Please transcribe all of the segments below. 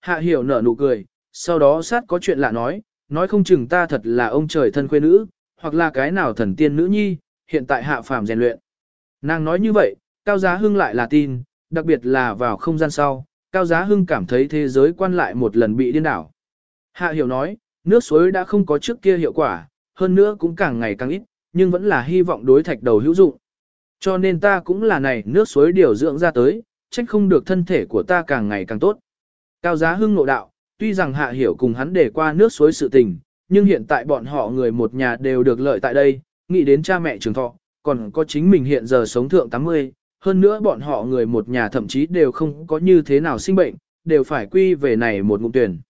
Hạ hiểu nở nụ cười, sau đó sát có chuyện lạ nói, nói không chừng ta thật là ông trời thân quê nữ, hoặc là cái nào thần tiên nữ nhi, hiện tại hạ phàm rèn luyện. Nàng nói như vậy, Cao Giá Hưng lại là tin, đặc biệt là vào không gian sau, Cao Giá Hưng cảm thấy thế giới quan lại một lần bị điên đảo. Hạ hiểu nói, nước suối đã không có trước kia hiệu quả, hơn nữa cũng càng ngày càng ít, nhưng vẫn là hy vọng đối thạch đầu hữu dụng. Cho nên ta cũng là này nước suối điều dưỡng ra tới, trách không được thân thể của ta càng ngày càng tốt. Cao Giá Hưng nộ đạo, tuy rằng hạ hiểu cùng hắn để qua nước suối sự tình, nhưng hiện tại bọn họ người một nhà đều được lợi tại đây, nghĩ đến cha mẹ trường thọ, còn có chính mình hiện giờ sống thượng 80, hơn nữa bọn họ người một nhà thậm chí đều không có như thế nào sinh bệnh, đều phải quy về này một ngụm tuyển.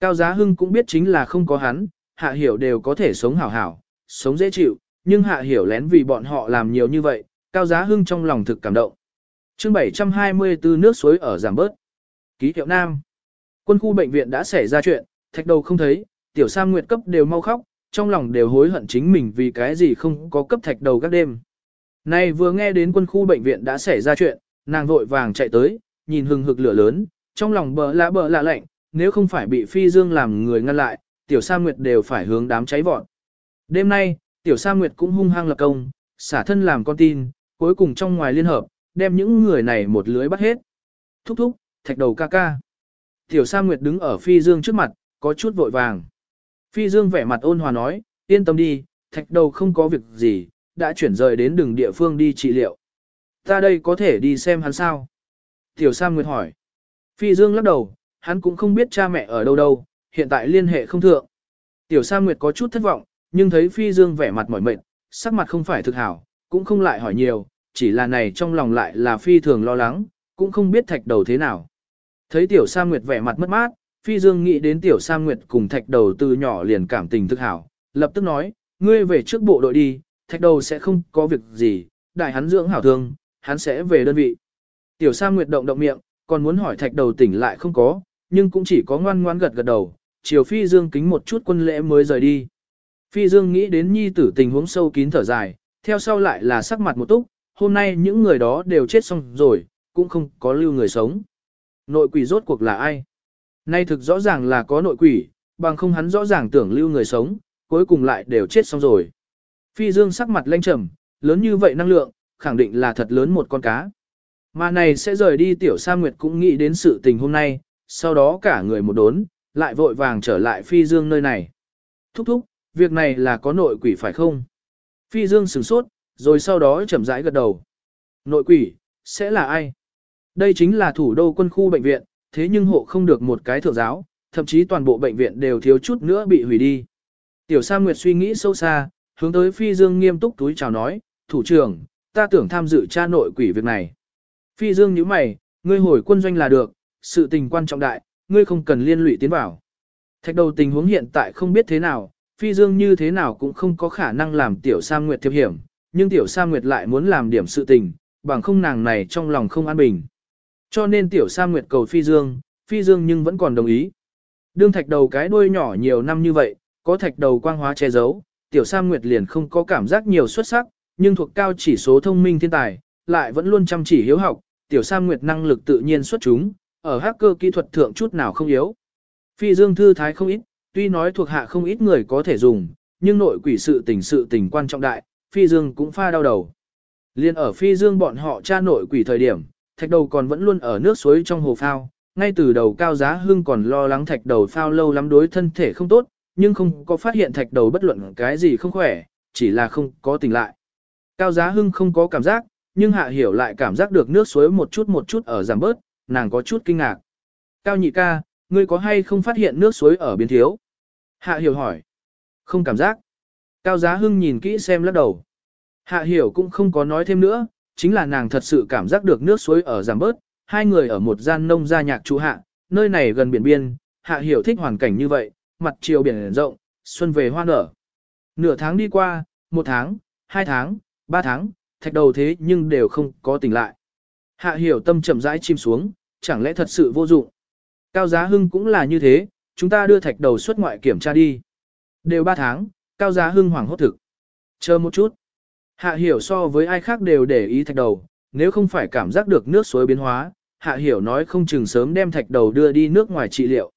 Cao Giá Hưng cũng biết chính là không có hắn, hạ hiểu đều có thể sống hảo hảo, sống dễ chịu, nhưng hạ hiểu lén vì bọn họ làm nhiều như vậy, Cao Giá Hưng trong lòng thực cảm động. chương 724 nước suối ở giảm bớt. Ký hiệu Nam. Quân khu bệnh viện đã xảy ra chuyện, thạch đầu không thấy, tiểu Sam Nguyệt cấp đều mau khóc, trong lòng đều hối hận chính mình vì cái gì không có cấp thạch đầu các đêm. Này vừa nghe đến quân khu bệnh viện đã xảy ra chuyện, nàng vội vàng chạy tới, nhìn hừng hực lửa lớn, trong lòng bờ lạ bờ lạ lạnh, nếu không phải bị phi dương làm người ngăn lại, tiểu Sa Nguyệt đều phải hướng đám cháy vọt. Đêm nay, tiểu Sa Nguyệt cũng hung hăng lập công, xả thân làm con tin, cuối cùng trong ngoài liên hợp, đem những người này một lưới bắt hết. Thúc thúc, thạch đầu ca ca. Tiểu Sa Nguyệt đứng ở phi dương trước mặt, có chút vội vàng. Phi dương vẻ mặt ôn hòa nói, yên tâm đi, thạch đầu không có việc gì, đã chuyển rời đến đường địa phương đi trị liệu. Ta đây có thể đi xem hắn sao? Tiểu Sa Nguyệt hỏi. Phi dương lắc đầu, hắn cũng không biết cha mẹ ở đâu đâu, hiện tại liên hệ không thượng. Tiểu Sa Nguyệt có chút thất vọng, nhưng thấy Phi Dương vẻ mặt mỏi mệt, sắc mặt không phải thực hảo, cũng không lại hỏi nhiều, chỉ là này trong lòng lại là Phi thường lo lắng, cũng không biết thạch đầu thế nào. Thấy Tiểu Sa Nguyệt vẻ mặt mất mát, Phi Dương nghĩ đến Tiểu Sa Nguyệt cùng thạch đầu từ nhỏ liền cảm tình thực hảo, lập tức nói, ngươi về trước bộ đội đi, thạch đầu sẽ không có việc gì, đại hắn dưỡng hảo thương, hắn sẽ về đơn vị. Tiểu Sa Nguyệt động động miệng, còn muốn hỏi thạch đầu tỉnh lại không có, nhưng cũng chỉ có ngoan ngoan gật gật đầu, chiều Phi Dương kính một chút quân lễ mới rời đi. Phi Dương nghĩ đến nhi tử tình huống sâu kín thở dài, theo sau lại là sắc mặt một túc, hôm nay những người đó đều chết xong rồi, cũng không có lưu người sống. Nội quỷ rốt cuộc là ai? Nay thực rõ ràng là có nội quỷ, bằng không hắn rõ ràng tưởng lưu người sống, cuối cùng lại đều chết xong rồi. Phi Dương sắc mặt lanh trầm, lớn như vậy năng lượng, khẳng định là thật lớn một con cá. Mà này sẽ rời đi tiểu Sa Nguyệt cũng nghĩ đến sự tình hôm nay, sau đó cả người một đốn, lại vội vàng trở lại Phi Dương nơi này. Thúc thúc, việc này là có nội quỷ phải không? Phi Dương sửng sốt, rồi sau đó chậm rãi gật đầu. Nội quỷ, sẽ là ai? Đây chính là thủ đô quân khu bệnh viện, thế nhưng hộ không được một cái thượng giáo, thậm chí toàn bộ bệnh viện đều thiếu chút nữa bị hủy đi. Tiểu Sa Nguyệt suy nghĩ sâu xa, hướng tới Phi Dương nghiêm túc túi chào nói, thủ trưởng, ta tưởng tham dự cha nội quỷ việc này. Phi Dương nhíu mày, ngươi hồi quân doanh là được, sự tình quan trọng đại, ngươi không cần liên lụy tiến vào. Thạch đầu tình huống hiện tại không biết thế nào, phi dương như thế nào cũng không có khả năng làm tiểu Sa Nguyệt thiệp hiểm, nhưng tiểu Sa Nguyệt lại muốn làm điểm sự tình, bằng không nàng này trong lòng không an bình. Cho nên tiểu sa Nguyệt cầu phi dương, phi dương nhưng vẫn còn đồng ý. Đương thạch đầu cái đuôi nhỏ nhiều năm như vậy, có thạch đầu quang hóa che giấu, tiểu sa Nguyệt liền không có cảm giác nhiều xuất sắc, nhưng thuộc cao chỉ số thông minh thiên tài, lại vẫn luôn chăm chỉ hiếu học, tiểu sa Nguyệt năng lực tự nhiên xuất chúng, ở hacker kỹ thuật thượng chút nào không yếu. Phi dương thư thái không ít, tuy nói thuộc hạ không ít người có thể dùng, nhưng nội quỷ sự tình sự tình quan trọng đại, phi dương cũng pha đau đầu. Liên ở phi dương bọn họ tra nội quỷ thời điểm, thạch đầu còn vẫn luôn ở nước suối trong hồ phao, ngay từ đầu cao giá hưng còn lo lắng thạch đầu phao lâu lắm đối thân thể không tốt, nhưng không có phát hiện thạch đầu bất luận cái gì không khỏe, chỉ là không có tỉnh lại. Cao giá hưng không có cảm giác, nhưng hạ hiểu lại cảm giác được nước suối một chút một chút ở giảm bớt, nàng có chút kinh ngạc. Cao nhị ca, ngươi có hay không phát hiện nước suối ở biến thiếu? Hạ hiểu hỏi. Không cảm giác. Cao giá hưng nhìn kỹ xem lắc đầu. Hạ hiểu cũng không có nói thêm nữa, chính là nàng thật sự cảm giác được nước suối ở giảm bớt, hai người ở một gian nông gia nhạc chú hạ, nơi này gần biển biên, hạ hiểu thích hoàn cảnh như vậy, mặt chiều biển rộng, xuân về hoa nở. Nửa tháng đi qua, một tháng, hai tháng, ba tháng, thạch đầu thế nhưng đều không có tỉnh lại. Hạ hiểu tâm chậm rãi chìm xuống, chẳng lẽ thật sự vô dụng. Cao Giá Hưng cũng là như thế, chúng ta đưa thạch đầu xuất ngoại kiểm tra đi. Đều ba tháng, Cao Giá Hưng hoảng hốt thực. Chờ một chút. Hạ hiểu so với ai khác đều để ý thạch đầu, nếu không phải cảm giác được nước suối biến hóa, hạ hiểu nói không chừng sớm đem thạch đầu đưa đi nước ngoài trị liệu.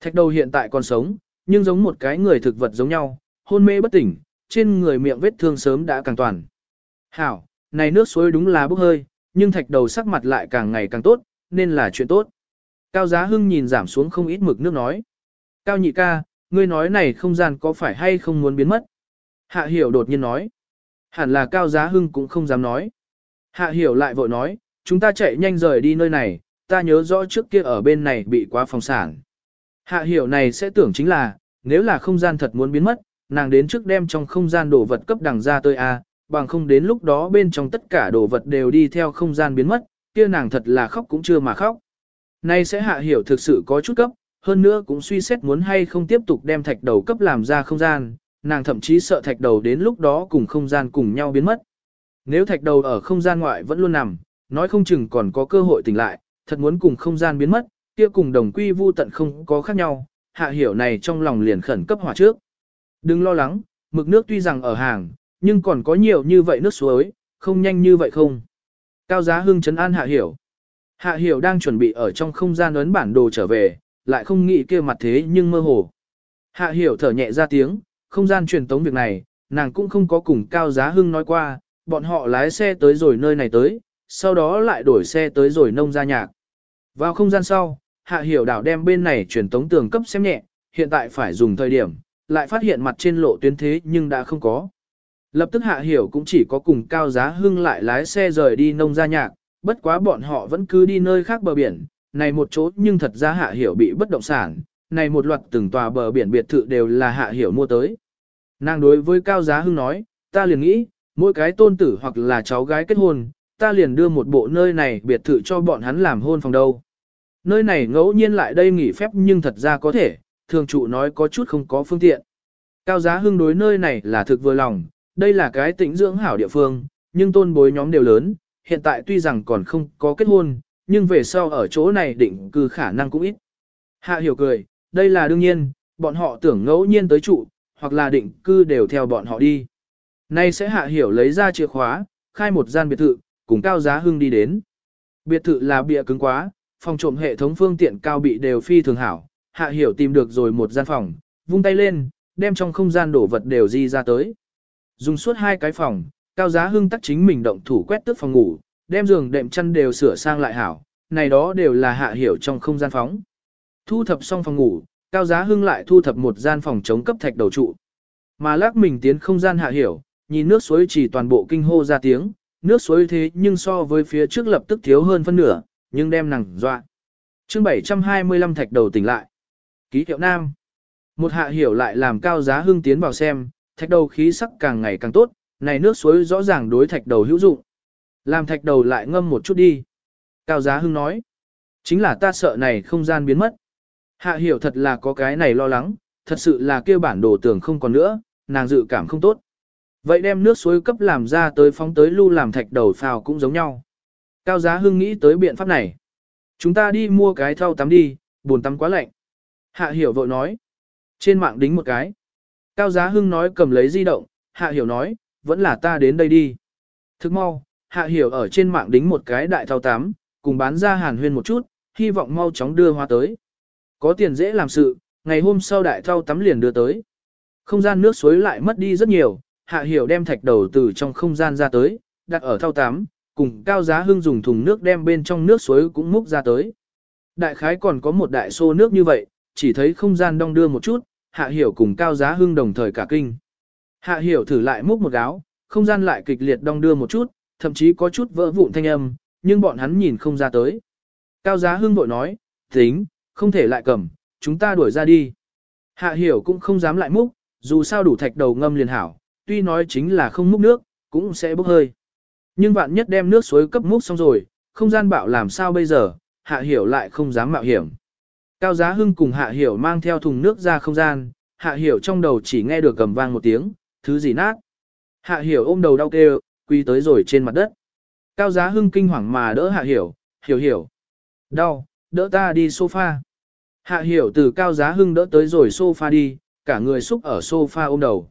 Thạch đầu hiện tại còn sống, nhưng giống một cái người thực vật giống nhau, hôn mê bất tỉnh, trên người miệng vết thương sớm đã càng toàn. Hảo, này nước suối đúng là bốc hơi, nhưng thạch đầu sắc mặt lại càng ngày càng tốt, nên là chuyện tốt. Cao Giá Hưng nhìn giảm xuống không ít mực nước nói. Cao nhị ca, ngươi nói này không gian có phải hay không muốn biến mất? Hạ hiểu đột nhiên nói. Hẳn là Cao Giá Hưng cũng không dám nói. Hạ hiểu lại vội nói, chúng ta chạy nhanh rời đi nơi này, ta nhớ rõ trước kia ở bên này bị quá phòng sản. Hạ hiểu này sẽ tưởng chính là, nếu là không gian thật muốn biến mất, nàng đến trước đem trong không gian đồ vật cấp đằng ra tới A, bằng không đến lúc đó bên trong tất cả đồ vật đều đi theo không gian biến mất, kia nàng thật là khóc cũng chưa mà khóc. Nay sẽ hạ hiểu thực sự có chút cấp, hơn nữa cũng suy xét muốn hay không tiếp tục đem thạch đầu cấp làm ra không gian, nàng thậm chí sợ thạch đầu đến lúc đó cùng không gian cùng nhau biến mất. Nếu thạch đầu ở không gian ngoại vẫn luôn nằm, nói không chừng còn có cơ hội tỉnh lại, thật muốn cùng không gian biến mất, kia cùng đồng quy vu tận không có khác nhau, hạ hiểu này trong lòng liền khẩn cấp hỏa trước. Đừng lo lắng, mực nước tuy rằng ở hàng, nhưng còn có nhiều như vậy nước suối, không nhanh như vậy không. Cao giá hưng chấn an hạ hiểu. Hạ hiểu đang chuẩn bị ở trong không gian ấn bản đồ trở về, lại không nghĩ kia mặt thế nhưng mơ hồ. Hạ hiểu thở nhẹ ra tiếng, không gian truyền tống việc này, nàng cũng không có cùng Cao Giá Hưng nói qua, bọn họ lái xe tới rồi nơi này tới, sau đó lại đổi xe tới rồi nông gia nhạc. Vào không gian sau, Hạ Hiểu đảo đem bên này truyền tống tường cấp xem nhẹ, hiện tại phải dùng thời điểm, lại phát hiện mặt trên lộ tuyến thế nhưng đã không có. Lập tức Hạ Hiểu cũng chỉ có cùng Cao Giá Hưng lại lái xe rời đi nông gia nhạc, bất quá bọn họ vẫn cứ đi nơi khác bờ biển, này một chỗ nhưng thật ra Hạ Hiểu bị bất động sản, này một loạt từng tòa bờ biển biệt thự đều là Hạ Hiểu mua tới. Nàng đối với Cao Giá Hưng nói, ta liền nghĩ, mỗi cái tôn tử hoặc là cháu gái kết hôn, ta liền đưa một bộ nơi này biệt thự cho bọn hắn làm hôn phòng đâu. Nơi này ngẫu nhiên lại đây nghỉ phép nhưng thật ra có thể, thường trụ nói có chút không có phương tiện. Cao Giá Hưng đối nơi này là thực vừa lòng, đây là cái tĩnh dưỡng hảo địa phương, nhưng tôn bối nhóm đều lớn, hiện tại tuy rằng còn không có kết hôn, nhưng về sau ở chỗ này định cư khả năng cũng ít. Hạ hiểu cười, đây là đương nhiên, bọn họ tưởng ngẫu nhiên tới trụ, hoặc là định cư đều theo bọn họ đi. Nay sẽ hạ hiểu lấy ra chìa khóa, khai một gian biệt thự, cùng Cao Giá Hưng đi đến. Biệt thự là bịa cứng quá, phòng trộm hệ thống phương tiện cao bị đều phi thường hảo, hạ hiểu tìm được rồi một gian phòng, vung tay lên, đem trong không gian đổ vật đều di ra tới. Dùng suốt hai cái phòng, Cao Giá Hưng tắt chính mình động thủ quét tước phòng ngủ, đem giường đệm chăn đều sửa sang lại hảo, này đó đều là hạ hiểu trong không gian phóng. Thu thập xong phòng ngủ, Cao Giá Hưng lại thu thập một gian phòng chống cấp thạch đầu trụ. Mà lắc mình tiến không gian hạ hiểu, nhìn nước suối chỉ toàn bộ kinh hô ra tiếng, nước suối thế nhưng so với phía trước lập tức thiếu hơn phân nửa, nhưng đem nàng dọa. chương 725 thạch đầu tỉnh lại. Ký hiệu nam. Một hạ hiểu lại làm cao giá hưng tiến vào xem, thạch đầu khí sắc càng ngày càng tốt, này nước suối rõ ràng đối thạch đầu hữu dụng. Làm thạch đầu lại ngâm một chút đi. Cao giá hưng nói. Chính là ta sợ này không gian biến mất. Hạ hiểu thật là có cái này lo lắng, thật sự là kêu bản đồ tưởng không còn nữa, nàng dự cảm không tốt. Vậy đem nước suối cấp làm ra tới phóng tới lưu làm thạch đầu phào cũng giống nhau. Cao Giá Hưng nghĩ tới biện pháp này. Chúng ta đi mua cái thau tắm đi, buồn tắm quá lạnh. Hạ Hiểu vội nói. Trên mạng đính một cái. Cao Giá Hưng nói cầm lấy di động, Hạ Hiểu nói, vẫn là ta đến đây đi. Thức mau, Hạ Hiểu ở trên mạng đính một cái đại thau tắm, cùng bán ra hàn huyên một chút, hy vọng mau chóng đưa hoa tới. Có tiền dễ làm sự, ngày hôm sau đại thao tắm liền đưa tới. Không gian nước suối lại mất đi rất nhiều, Hạ Hiểu đem thạch đầu từ trong không gian ra tới, đặt ở thao tắm, cùng Cao Giá Hưng dùng thùng nước đem bên trong nước suối cũng múc ra tới. Đại khái còn có một đại xô nước như vậy, chỉ thấy không gian đong đưa một chút, Hạ Hiểu cùng Cao Giá Hưng đồng thời cả kinh. Hạ Hiểu thử lại múc một gáo, không gian lại kịch liệt đong đưa một chút, thậm chí có chút vỡ vụn thanh âm, nhưng bọn hắn nhìn không ra tới. Cao Giá Hưng vội nói, tính, không thể lại cầm, chúng ta đuổi ra đi. Hạ Hiểu cũng không dám lại múc, dù sao đủ thạch đầu ngâm liền hảo, tuy nói chính là không múc nước, cũng sẽ bốc hơi. Nhưng vạn nhất đem nước suối cấp múc xong rồi, không gian bạo làm sao bây giờ, hạ hiểu lại không dám mạo hiểm. Cao giá hưng cùng hạ hiểu mang theo thùng nước ra không gian, hạ hiểu trong đầu chỉ nghe được cầm vang một tiếng, thứ gì nát. Hạ hiểu ôm đầu đau kêu, quy tới rồi trên mặt đất. Cao giá hưng kinh hoàng mà đỡ hạ hiểu, hiểu hiểu. Đau, đỡ ta đi sofa. Hạ hiểu từ cao giá hưng đỡ tới rồi sofa đi, cả người xúc ở sofa ôm đầu.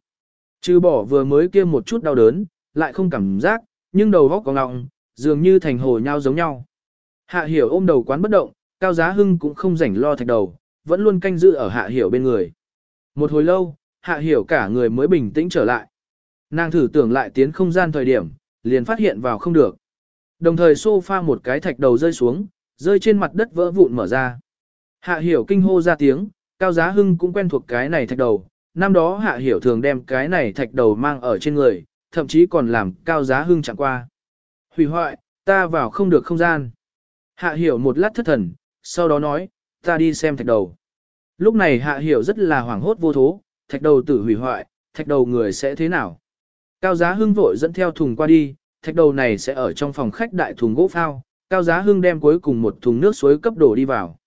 Chứ bỏ vừa mới kia một chút đau đớn, lại không cảm giác, nhưng đầu góc có ngọng, dường như thành hồ nhau giống nhau. Hạ hiểu ôm đầu quán bất động, cao giá hưng cũng không rảnh lo thạch đầu, vẫn luôn canh giữ ở hạ hiểu bên người. Một hồi lâu, hạ hiểu cả người mới bình tĩnh trở lại. Nàng thử tưởng lại tiến không gian thời điểm, liền phát hiện vào không được. Đồng thời sofa một cái thạch đầu rơi xuống, rơi trên mặt đất vỡ vụn mở ra. Hạ hiểu kinh hô ra tiếng, cao giá hưng cũng quen thuộc cái này thạch đầu. Năm đó hạ hiểu thường đem cái này thạch đầu mang ở trên người, thậm chí còn làm cao giá hưng chẳng qua. Hủy hoại, ta vào không được không gian. Hạ hiểu một lát thất thần, sau đó nói, ta đi xem thạch đầu. Lúc này hạ hiểu rất là hoảng hốt vô thố, thạch đầu tử hủy hoại, thạch đầu người sẽ thế nào? Cao giá hưng vội dẫn theo thùng qua đi, thạch đầu này sẽ ở trong phòng khách đại thùng gỗ phao, cao giá hưng đem cuối cùng một thùng nước suối cấp đổ đi vào.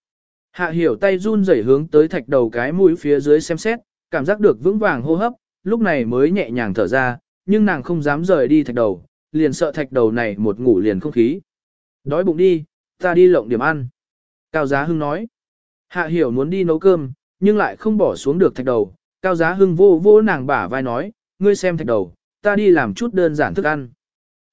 Hạ hiểu tay run rẩy hướng tới thạch đầu cái mũi phía dưới xem xét, cảm giác được vững vàng hô hấp, lúc này mới nhẹ nhàng thở ra, nhưng nàng không dám rời đi thạch đầu, liền sợ thạch đầu này một ngủ liền không khí. Đói bụng đi, ta đi lộng điểm ăn. Cao Giá Hưng nói. Hạ hiểu muốn đi nấu cơm, nhưng lại không bỏ xuống được thạch đầu. Cao Giá Hưng vô vô nàng bả vai nói, ngươi xem thạch đầu, ta đi làm chút đơn giản thức ăn.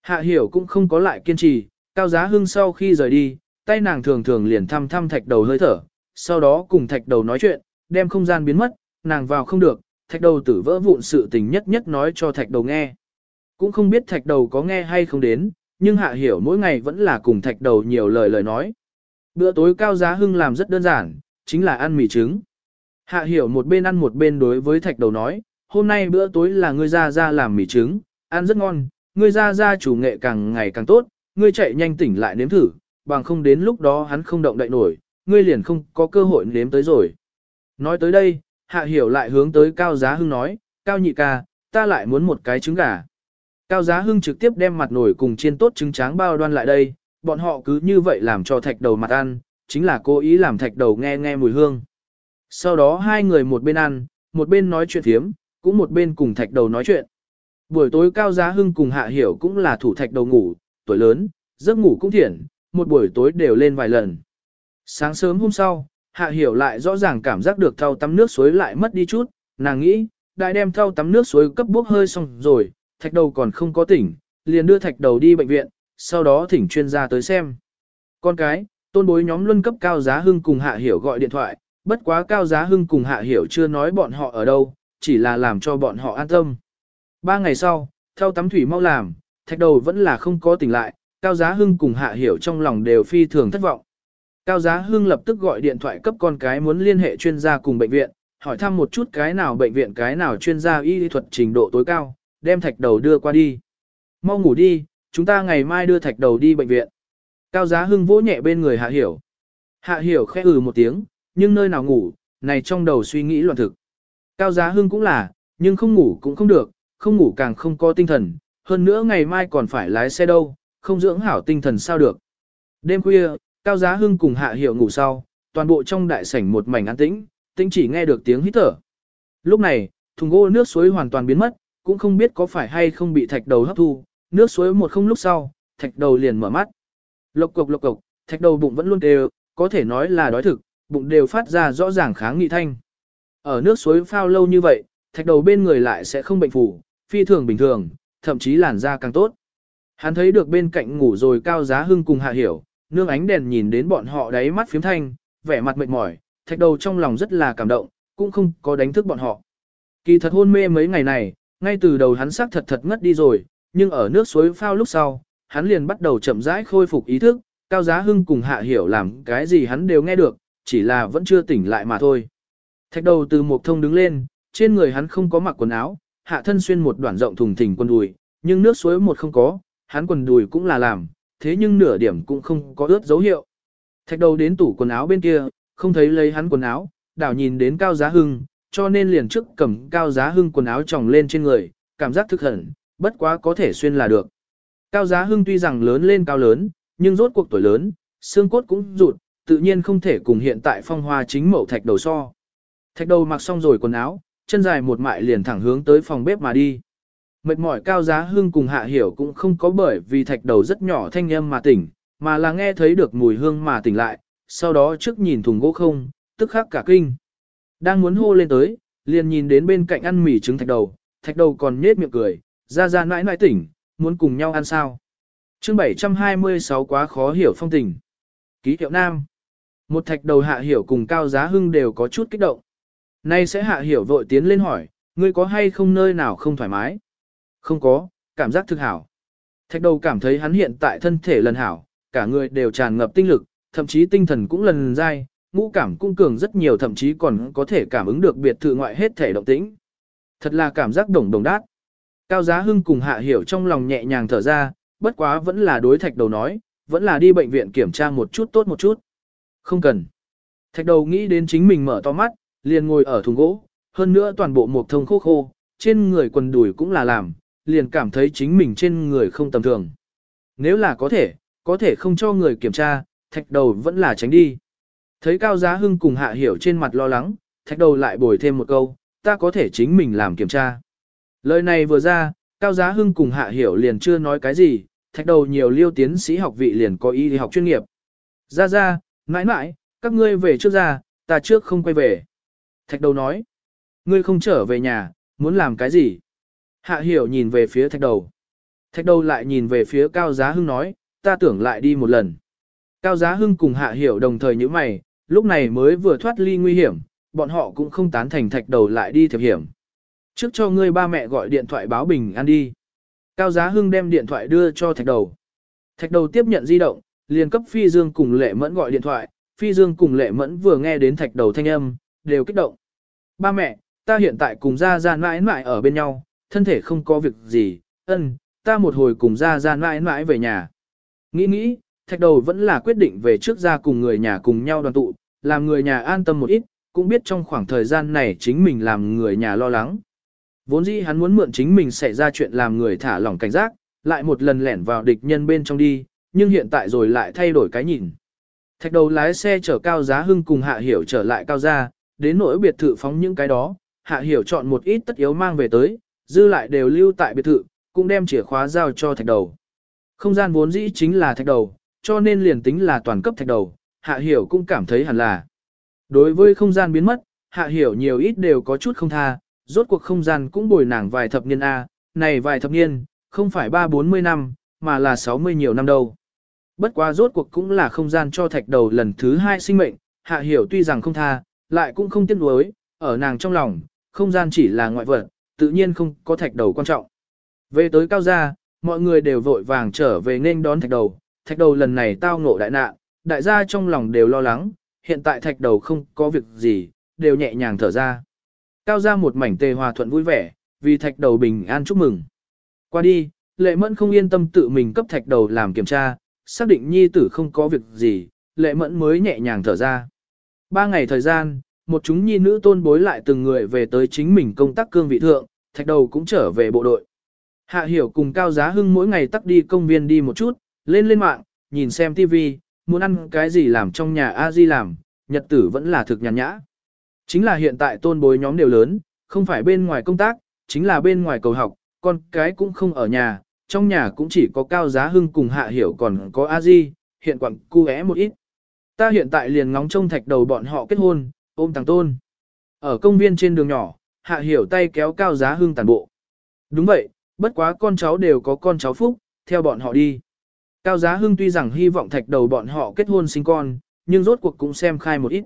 Hạ hiểu cũng không có lại kiên trì, Cao Giá Hưng sau khi rời đi, tay nàng thường thường liền thăm thăm thạch đầu hơi thở, sau đó cùng thạch đầu nói chuyện, đem không gian biến mất, nàng vào không được, thạch đầu tử vỡ vụn sự tình nhất nhất nói cho thạch đầu nghe. Cũng không biết thạch đầu có nghe hay không đến, nhưng hạ hiểu mỗi ngày vẫn là cùng thạch đầu nhiều lời lời nói. Bữa tối cao giá hưng làm rất đơn giản, chính là ăn mì trứng. Hạ hiểu một bên ăn một bên đối với thạch đầu nói, hôm nay bữa tối là ngươi ra ra làm mì trứng, ăn rất ngon, ngươi ra ra chủ nghệ càng ngày càng tốt, ngươi chạy nhanh tỉnh lại nếm thử, bằng không đến lúc đó hắn không động đậy nổi, ngươi liền không có cơ hội nếm tới rồi. Nói tới đây, hạ hiểu lại hướng tới cao giá hưng nói, cao nhị ca, ta lại muốn một cái trứng gà. Cao Giá Hưng trực tiếp đem mặt nổi cùng chiên tốt trứng tráng bao đoan lại đây, bọn họ cứ như vậy làm cho thạch đầu mặt ăn, chính là cố ý làm thạch đầu nghe nghe mùi hương. Sau đó hai người một bên ăn, một bên nói chuyện thiếm, cũng một bên cùng thạch đầu nói chuyện. Buổi tối Cao Giá Hưng cùng Hạ Hiểu cũng là thủ thạch đầu ngủ, tuổi lớn, giấc ngủ cũng thiện, một buổi tối đều lên vài lần. Sáng sớm hôm sau, Hạ Hiểu lại rõ ràng cảm giác được thau tắm nước suối lại mất đi chút, nàng nghĩ, đại đem thau tắm nước suối cấp bốc hơi xong rồi, thạch đầu còn không có tỉnh, liền đưa thạch đầu đi bệnh viện, sau đó thỉnh chuyên gia tới xem. Con cái, tôn bối nhóm luân cấp cao giá hưng cùng hạ hiểu gọi điện thoại, bất quá cao giá hưng cùng hạ hiểu chưa nói bọn họ ở đâu, chỉ là làm cho bọn họ an tâm. Ba ngày sau, thau tắm thủy mau làm, thạch đầu vẫn là không có tỉnh lại, cao giá hưng cùng hạ hiểu trong lòng đều phi thường thất vọng. Cao giá hưng lập tức gọi điện thoại cấp con cái muốn liên hệ chuyên gia cùng bệnh viện, hỏi thăm một chút cái nào bệnh viện cái nào chuyên gia y thuật trình độ tối cao, đem thạch đầu đưa qua đi. Mau ngủ đi, chúng ta ngày mai đưa thạch đầu đi bệnh viện. Cao giá hưng vỗ nhẹ bên người hạ hiểu. Hạ hiểu khẽ ừ một tiếng, nhưng nơi nào ngủ, này trong đầu suy nghĩ loạn thực. Cao giá hưng cũng là, nhưng không ngủ cũng không được, không ngủ càng không có tinh thần, hơn nữa ngày mai còn phải lái xe đâu, không dưỡng hảo tinh thần sao được. Đêm khuya, Cao giá hưng cùng hạ hiểu ngủ sau, toàn bộ trong đại sảnh một mảnh an tĩnh, tĩnh chỉ nghe được tiếng hít thở. Lúc này, thùng gỗ nước suối hoàn toàn biến mất, cũng không biết có phải hay không bị thạch đầu hấp thu, nước suối một không lúc sau, thạch đầu liền mở mắt. Lộc cộc lộc cộc, thạch đầu bụng vẫn luôn đều, có thể nói là đói thực, bụng đều phát ra rõ ràng kháng nghị thanh. Ở nước suối phao lâu như vậy, thạch đầu bên người lại sẽ không bệnh phủ, phi thường bình thường, thậm chí làn da càng tốt. Hắn thấy được bên cạnh ngủ rồi cao giá hưng cùng hạ hiểu, nương ánh đèn nhìn đến bọn họ đáy mắt phiếm thanh, vẻ mặt mệt mỏi, thạch đầu trong lòng rất là cảm động, cũng không có đánh thức bọn họ. Kỳ thật hôn mê mấy ngày này, ngay từ đầu hắn xác thật thật ngất đi rồi, nhưng ở nước suối phao lúc sau, hắn liền bắt đầu chậm rãi khôi phục ý thức, Cao Giá Hưng cùng Hạ Hiểu làm cái gì hắn đều nghe được, chỉ là vẫn chưa tỉnh lại mà thôi. Thạch đầu từ một thông đứng lên, trên người hắn không có mặc quần áo, hạ thân xuyên một đoạn rộng thùng thình quần đùi, nhưng nước suối một không có, hắn quần đùi cũng là làm, thế nhưng nửa điểm cũng không có ướt dấu hiệu. Thạch đầu đến tủ quần áo bên kia, không thấy lấy hắn quần áo, đảo nhìn đến Cao Giá Hưng, cho nên liền trước cầm cao giá hưng quần áo tròng lên trên người, cảm giác thực hẩn, bất quá có thể xuyên là được. Cao giá hưng tuy rằng lớn lên cao lớn, nhưng rốt cuộc tuổi lớn, xương cốt cũng rụt, tự nhiên không thể cùng hiện tại phong hoa chính mẫu thạch đầu so. Thạch đầu mặc xong rồi quần áo, chân dài một mại liền thẳng hướng tới phòng bếp mà đi. Mệt mỏi cao giá hương cùng hạ hiểu cũng không có bởi vì thạch đầu rất nhỏ thanh âm mà tỉnh, mà là nghe thấy được mùi hương mà tỉnh lại, sau đó trước nhìn thùng gỗ không, tức khắc cả kinh. Đang muốn hô lên tới, liền nhìn đến bên cạnh ăn mì trứng thạch đầu, thạch đầu còn nhết miệng cười, ra ra nãi nãi tỉnh, muốn cùng nhau ăn sao. chương 726 quá khó hiểu phong tình. Ký hiệu nam. Một thạch đầu hạ hiểu cùng cao giá hưng đều có chút kích động. Nay sẽ hạ hiểu vội tiến lên hỏi, ngươi có hay không nơi nào không thoải mái? Không có, cảm giác thực hảo. Thạch đầu cảm thấy hắn hiện tại thân thể lần hảo, cả người đều tràn ngập tinh lực, thậm chí tinh thần cũng lần dai, ngũ cảm cũng cường rất nhiều thậm chí còn có thể cảm ứng được biệt thự ngoại hết thể động tĩnh. Thật là cảm giác đồng đồng đát. Cao Giá Hưng cùng Hạ Hiểu trong lòng nhẹ nhàng thở ra, bất quá vẫn là đối thạch đầu nói, vẫn là đi bệnh viện kiểm tra một chút tốt một chút. Không cần. Thạch đầu nghĩ đến chính mình mở to mắt, liền ngồi ở thùng gỗ, hơn nữa toàn bộ một thông khô khô, trên người quần đùi cũng là làm, liền cảm thấy chính mình trên người không tầm thường. Nếu là có thể, có thể không cho người kiểm tra, thạch đầu vẫn là tránh đi. Thấy Cao Giá Hưng cùng Hạ Hiểu trên mặt lo lắng, thạch đầu lại bồi thêm một câu, ta có thể chính mình làm kiểm tra. Lời này vừa ra, Cao Giá Hưng cùng Hạ Hiểu liền chưa nói cái gì, thạch đầu nhiều liêu tiến sĩ học vị liền có y học chuyên nghiệp. Ra ra, mãi mãi, các ngươi về trước ra, ta trước không quay về. Thạch đầu nói, ngươi không trở về nhà, muốn làm cái gì? Hạ Hiểu nhìn về phía thạch đầu. Thạch đầu lại nhìn về phía Cao Giá Hưng nói, ta tưởng lại đi một lần. Cao Giá Hưng cùng Hạ Hiểu đồng thời như mày, lúc này mới vừa thoát ly nguy hiểm, bọn họ cũng không tán thành thạch đầu lại đi thiệp hiểm. Trước cho ngươi ba mẹ gọi điện thoại báo bình an đi. Cao Giá Hưng đem điện thoại đưa cho thạch đầu. Thạch đầu tiếp nhận di động, liền cấp Phi Dương cùng Lệ Mẫn gọi điện thoại. Phi Dương cùng Lệ Mẫn vừa nghe đến thạch đầu thanh âm, đều kích động. Ba mẹ, ta hiện tại cùng ra ra mãi mãi ở bên nhau, thân thể không có việc gì, ân, ta một hồi cùng ra ra mãi mãi về nhà. Nghĩ nghĩ, thạch đầu vẫn là quyết định về trước ra cùng người nhà cùng nhau đoàn tụ, làm người nhà an tâm một ít, cũng biết trong khoảng thời gian này chính mình làm người nhà lo lắng. Vốn dĩ hắn muốn mượn chính mình xảy ra chuyện làm người thả lỏng cảnh giác, lại một lần lẻn vào địch nhân bên trong đi, nhưng hiện tại rồi lại thay đổi cái nhìn. Thạch đầu lái xe chở cao giá hưng cùng hạ hiểu trở lại cao gia, đến nỗi biệt thự phóng những cái đó, hạ hiểu chọn một ít tất yếu mang về tới, dư lại đều lưu tại biệt thự, cũng đem chìa khóa giao cho thạch đầu. Không gian vốn dĩ chính là thạch đầu, cho nên liền tính là toàn cấp thạch đầu, hạ hiểu cũng cảm thấy hẳn là. Đối với không gian biến mất, hạ hiểu nhiều ít đều có chút không tha, rốt cuộc không gian cũng bồi nàng vài thập niên A, này vài thập niên, không phải ba bốn mươi năm, mà là sáu mươi nhiều năm đâu. Bất quá rốt cuộc cũng là không gian cho thạch đầu lần thứ hai sinh mệnh, hạ hiểu tuy rằng không tha, lại cũng không tiếc nuối, ở nàng trong lòng, không gian chỉ là ngoại vật, tự nhiên không có thạch đầu quan trọng. Về tới cao gia, mọi người đều vội vàng trở về nên đón thạch đầu, thạch đầu lần này tao ngộ đại nạn, đại gia trong lòng đều lo lắng, hiện tại thạch đầu không có việc gì, đều nhẹ nhàng thở ra. Cao gia một mảnh tề hòa thuận vui vẻ, vì thạch đầu bình an chúc mừng. Qua đi, lệ mẫn không yên tâm tự mình cấp thạch đầu làm kiểm tra, xác định nhi tử không có việc gì, lệ mẫn mới nhẹ nhàng thở ra. Ba ngày thời gian, một chúng nhi nữ tôn bối lại từng người về tới chính mình công tác cương vị thượng, thạch đầu cũng trở về bộ đội. Hạ hiểu cùng Cao Giá Hưng mỗi ngày tắt đi công viên đi một chút, lên lên mạng, nhìn xem TV, muốn ăn cái gì làm trong nhà a di làm, nhật tử vẫn là thực nhàn nhã. Chính là hiện tại tôn bối nhóm đều lớn, không phải bên ngoài công tác, chính là bên ngoài cầu học, con cái cũng không ở nhà, trong nhà cũng chỉ có cao giá hưng cùng hạ hiểu còn có a di, hiện quặng cu é một ít. Ta hiện tại liền ngóng trông thạch đầu bọn họ kết hôn, ôm tàng tôn. Ở công viên trên đường nhỏ, hạ hiểu tay kéo cao giá hưng tàn bộ. Đúng vậy, bất quá con cháu đều có con cháu phúc, theo bọn họ đi. Cao Giá Hưng tuy rằng hy vọng thạch đầu bọn họ kết hôn sinh con, nhưng rốt cuộc cũng xem khai một ít.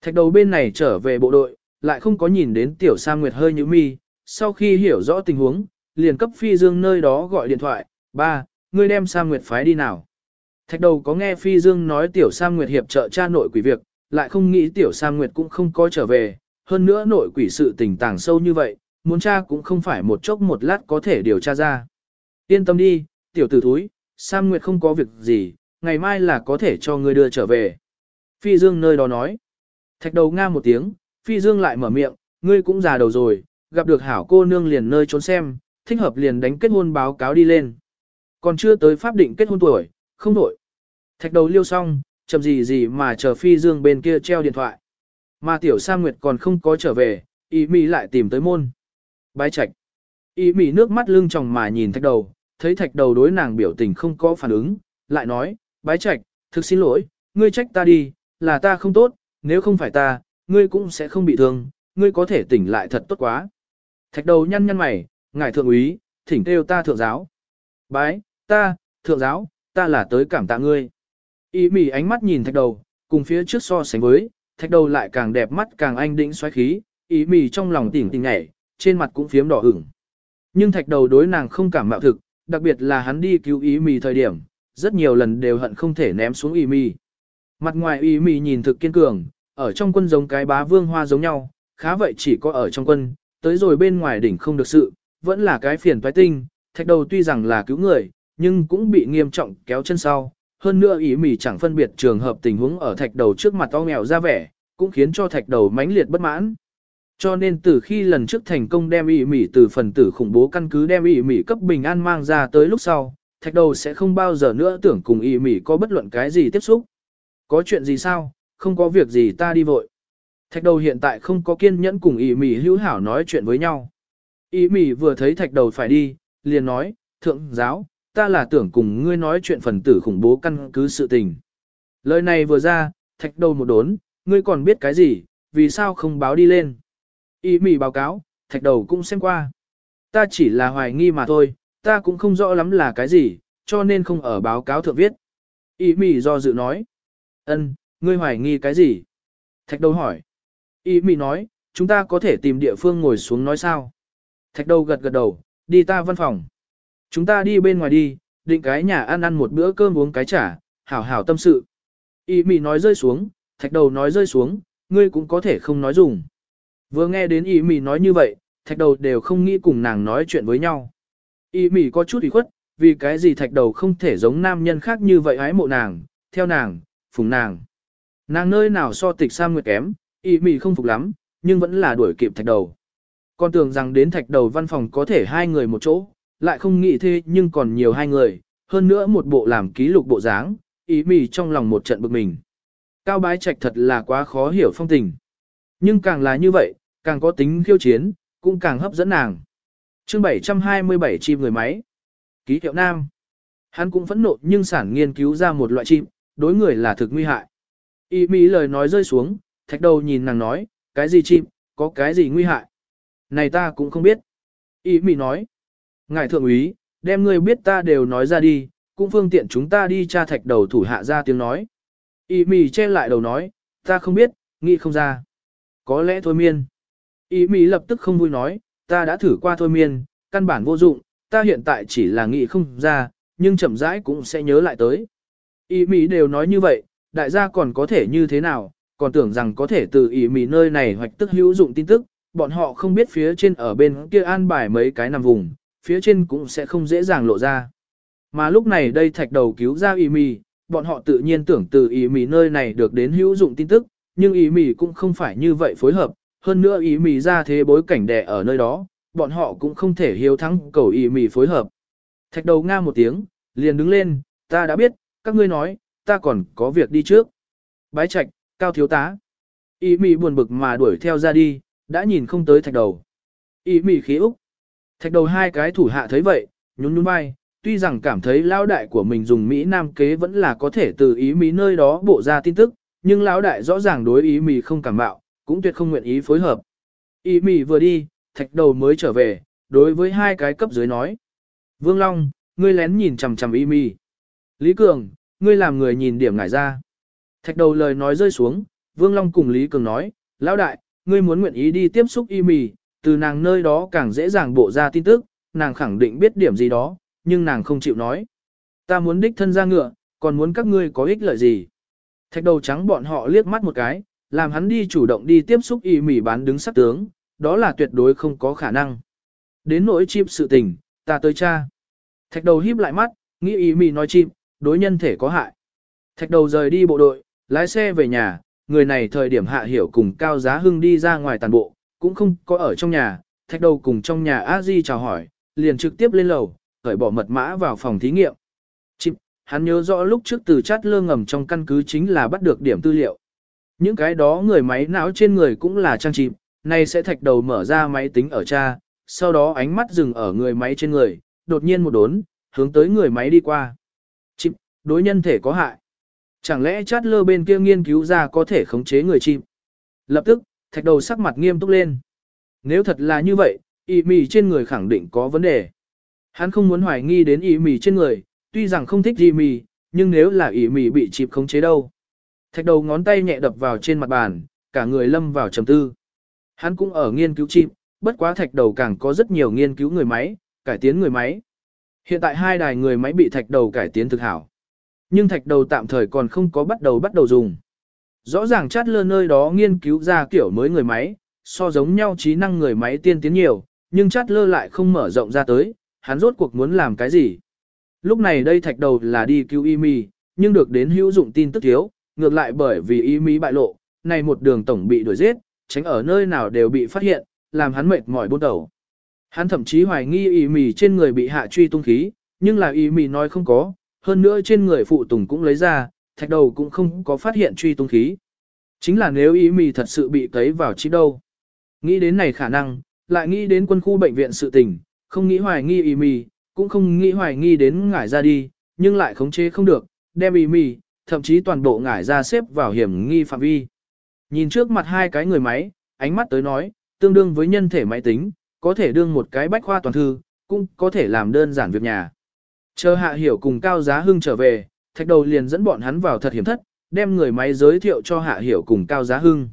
Thạch đầu bên này trở về bộ đội, lại không có nhìn đến tiểu Sa Nguyệt hơi như mi, sau khi hiểu rõ tình huống, liền cấp Phi Dương nơi đó gọi điện thoại, ba, ngươi đem Sa Nguyệt phái đi nào. Thạch đầu có nghe Phi Dương nói tiểu Sam Nguyệt hiệp trợ cha nội quỷ việc, lại không nghĩ tiểu Sam Nguyệt cũng không có trở về, hơn nữa nội quỷ sự tình tàng sâu như vậy, muốn cha cũng không phải một chốc một lát có thể điều tra ra. Yên tâm đi, tiểu tử thúi, Sam Nguyệt không có việc gì, ngày mai là có thể cho ngươi đưa trở về. Phi Dương nơi đó nói. Thạch đầu nga một tiếng, Phi Dương lại mở miệng, ngươi cũng già đầu rồi, gặp được hảo cô nương liền nơi trốn xem, thích hợp liền đánh kết hôn báo cáo đi lên. Còn chưa tới pháp định kết hôn tuổi, không đổi. Thạch đầu liêu xong, chậm gì gì mà chờ Phi Dương bên kia treo điện thoại. Mà tiểu sa Nguyệt còn không có trở về, ý mỹ lại tìm tới môn. Bái Trạch. Ý mỹ nước mắt lưng tròng mà nhìn thạch đầu, thấy thạch đầu đối nàng biểu tình không có phản ứng, lại nói, bái trạch, thực xin lỗi, ngươi trách ta đi, là ta không tốt, nếu không phải ta, ngươi cũng sẽ không bị thương, ngươi có thể tỉnh lại thật tốt quá. Thạch đầu nhăn nhăn mày, ngài thượng úy, thỉnh kêu ta thượng giáo. Bái, ta, thượng giáo, ta là tới cảm tạ ngươi. Ý mỉ ánh mắt nhìn thạch đầu, cùng phía trước so sánh với, thạch đầu lại càng đẹp mắt càng anh đĩnh xoáy khí, ý mỉ trong lòng tỉnh tỉnh nhảy, trên mặt cũng phiếm đỏ ửng. Nhưng thạch đầu đối nàng không cảm mạo thực, đặc biệt là hắn đi cứu ý mỉ thời điểm, rất nhiều lần đều hận không thể ném xuống ý mỉ. Mặt ngoài ý mỉ nhìn thực kiên cường, ở trong quân giống cái bá vương hoa giống nhau, khá vậy chỉ có ở trong quân, tới rồi bên ngoài đỉnh không được sự, vẫn là cái phiền toái tinh, thạch đầu tuy rằng là cứu người, nhưng cũng bị nghiêm trọng kéo chân sau. Hơn nữa ý mỉ chẳng phân biệt trường hợp tình huống ở thạch đầu trước mặt to nghèo ra vẻ, cũng khiến cho thạch đầu mãnh liệt bất mãn. Cho nên từ khi lần trước thành công đem ý mỉ từ phần tử khủng bố căn cứ đem ý mỉ cấp bình an mang ra tới lúc sau, thạch đầu sẽ không bao giờ nữa tưởng cùng ý mỉ có bất luận cái gì tiếp xúc. Có chuyện gì sao, không có việc gì ta đi vội. Thạch đầu hiện tại không có kiên nhẫn cùng ý mỉ hữu hảo nói chuyện với nhau. Ý mỉ vừa thấy thạch đầu phải đi, liền nói, thượng giáo, ta là tưởng cùng ngươi nói chuyện phần tử khủng bố căn cứ sự tình. Lời này vừa ra, thạch đầu một đốn, ngươi còn biết cái gì, vì sao không báo đi lên. Ý mỉ báo cáo, thạch đầu cũng xem qua. Ta chỉ là hoài nghi mà thôi, ta cũng không rõ lắm là cái gì, cho nên không ở báo cáo thượng viết. Ý mỉ do dự nói. ân, ngươi hoài nghi cái gì? Thạch đầu hỏi. Ý mỉ nói, chúng ta có thể tìm địa phương ngồi xuống nói sao? Thạch đầu gật gật đầu, đi ta văn phòng. Chúng ta đi bên ngoài đi, định cái nhà ăn ăn một bữa cơm uống cái chả, hảo hảo tâm sự. Y mỉ nói rơi xuống, thạch đầu nói rơi xuống, ngươi cũng có thể không nói dùng. Vừa nghe đến y mỉ nói như vậy, thạch đầu đều không nghĩ cùng nàng nói chuyện với nhau. Y mỉ có chút ủy khuất, vì cái gì thạch đầu không thể giống nam nhân khác như vậy ái mộ nàng, theo nàng, phùng nàng. Nàng nơi nào so tịch Sam Nguyệt kém, y mỉ không phục lắm, nhưng vẫn là đuổi kịp thạch đầu. Con tưởng rằng đến thạch đầu văn phòng có thể hai người một chỗ, lại không nghĩ thế nhưng còn nhiều hai người, hơn nữa một bộ làm ký lục bộ dáng, ý mì trong lòng một trận bực mình. Cao bái trạch thật là quá khó hiểu phong tình. Nhưng càng là như vậy, càng có tính khiêu chiến, cũng càng hấp dẫn nàng. chương 727 chim người máy. Ký hiệu nam. Hắn cũng phẫn nộ nhưng sản nghiên cứu ra một loại chim, đối người là thực nguy hại. Ý mỹ lời nói rơi xuống, thạch đầu nhìn nàng nói, cái gì chim, có cái gì nguy hại. Này ta cũng không biết. Ý mỹ nói, ngài thượng úy, đem ngươi biết ta đều nói ra đi, cũng phương tiện chúng ta đi tra thạch đầu thủ hạ ra tiếng nói. Ý mỹ che lại đầu nói, ta không biết, nghĩ không ra. Có lẽ thôi miên. Ý mỹ lập tức không vui nói, ta đã thử qua thôi miên, căn bản vô dụng, ta hiện tại chỉ là nghĩ không ra, nhưng chậm rãi cũng sẽ nhớ lại tới. Ý mỹ đều nói như vậy, đại gia còn có thể như thế nào, còn tưởng rằng có thể từ ý mỹ nơi này hoạch tức hữu dụng tin tức, bọn họ không biết phía trên ở bên kia an bài mấy cái nằm vùng, phía trên cũng sẽ không dễ dàng lộ ra. Mà lúc này đây thạch đầu cứu ra y mì, bọn họ tự nhiên tưởng từ y mì nơi này được đến hữu dụng tin tức, nhưng y mì cũng không phải như vậy phối hợp, hơn nữa y mì ra thế bối cảnh đẻ ở nơi đó, bọn họ cũng không thể hiếu thắng cầu y mì phối hợp. Thạch đầu nga một tiếng, liền đứng lên, ta đã biết, các ngươi nói, ta còn có việc đi trước. Bái trạch, cao thiếu tá. y mì buồn bực mà đuổi theo ra đi, đã nhìn không tới thạch đầu. y mì khí úc. Thạch đầu hai cái thủ hạ thấy vậy, nhún nhún vai, tuy rằng cảm thấy lão đại của mình dùng Mỹ Nam kế vẫn là có thể từ ý Mỹ nơi đó bộ ra tin tức, nhưng lão đại rõ ràng đối ý Mỹ không cảm bạo, cũng tuyệt không nguyện ý phối hợp. Ý Mỹ vừa đi, thạch đầu mới trở về, đối với hai cái cấp dưới nói. Vương Long, ngươi lén nhìn chằm chằm ý Mỹ. Lý Cường, ngươi làm người nhìn điểm ngải ra. Thạch đầu lời nói rơi xuống, Vương Long cùng Lý Cường nói, lão đại, ngươi muốn nguyện ý đi tiếp xúc y mì, từ nàng nơi đó càng dễ dàng bộ ra tin tức, nàng khẳng định biết điểm gì đó, nhưng nàng không chịu nói. Ta muốn đích thân ra ngựa, còn muốn các ngươi có ích lợi gì. Thạch đầu trắng bọn họ liếc mắt một cái, làm hắn đi chủ động đi tiếp xúc y mỉ bán đứng sắc tướng, đó là tuyệt đối không có khả năng. Đến nỗi chim sự tình, ta tới cha. Thạch đầu híp lại mắt, nghĩ y mỉ nói chim, đối nhân thể có hại. Thạch đầu rời đi bộ đội, lái xe về nhà, người này thời điểm hạ hiểu cùng Cao Giá Hưng đi ra ngoài tàn bộ, cũng không có ở trong nhà, thạch đầu cùng trong nhà a di chào hỏi, liền trực tiếp lên lầu, cởi bỏ mật mã vào phòng thí nghiệm. Chịp, hắn nhớ rõ lúc trước từ chát lơ ngầm trong căn cứ chính là bắt được điểm tư liệu. Những cái đó người máy não trên người cũng là trang chịp, nay sẽ thạch đầu mở ra máy tính ở cha, sau đó ánh mắt dừng ở người máy trên người, đột nhiên một đốn, hướng tới người máy đi qua. Chịp, đối nhân thể có hại. Chẳng lẽ chát lơ bên kia nghiên cứu ra có thể khống chế người chim? Lập tức, thạch đầu sắc mặt nghiêm túc lên. Nếu thật là như vậy, y mì trên người khẳng định có vấn đề. Hắn không muốn hoài nghi đến y mì trên người, tuy rằng không thích y mì, nhưng nếu là ý mì bị chịp khống chế đâu. Thạch đầu ngón tay nhẹ đập vào trên mặt bàn, cả người lâm vào trầm tư. Hắn cũng ở nghiên cứu chịp, bất quá thạch đầu càng có rất nhiều nghiên cứu người máy, cải tiến người máy. Hiện tại hai đài người máy bị thạch đầu cải tiến thực hảo. Nhưng thạch đầu tạm thời còn không có bắt đầu bắt đầu dùng. Rõ ràng chát lơ nơi đó nghiên cứu ra kiểu mới người máy, so giống nhau trí năng người máy tiên tiến nhiều, nhưng chát lơ lại không mở rộng ra tới, hắn rốt cuộc muốn làm cái gì. Lúc này đây thạch đầu là đi cứu y mi, nhưng được đến hữu dụng tin tức thiếu, ngược lại bởi vì y mi bại lộ, này một đường tổng bị đuổi giết, tránh ở nơi nào đều bị phát hiện, làm hắn mệt mỏi buôn đầu. Hắn thậm chí hoài nghi y mì trên người bị hạ truy tung khí, nhưng là y mì nói không có, hơn nữa trên người phụ tùng cũng lấy ra, thạch đầu cũng không có phát hiện truy tung khí. Chính là nếu ý mì thật sự bị cấy vào chip đâu. Nghĩ đến này khả năng, lại nghĩ đến quân khu bệnh viện sự tình, không nghĩ hoài nghi ý mì, cũng không nghĩ hoài nghi đến ngải ra đi, nhưng lại khống chế không được, đem ý mì, thậm chí toàn bộ ngải ra xếp vào hiểm nghi phạm vi. Nhìn trước mặt hai cái người máy, ánh mắt tới nói, tương đương với nhân thể máy tính, có thể đương một cái bách khoa toàn thư, cũng có thể làm đơn giản việc nhà. Chờ hạ hiểu cùng Cao Giá Hưng trở về, thạch đầu liền dẫn bọn hắn vào thật hiểm thất, đem người máy giới thiệu cho hạ hiểu cùng Cao Giá Hưng.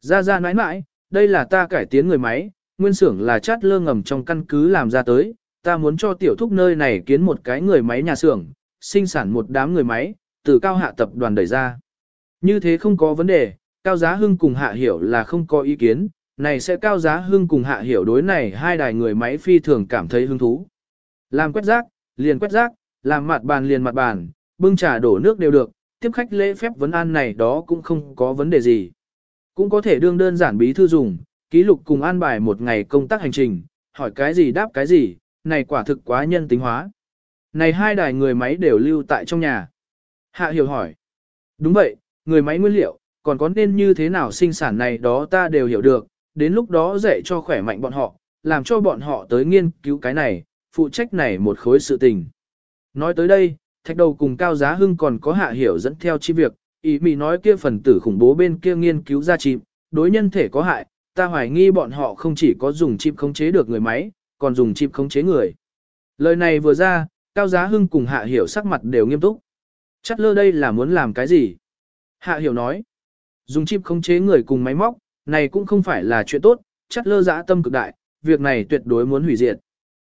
Ra ra nãi nãi, đây là ta cải tiến người máy, nguyên xưởng là chát lơ ngầm trong căn cứ làm ra tới, ta muốn cho tiểu thúc nơi này kiến một cái người máy nhà xưởng, sinh sản một đám người máy, từ cao hạ tập đoàn đẩy ra. Như thế không có vấn đề, Cao Giá Hưng cùng hạ hiểu là không có ý kiến, này sẽ cao giá hưng cùng hạ hiểu đối này hai đài người máy phi thường cảm thấy hứng thú. Làm quét rác, liền quét rác, làm mặt bàn liền mặt bàn, bưng trà đổ nước đều được, tiếp khách lễ phép vấn an này đó cũng không có vấn đề gì. Cũng có thể đương đơn giản bí thư dùng, ký lục cùng an bài một ngày công tác hành trình, hỏi cái gì đáp cái gì, này quả thực quá nhân tính hóa. Này hai đài người máy đều lưu tại trong nhà. Hạ hiểu hỏi. Đúng vậy, người máy nguyên liệu, còn có nên như thế nào sinh sản này đó ta đều hiểu được, đến lúc đó dạy cho khỏe mạnh bọn họ, làm cho bọn họ tới nghiên cứu cái này, phụ trách này một khối sự tình. Nói tới đây, thạch đầu cùng cao giá hưng còn có hạ hiểu dẫn theo chi việc, ý mì nói kia phần tử khủng bố bên kia nghiên cứu ra chim, đối nhân thể có hại, ta hoài nghi bọn họ không chỉ có dùng chip khống chế được người máy, còn dùng chip khống chế người. Lời này vừa ra, cao giá hưng cùng hạ hiểu sắc mặt đều nghiêm túc. Chắc lơ đây là muốn làm cái gì? Hạ hiểu nói, dùng chip khống chế người cùng máy móc, này cũng không phải là chuyện tốt, chắc lơ dã tâm cực đại, việc này tuyệt đối muốn hủy diệt.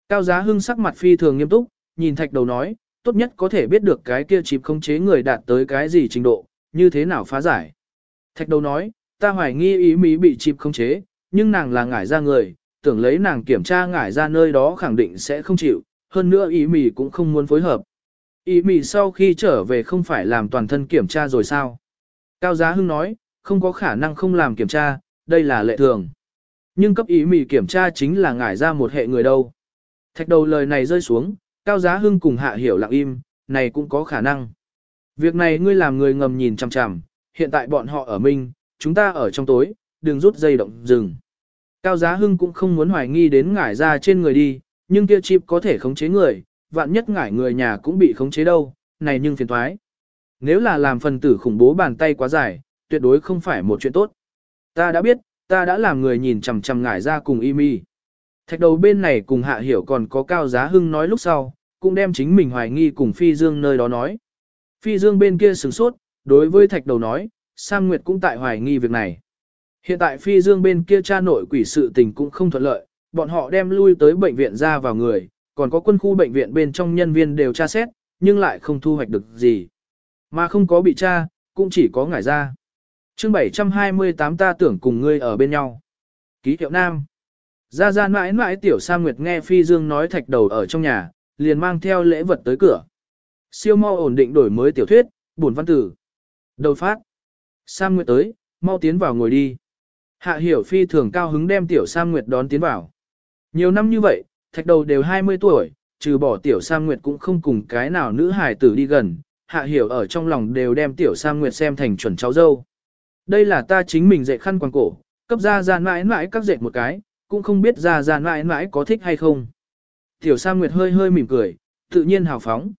Cao giá hưng sắc mặt phi thường nghiêm túc, nhìn thạch đầu nói, tốt nhất có thể biết được cái kia chịp không chế người đạt tới cái gì trình độ, như thế nào phá giải. Thạch đầu nói, ta hoài nghi ý mỹ bị chịp không chế, nhưng nàng là ngải ra người, tưởng lấy nàng kiểm tra ngải ra nơi đó khẳng định sẽ không chịu, hơn nữa ý mỹ cũng không muốn phối hợp. Ý mỹ sau khi trở về không phải làm toàn thân kiểm tra rồi sao? Cao Giá Hưng nói, không có khả năng không làm kiểm tra, đây là lệ thường. Nhưng cấp ý Mỹ kiểm tra chính là ngải ra một hệ người đâu. Thạch đầu lời này rơi xuống, cao giá hưng cùng hạ hiểu lặng im, này cũng có khả năng. Việc này ngươi làm người ngầm nhìn chằm chằm, hiện tại bọn họ ở minh, chúng ta ở trong tối, đừng rút dây động rừng. Cao giá hưng cũng không muốn hoài nghi đến ngải ra trên người đi, nhưng kia chip có thể khống chế người, vạn nhất ngải người nhà cũng bị khống chế đâu, này nhưng phiền thoái. Nếu là làm phần tử khủng bố bàn tay quá dài, tuyệt đối không phải một chuyện tốt. Ta đã biết, ta đã làm người nhìn chằm chằm ngải ra cùng y mi. Thạch đầu bên này cùng hạ hiểu còn có cao giá hưng nói lúc sau, cũng đem chính mình hoài nghi cùng phi dương nơi đó nói. Phi dương bên kia sửng sốt, đối với thạch đầu nói, Sam Nguyệt cũng tại hoài nghi việc này. Hiện tại phi dương bên kia cha nội quỷ sự tình cũng không thuận lợi, bọn họ đem lui tới bệnh viện ra vào người, còn có quân khu bệnh viện bên trong nhân viên đều tra xét, nhưng lại không thu hoạch được gì. Mà không có bị tra, cũng chỉ có ngải ra. chương 728 ta tưởng cùng ngươi ở bên nhau. Ký hiệu nam. Ra ra mãi mãi tiểu Sa Nguyệt nghe Phi Dương nói thạch đầu ở trong nhà, liền mang theo lễ vật tới cửa. Siêu mau ổn định đổi mới tiểu thuyết, buồn văn tử. Đầu phát. Sa Nguyệt tới, mau tiến vào ngồi đi. Hạ hiểu phi thường cao hứng đem tiểu sa Nguyệt đón tiến vào. Nhiều năm như vậy, thạch đầu đều 20 tuổi, trừ bỏ tiểu sa Nguyệt cũng không cùng cái nào nữ hài tử đi gần, hạ hiểu ở trong lòng đều đem tiểu sa Nguyệt xem thành chuẩn cháu dâu. Đây là ta chính mình dạy khăn quàng cổ, cấp ra ra mãi mãi các dạy một cái, cũng không biết ra ra mãi mãi có thích hay không. Tiểu Sa Nguyệt hơi hơi mỉm cười, tự nhiên hào phóng.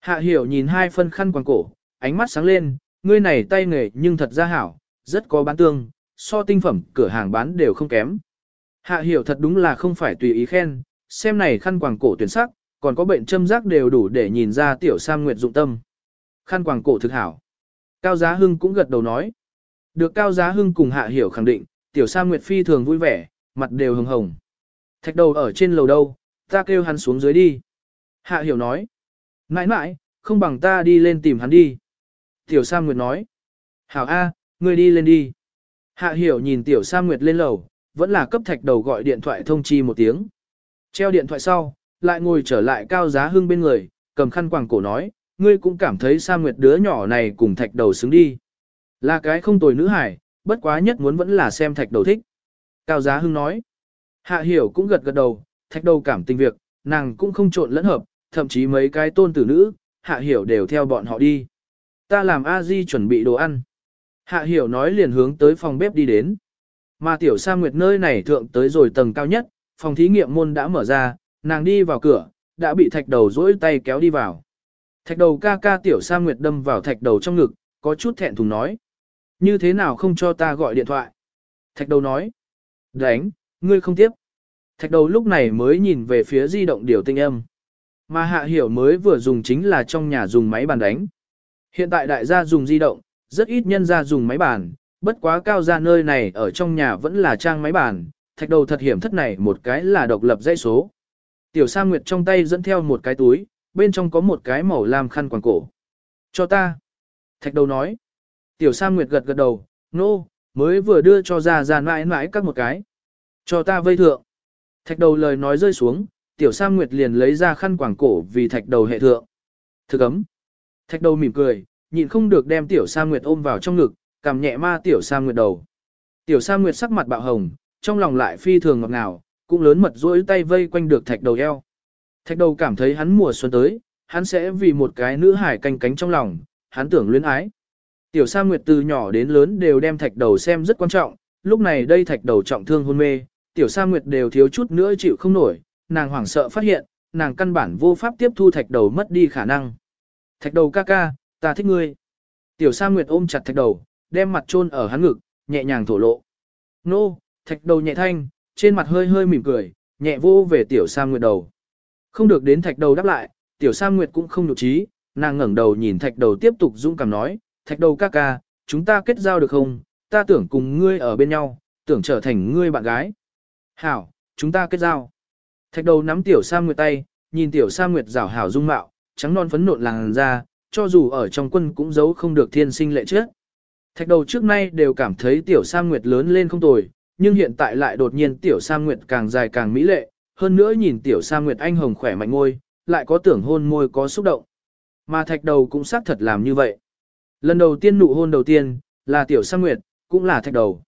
Hạ hiểu nhìn hai phân khăn quàng cổ, ánh mắt sáng lên, ngươi này tay nghề nhưng thật ra hảo, rất có bán tương, so tinh phẩm cửa hàng bán đều không kém. Hạ hiểu thật đúng là không phải tùy ý khen, xem này khăn quàng cổ tuyển sắc, còn có bệnh châm rác đều đủ để nhìn ra tiểu Sam Nguyệt dụng tâm. Khăn quàng cổ thực hảo. Cao Giá Hưng cũng gật đầu nói. Được Cao Giá Hưng cùng Hạ Hiểu khẳng định, Tiểu Sa Nguyệt Phi thường vui vẻ, mặt đều hồng hồng. Thạch đầu ở trên lầu đâu, ta kêu hắn xuống dưới đi. Hạ Hiểu nói. Nãi nãi, không bằng ta đi lên tìm hắn đi. Tiểu Sa Nguyệt nói. Hảo A, ngươi đi lên đi. Hạ Hiểu nhìn Tiểu Sa Nguyệt lên lầu, vẫn là cấp thạch đầu gọi điện thoại thông chi một tiếng. Treo điện thoại sau, lại ngồi trở lại Cao Giá Hưng bên người, cầm khăn quàng cổ nói, ngươi cũng cảm thấy Sa Nguyệt đứa nhỏ này cùng thạch đầu xứng đi. Là cái không tồi nữ hải, bất quá nhất muốn vẫn là xem thạch đầu thích. Cao Giá Hưng nói. Hạ hiểu cũng gật gật đầu, thạch đầu cảm tình việc, nàng cũng không trộn lẫn hợp, thậm chí mấy cái tôn tử nữ, hạ hiểu đều theo bọn họ đi. Ta làm a di chuẩn bị đồ ăn. Hạ hiểu nói liền hướng tới phòng bếp đi đến. Mà tiểu Sa Nguyệt nơi này thượng tới rồi tầng cao nhất, phòng thí nghiệm môn đã mở ra, nàng đi vào cửa, đã bị thạch đầu duỗi tay kéo đi vào. Thạch đầu ca ca tiểu Sa Nguyệt đâm vào thạch đầu trong ngực, có chút thẹn thùng nói. Như thế nào không cho ta gọi điện thoại? Thạch đầu nói. Đánh, ngươi không tiếp. Thạch đầu lúc này mới nhìn về phía di động điều tinh âm. Mà hạ hiểu mới vừa dùng chính là trong nhà dùng máy bàn đánh. Hiện tại đại gia dùng di động, rất ít nhân gia dùng máy bàn, bất quá cao ra nơi này ở trong nhà vẫn là trang máy bàn, thạch đầu thật hiểm thất này một cái là độc lập dãy số. Tiểu Sa Nguyệt trong tay dẫn theo một cái túi, bên trong có một cái màu lam khăn quàng cổ. Cho ta. Thạch đầu nói. Tiểu Sa Nguyệt gật gật đầu, nô, no, mới vừa đưa cho ra ra mãi mãi các một cái. Cho ta vây thượng. Thạch đầu lời nói rơi xuống, Tiểu Sa Nguyệt liền lấy ra khăn quàng cổ vì thạch đầu hệ thượng. Thực ấm. Thạch đầu mỉm cười, nhịn không được đem Tiểu Sa Nguyệt ôm vào trong ngực, cầm nhẹ ma Tiểu Sa Nguyệt đầu. Tiểu Sa Nguyệt sắc mặt bạo hồng, trong lòng lại phi thường ngọt ngào, cũng lớn mật duỗi tay vây quanh được thạch đầu eo. Thạch đầu cảm thấy hắn mùa xuân tới, hắn sẽ vì một cái nữ hải canh cánh trong lòng, hắn tưởng luyến ái. Tiểu Sa Nguyệt từ nhỏ đến lớn đều đem thạch đầu xem rất quan trọng, lúc này đây thạch đầu trọng thương hôn mê, Tiểu Sa Nguyệt đều thiếu chút nữa chịu không nổi, nàng hoảng sợ phát hiện, nàng căn bản vô pháp tiếp thu thạch đầu mất đi khả năng. Thạch đầu ca ca, ta thích ngươi. Tiểu Sa Nguyệt ôm chặt thạch đầu, đem mặt chôn ở hắn ngực, nhẹ nhàng thổ lộ. Nô, thạch đầu nhẹ thanh, trên mặt hơi hơi mỉm cười, nhẹ vô về Tiểu Sa Nguyệt đầu. Không được đến thạch đầu đáp lại, Tiểu Sa Nguyệt cũng không nhục trí, nàng ngẩng đầu nhìn thạch đầu tiếp tục dũng cảm nói, thạch đầu ca ca, chúng ta kết giao được không, ta tưởng cùng ngươi ở bên nhau, tưởng trở thành ngươi bạn gái. Hảo, chúng ta kết giao. Thạch đầu nắm tiểu Sa Nguyệt tay, nhìn tiểu Sa Nguyệt rảo hảo dung mạo, trắng non phấn nộn làng ra, cho dù ở trong quân cũng giấu không được thiên sinh lệ trước. Thạch đầu trước nay đều cảm thấy tiểu Sa Nguyệt lớn lên không tồi, nhưng hiện tại lại đột nhiên tiểu Sa Nguyệt càng dài càng mỹ lệ, hơn nữa nhìn tiểu Sa Nguyệt anh hồng khỏe mạnh ngôi, lại có tưởng hôn môi có xúc động. Mà thạch đầu cũng xác thật làm như vậy. Lần đầu tiên nụ hôn đầu tiên, là tiểu Sa Nguyệt, cũng là thạch đầu.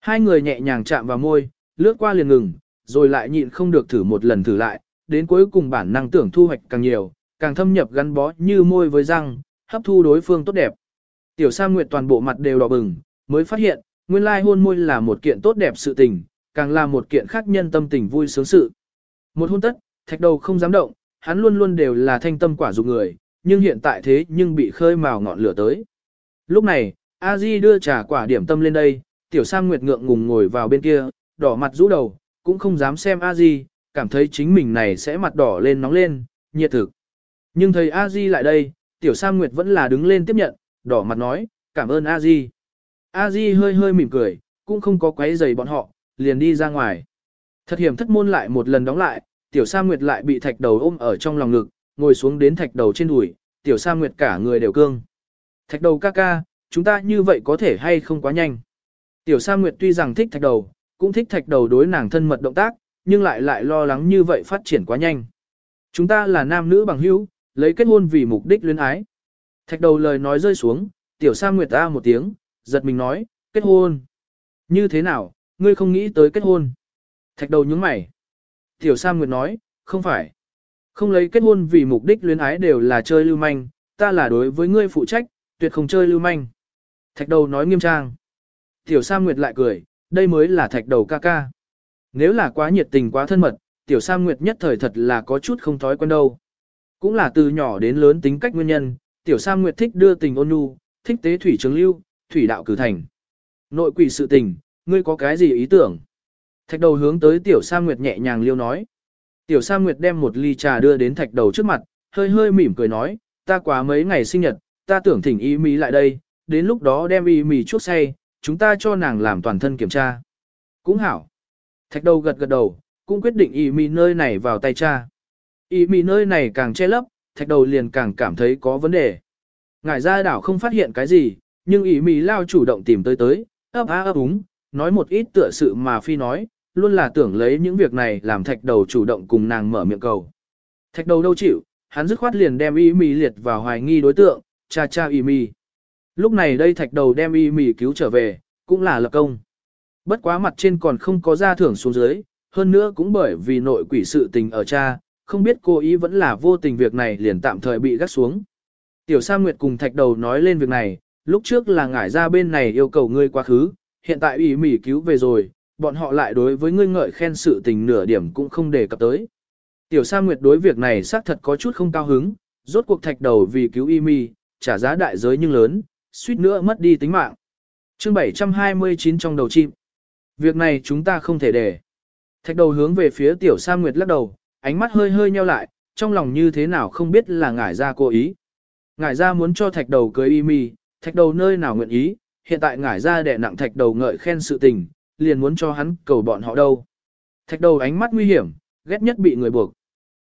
Hai người nhẹ nhàng chạm vào môi, lướt qua liền ngừng, rồi lại nhịn không được thử một lần thử lại, đến cuối cùng bản năng tưởng thu hoạch càng nhiều, càng thâm nhập gắn bó như môi với răng, hấp thu đối phương tốt đẹp. Tiểu Sa Nguyệt toàn bộ mặt đều đỏ bừng, mới phát hiện, nguyên lai hôn môi là một kiện tốt đẹp sự tình, càng là một kiện khác nhân tâm tình vui sướng sự. Một hôn tất, thạch đầu không dám động, hắn luôn luôn đều là thanh tâm quả dục người, nhưng hiện tại thế nhưng bị khơi mào ngọn lửa tới. Lúc này, A Di đưa trà quả điểm tâm lên đây, tiểu Sam Nguyệt ngượng ngùng ngồi vào bên kia, đỏ mặt rũ đầu, cũng không dám xem A Di, cảm thấy chính mình này sẽ mặt đỏ lên nóng lên, nhiệt thực. Nhưng thấy A Di lại đây, tiểu Sam Nguyệt vẫn là đứng lên tiếp nhận, đỏ mặt nói, cảm ơn A Di. A Di hơi hơi mỉm cười, cũng không có quấy giày bọn họ, liền đi ra ngoài. Thật hiểm thất môn lại một lần đóng lại, tiểu Sam Nguyệt lại bị thạch đầu ôm ở trong lòng ngực, ngồi xuống đến thạch đầu trên đùi, tiểu Sa Nguyệt cả người đều cương. Thạch đầu ca ca, chúng ta như vậy có thể hay không quá nhanh. Tiểu Sa Nguyệt tuy rằng thích thạch đầu, cũng thích thạch đầu đối nàng thân mật động tác, nhưng lại lại lo lắng như vậy phát triển quá nhanh. Chúng ta là nam nữ bằng hữu, lấy kết hôn vì mục đích luyến ái. Thạch đầu lời nói rơi xuống, tiểu Sa Nguyệt ta một tiếng, giật mình nói, kết hôn. Như thế nào, ngươi không nghĩ tới kết hôn. Thạch đầu nhướng mày. Tiểu Sa Nguyệt nói, không phải. Không lấy kết hôn vì mục đích luyến ái đều là chơi lưu manh, ta là đối với ngươi phụ trách, tuyệt không chơi lưu manh. Thạch đầu nói nghiêm trang. Tiểu Sa Nguyệt lại cười, đây mới là thạch đầu ca ca. Nếu là quá nhiệt tình quá thân mật, Tiểu Sa Nguyệt nhất thời thật là có chút không thói quen đâu. Cũng là từ nhỏ đến lớn tính cách nguyên nhân, Tiểu Sa Nguyệt thích đưa tình ôn nhu, thích tế thủy trường lưu, thủy đạo cử thành. Nội quỷ sự tình, ngươi có cái gì ý tưởng? Thạch đầu hướng tới Tiểu Sa Nguyệt nhẹ nhàng liêu nói. Tiểu Sa Nguyệt đem một ly trà đưa đến thạch đầu trước mặt, hơi hơi mỉm cười nói, ta quá mấy ngày sinh nhật, ta tưởng thỉnh y mì lại đây, đến lúc đó đem y mì chuốc say, chúng ta cho nàng làm toàn thân kiểm tra. Cũng hảo. Thạch đầu gật gật đầu, cũng quyết định y mì nơi này vào tay cha. Y mì nơi này càng che lấp, thạch đầu liền càng cảm thấy có vấn đề. Ngải ra đảo không phát hiện cái gì, nhưng y mì lao chủ động tìm tới tới, ấp á ấp úng, nói một ít tựa sự mà phi nói, luôn là tưởng lấy những việc này làm thạch đầu chủ động cùng nàng mở miệng cầu. Thạch đầu đâu chịu, hắn dứt khoát liền đem y mì liệt vào hoài nghi đối tượng, cha cha y mì. Lúc này đây thạch đầu đem y mì cứu trở về, cũng là lập công. Bất quá mặt trên còn không có ra thưởng xuống dưới, hơn nữa cũng bởi vì nội quỷ sự tình ở cha, không biết cô ý vẫn là vô tình việc này liền tạm thời bị gắt xuống. Tiểu Sa Nguyệt cùng thạch đầu nói lên việc này, lúc trước là ngải ra bên này yêu cầu ngươi quá khứ, hiện tại y mì cứu về rồi, bọn họ lại đối với ngươi ngợi khen sự tình nửa điểm cũng không đề cập tới. Tiểu Sa Nguyệt đối việc này xác thật có chút không cao hứng, rốt cuộc thạch đầu vì cứu y mi, trả giá đại giới nhưng lớn, suýt nữa mất đi tính mạng. chương 729 trong đầu chim. Việc này chúng ta không thể để. Thạch đầu hướng về phía tiểu Sa Nguyệt lắc đầu, ánh mắt hơi hơi nheo lại, trong lòng như thế nào không biết là ngải ra cố ý. Ngải ra muốn cho thạch đầu cưới y mi, thạch đầu nơi nào nguyện ý, hiện tại ngải ra đẻ nặng thạch đầu ngợi khen sự tình, liền muốn cho hắn cầu bọn họ đâu. Thạch đầu ánh mắt nguy hiểm, ghét nhất bị người buộc.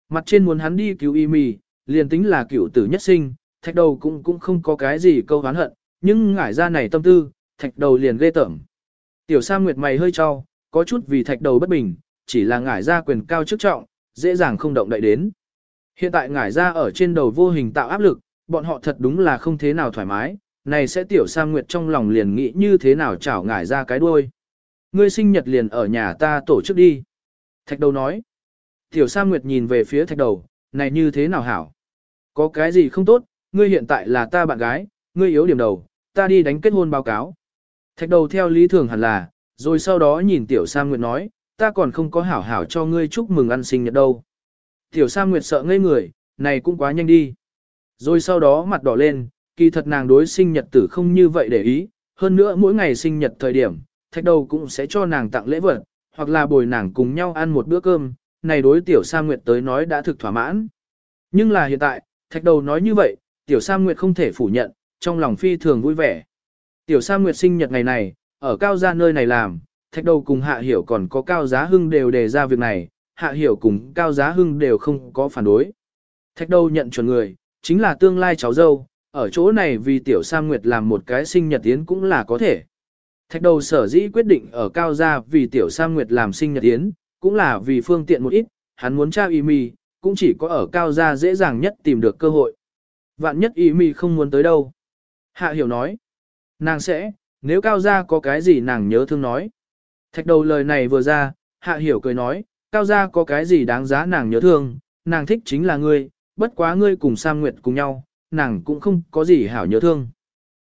Mặt trên muốn hắn đi cứu y mì, liền tính là cựu tử nhất sinh, thạch đầu cũng cũng không có cái gì câu hán hận, nhưng ngải ra này tâm tư, thạch đầu liền ghê tởm. Tiểu Sa Nguyệt mày hơi cho, có chút vì thạch đầu bất bình, chỉ là ngải ra quyền cao chức trọng, dễ dàng không động đậy đến. Hiện tại ngải ra ở trên đầu vô hình tạo áp lực, bọn họ thật đúng là không thế nào thoải mái, này sẽ tiểu Sa Nguyệt trong lòng liền nghĩ như thế nào chảo ngải ra cái đuôi. Ngươi sinh nhật liền ở nhà ta tổ chức đi. Thạch đầu nói. Tiểu Sa Nguyệt nhìn về phía thạch đầu, này như thế nào hảo? Có cái gì không tốt, ngươi hiện tại là ta bạn gái, ngươi yếu điểm đầu, ta đi đánh kết hôn báo cáo. Thạch đầu theo lý thường hẳn là, rồi sau đó nhìn Tiểu Sa Nguyệt nói, ta còn không có hảo hảo cho ngươi chúc mừng ăn sinh nhật đâu. Tiểu Sa Nguyệt sợ ngây người, này cũng quá nhanh đi. Rồi sau đó mặt đỏ lên, kỳ thật nàng đối sinh nhật tử không như vậy để ý, hơn nữa mỗi ngày sinh nhật thời điểm, thạch đầu cũng sẽ cho nàng tặng lễ vật, hoặc là bồi nàng cùng nhau ăn một bữa cơm, này đối tiểu Sa Nguyệt tới nói đã thực thỏa mãn. Nhưng là hiện tại, thạch đầu nói như vậy, tiểu Sa Nguyệt không thể phủ nhận, trong lòng phi thường vui vẻ. Tiểu Sa Nguyệt sinh nhật ngày này, ở cao gia nơi này làm, thạch đầu cùng hạ hiểu còn có cao giá hưng đều đề ra việc này, hạ hiểu cùng cao giá hưng đều không có phản đối. Thạch đầu nhận chuẩn người, chính là tương lai cháu dâu, ở chỗ này vì tiểu Sa Nguyệt làm một cái sinh nhật tiến cũng là có thể. Thạch đầu sở dĩ quyết định ở cao gia vì tiểu Sam Nguyệt làm sinh nhật yến, cũng là vì phương tiện một ít, hắn muốn trao y mì, cũng chỉ có ở cao gia dễ dàng nhất tìm được cơ hội. Vạn nhất y mì không muốn tới đâu. Hạ hiểu nói, nàng sẽ, nếu cao gia có cái gì nàng nhớ thương nói. Thạch đầu lời này vừa ra, hạ hiểu cười nói, cao gia có cái gì đáng giá nàng nhớ thương, nàng thích chính là ngươi, bất quá ngươi cùng Sam Nguyệt cùng nhau, nàng cũng không có gì hảo nhớ thương.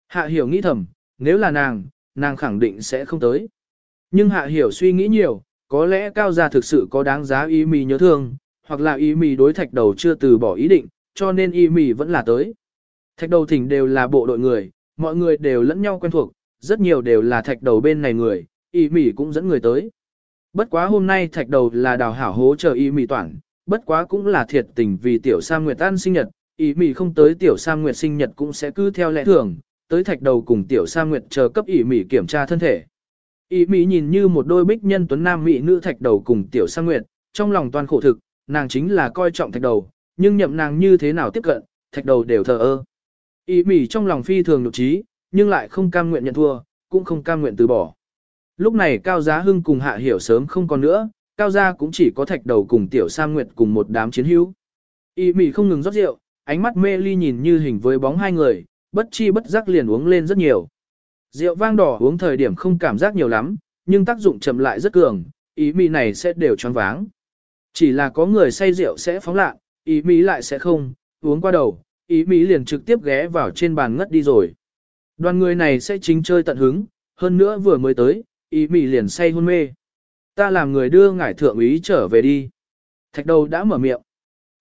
Hạ hiểu nghĩ thầm, nếu là nàng, nàng khẳng định sẽ không tới. Nhưng hạ hiểu suy nghĩ nhiều, có lẽ cao gia thực sự có đáng giá y mì nhớ thương, hoặc là y mì đối thạch đầu chưa từ bỏ ý định, cho nên y mì vẫn là tới. Thạch đầu thỉnh đều là bộ đội người, mọi người đều lẫn nhau quen thuộc, rất nhiều đều là thạch đầu bên này người, y mì cũng dẫn người tới. Bất quá hôm nay thạch đầu là đào hảo hố chờ y mì toàn, bất quá cũng là thiệt tình vì tiểu Sam Nguyệt An sinh nhật, y mì không tới tiểu Sam Nguyệt sinh nhật cũng sẽ cứ theo lẽ thường, tới thạch đầu cùng tiểu sa nguyệt chờ cấp ỉ mỉ kiểm tra thân thể. ỉ mỹ nhìn như một đôi bích nhân tuấn nam mỹ nữ thạch đầu cùng tiểu sa nguyệt, trong lòng toàn khổ thực, nàng chính là coi trọng thạch đầu, nhưng nhậm nàng như thế nào tiếp cận, thạch đầu đều thờ ơ. ỉ mỹ trong lòng phi thường nhục trí, nhưng lại không cam nguyện nhận thua, cũng không cam nguyện từ bỏ. Lúc này Cao Giá Hưng cùng Hạ Hiểu sớm không còn nữa, Cao Gia cũng chỉ có thạch đầu cùng Tiểu Sa Nguyệt cùng một đám chiến hữu. Y mỹ không ngừng rót rượu, ánh mắt mê ly nhìn như hình với bóng hai người, bất chi bất giác liền uống lên rất nhiều. Rượu vang đỏ uống thời điểm không cảm giác nhiều lắm, nhưng tác dụng chậm lại rất cường, ý mì này sẽ đều choáng váng. Chỉ là có người say rượu sẽ phóng lạ, ý mì lại sẽ không, uống qua đầu, ý mì liền trực tiếp ghé vào trên bàn ngất đi rồi. Đoàn người này sẽ chính chơi tận hứng, hơn nữa vừa mới tới, ý mì liền say hôn mê. Ta làm người đưa ngải thượng ý trở về đi. Thạch đầu đã mở miệng.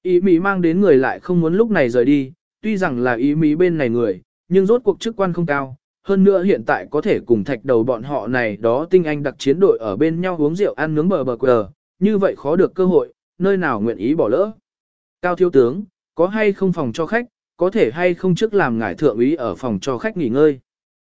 Ý mì mang đến người lại không muốn lúc này rời đi, tuy rằng là ý mỹ bên này người, nhưng rốt cuộc chức quan không cao, hơn nữa hiện tại có thể cùng thạch đầu bọn họ này đó tinh anh đặc chiến đội ở bên nhau uống rượu ăn nướng bờ bờ quờ, như vậy khó được cơ hội, nơi nào nguyện ý bỏ lỡ. Cao thiếu tướng, có hay không phòng cho khách, có thể hay không trước làm ngải thượng úy ở phòng cho khách nghỉ ngơi.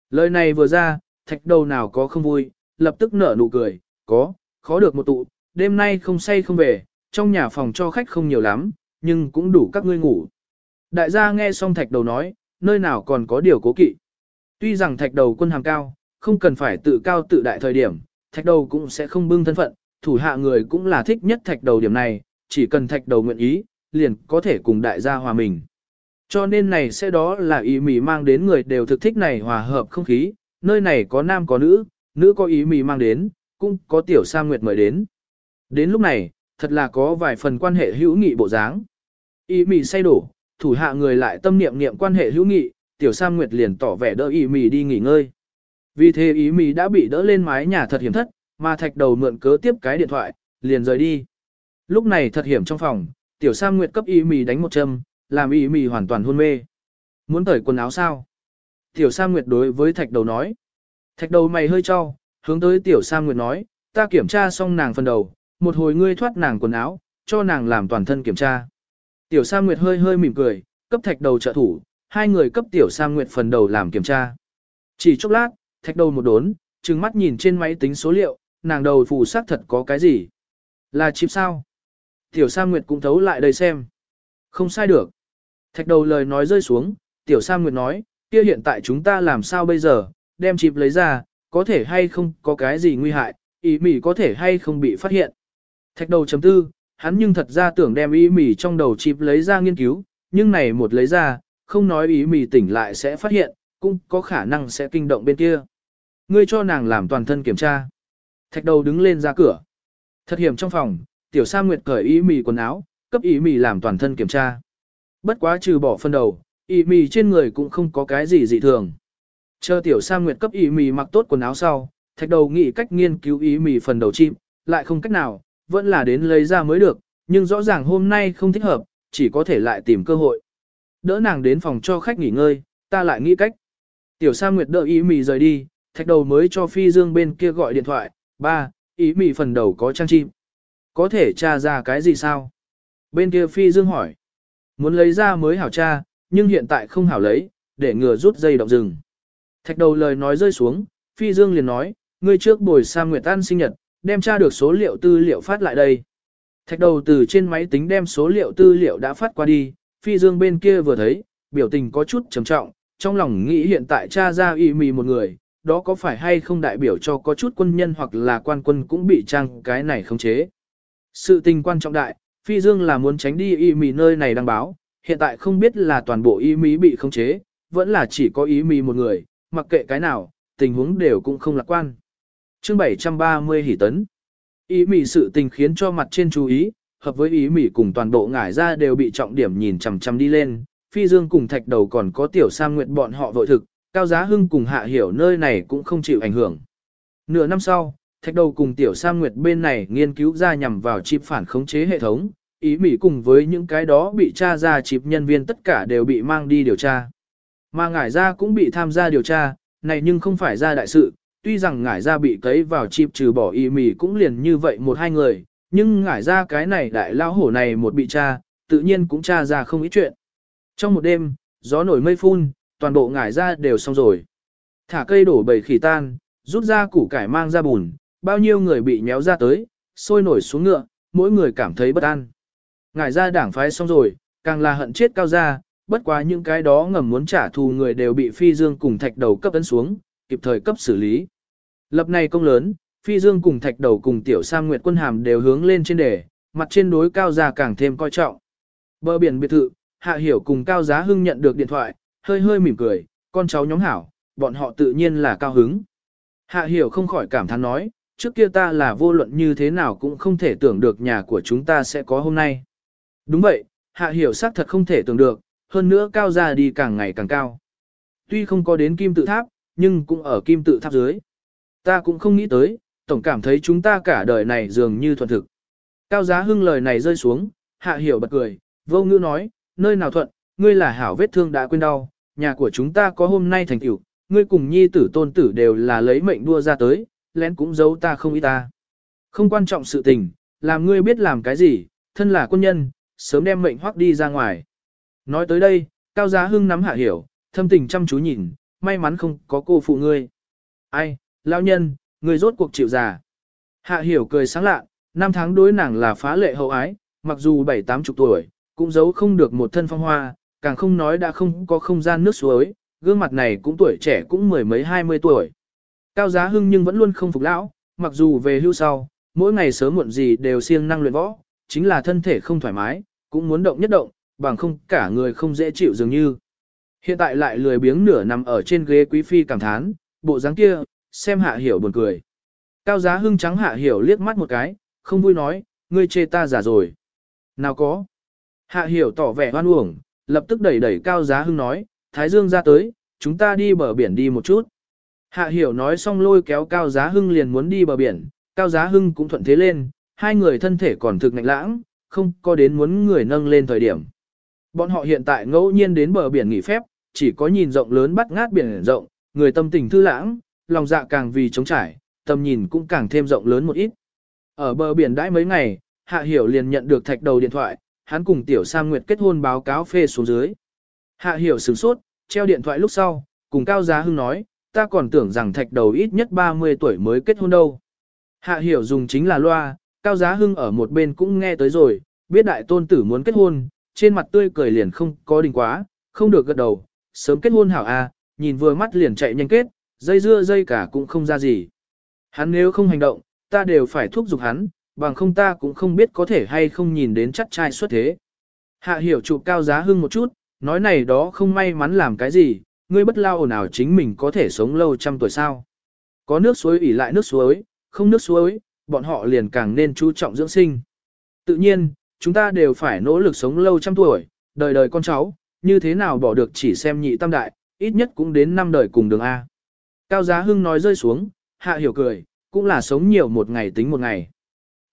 Lời này vừa ra, thạch đầu nào có không vui, lập tức nở nụ cười, có, khó được một tụ, đêm nay không say không về, trong nhà phòng cho khách không nhiều lắm, nhưng cũng đủ các ngươi ngủ. Đại gia nghe xong thạch đầu nói, nơi nào còn có điều cố kỵ. Tuy rằng thạch đầu quân hàm cao, không cần phải tự cao tự đại thời điểm, thạch đầu cũng sẽ không bưng thân phận, thủ hạ người cũng là thích nhất thạch đầu điểm này, chỉ cần thạch đầu nguyện ý, liền có thể cùng đại gia hòa mình. Cho nên này sẽ đó là ý mì mang đến người đều thực thích này hòa hợp không khí, nơi này có nam có nữ, nữ có ý mì mang đến, cũng có tiểu sa nguyệt mời đến. Đến lúc này, thật là có vài phần quan hệ hữu nghị bộ dáng. Ý mì say đổ, thủ hạ người lại tâm niệm niệm quan hệ hữu nghị, tiểu Sam nguyệt liền tỏ vẻ đỡ ý mì đi nghỉ ngơi. Vì thế ý mì đã bị đỡ lên mái nhà thật hiểm thất, mà thạch đầu mượn cớ tiếp cái điện thoại, liền rời đi. Lúc này thật hiểm trong phòng, tiểu Sam nguyệt cấp ý mì đánh một châm, làm ý mì hoàn toàn hôn mê. Muốn tởi quần áo sao? Tiểu Sam nguyệt đối với thạch đầu nói. Thạch đầu mày hơi cho, hướng tới tiểu Sam nguyệt nói, ta kiểm tra xong nàng phần đầu, một hồi ngươi thoát nàng quần áo, cho nàng làm toàn thân kiểm tra. Tiểu sa nguyệt hơi hơi mỉm cười, cấp thạch đầu trợ thủ, hai người cấp tiểu sa nguyệt phần đầu làm kiểm tra. Chỉ chốc lát, thạch đầu một đốn, trừng mắt nhìn trên máy tính số liệu, nàng đầu phù xác thật có cái gì. Là chip sao? Tiểu sa nguyệt cũng thấu lại đây xem. Không sai được. Thạch đầu lời nói rơi xuống, tiểu sa nguyệt nói, kia hiện tại chúng ta làm sao bây giờ, đem chip lấy ra, có thể hay không có cái gì nguy hại, ý mỉ có thể hay không bị phát hiện. Thạch đầu chấm tư, hắn nhưng thật ra tưởng đem ý mì trong đầu chip lấy ra nghiên cứu, nhưng này một lấy ra, không nói ý mì tỉnh lại sẽ phát hiện, cũng có khả năng sẽ kinh động bên kia. Ngươi cho nàng làm toàn thân kiểm tra. Thạch đầu đứng lên ra cửa. Thật hiểm trong phòng, tiểu sa nguyệt cởi ý mì quần áo, cấp ý mì làm toàn thân kiểm tra. Bất quá trừ bỏ phân đầu, ý mì trên người cũng không có cái gì dị thường. Chờ tiểu sa nguyệt cấp ý mì mặc tốt quần áo sau, thạch đầu nghĩ cách nghiên cứu ý mì phần đầu chim, lại không cách nào, vẫn là đến lấy ra mới được, nhưng rõ ràng hôm nay không thích hợp, chỉ có thể lại tìm cơ hội. Đỡ nàng đến phòng cho khách nghỉ ngơi, ta lại nghĩ cách. Tiểu Sa Nguyệt đỡ ý mì rời đi, thạch đầu mới cho Phi Dương bên kia gọi điện thoại, ba, ý mì phần đầu có trang chim. Có thể tra ra cái gì sao? Bên kia Phi Dương hỏi. Muốn lấy ra mới hảo tra, nhưng hiện tại không hảo lấy, để ngừa rút dây động rừng. Thạch đầu lời nói rơi xuống, Phi Dương liền nói, ngươi trước bồi Sa Nguyệt tan sinh nhật, đem tra được số liệu tư liệu phát lại đây. Thạch đầu từ trên máy tính đem số liệu tư liệu đã phát qua đi, Phi Dương bên kia vừa thấy, biểu tình có chút trầm trọng, trong lòng nghĩ hiện tại cha ra y mì một người, đó có phải hay không đại biểu cho có chút quân nhân hoặc là quan quân cũng bị trang cái này khống chế. Sự tình quan trọng đại, Phi Dương là muốn tránh đi y mì nơi này đăng báo, hiện tại không biết là toàn bộ y mì bị khống chế, vẫn là chỉ có y mì một người, mặc kệ cái nào, tình huống đều cũng không lạc quan chương 730 hỷ tấn. Ý mỉ sự tình khiến cho mặt trên chú ý, hợp với ý mỉ cùng toàn bộ ngải ra đều bị trọng điểm nhìn chằm chằm đi lên, Phi Dương cùng thạch đầu còn có tiểu sam nguyện bọn họ vội thực, cao giá hưng cùng hạ hiểu nơi này cũng không chịu ảnh hưởng. Nửa năm sau, thạch đầu cùng tiểu sam nguyệt bên này nghiên cứu ra nhằm vào chip phản khống chế hệ thống, ý mỹ cùng với những cái đó bị tra ra chip nhân viên tất cả đều bị mang đi điều tra. Mà ngải ra cũng bị tham gia điều tra, này nhưng không phải ra đại sự, tuy rằng ngải ra bị cấy vào chip trừ bỏ y mì cũng liền như vậy một hai người, nhưng ngải ra cái này đại lao hổ này một bị tra, tự nhiên cũng tra ra không ít chuyện. Trong một đêm, gió nổi mây phun, toàn bộ ngải ra đều xong rồi. Thả cây đổ bầy khỉ tan, rút ra củ cải mang ra bùn, bao nhiêu người bị méo ra tới, sôi nổi xuống ngựa, mỗi người cảm thấy bất an. Ngải ra đảng phái xong rồi, càng là hận chết cao ra, bất quá những cái đó ngầm muốn trả thù người đều bị phi dương cùng thạch đầu cấp ấn xuống, kịp thời cấp xử lý. Lập này công lớn, phi dương cùng thạch đầu cùng tiểu sam nguyệt quân hàm đều hướng lên trên đề, mặt trên đối cao gia càng thêm coi trọng. Bờ biển biệt thự, Hạ Hiểu cùng Cao Giá Hưng nhận được điện thoại, hơi hơi mỉm cười, con cháu nhóm hảo, bọn họ tự nhiên là cao hứng. Hạ Hiểu không khỏi cảm thán nói, trước kia ta là vô luận như thế nào cũng không thể tưởng được nhà của chúng ta sẽ có hôm nay. Đúng vậy, Hạ Hiểu xác thật không thể tưởng được, hơn nữa cao gia đi càng ngày càng cao. Tuy không có đến kim tự tháp, nhưng cũng ở kim tự tháp dưới. Ta cũng không nghĩ tới, tổng cảm thấy chúng ta cả đời này dường như thuận thực. Cao giá hưng lời này rơi xuống, Hạ Hiểu bật cười, vô ngữ nói, nơi nào thuận, ngươi là hảo vết thương đã quên đau, nhà của chúng ta có hôm nay thành tựu, ngươi cùng nhi tử tôn tử đều là lấy mệnh đua ra tới, lén cũng giấu ta không ý ta. Không quan trọng sự tình, làm ngươi biết làm cái gì, thân là quân nhân, sớm đem mệnh hoác đi ra ngoài. Nói tới đây, Cao Giá Hưng nắm hạ hiểu, thâm tình chăm chú nhìn, may mắn không có cô phụ ngươi. Ai, lão nhân, người rốt cuộc chịu già. Hạ hiểu cười sáng lạ, năm tháng đối nàng là phá lệ hậu ái, mặc dù bảy tám chục tuổi, cũng giấu không được một thân phong hoa, càng không nói đã không có không gian nước suối, gương mặt này cũng tuổi trẻ cũng mười mấy hai mươi tuổi. Cao Giá Hưng nhưng vẫn luôn không phục lão, mặc dù về hưu sau, mỗi ngày sớm muộn gì đều siêng năng luyện võ, chính là thân thể không thoải mái, cũng muốn động nhất động, bằng không cả người không dễ chịu dường như. Hiện tại lại lười biếng nửa nằm ở trên ghế quý phi cảm thán, bộ dáng kia, xem hạ hiểu buồn cười. Cao giá hưng trắng hạ hiểu liếc mắt một cái, không vui nói, ngươi chê ta giả rồi. Nào có. Hạ hiểu tỏ vẻ hoan uổng, lập tức đẩy đẩy cao giá hưng nói, Thái Dương ra tới, chúng ta đi bờ biển đi một chút. Hạ hiểu nói xong lôi kéo cao giá hưng liền muốn đi bờ biển, cao giá hưng cũng thuận thế lên, hai người thân thể còn thực ngạnh lãng, không có đến muốn người nâng lên thời điểm. Bọn họ hiện tại ngẫu nhiên đến bờ biển nghỉ phép, chỉ có nhìn rộng lớn bắt ngát biển rộng, người tâm tình thư lãng, lòng dạ càng vì trống trải, tầm nhìn cũng càng thêm rộng lớn một ít. Ở bờ biển đãi mấy ngày, Hạ Hiểu liền nhận được thạch đầu điện thoại, hắn cùng Tiểu Sam Nguyệt kết hôn báo cáo phê xuống dưới. Hạ Hiểu sửng sốt, treo điện thoại lúc sau, cùng Cao Giá Hưng nói, ta còn tưởng rằng thạch đầu ít nhất 30 tuổi mới kết hôn đâu. Hạ Hiểu dùng chính là loa, Cao Giá Hưng ở một bên cũng nghe tới rồi, biết đại tôn tử muốn kết hôn, trên mặt tươi cười liền không có đình quá, không được gật đầu, sớm kết hôn hảo à, nhìn vừa mắt liền chạy nhanh kết, dây dưa dây cả cũng không ra gì. Hắn nếu không hành động, ta đều phải thúc giục hắn, bằng không ta cũng không biết có thể hay không nhìn đến chắc trai xuất thế. Hạ hiểu chụp cao giá hưng một chút, nói này đó không may mắn làm cái gì, ngươi bất lao ồn ào chính mình có thể sống lâu trăm tuổi sao. Có nước suối ỉ lại nước suối, không nước suối, bọn họ liền càng nên chú trọng dưỡng sinh. Tự nhiên, chúng ta đều phải nỗ lực sống lâu trăm tuổi, đời đời con cháu, như thế nào bỏ được chỉ xem nhị tam đại, ít nhất cũng đến năm đời cùng đường A. Cao Giá Hưng nói rơi xuống, hạ hiểu cười, cũng là sống nhiều một ngày tính một ngày.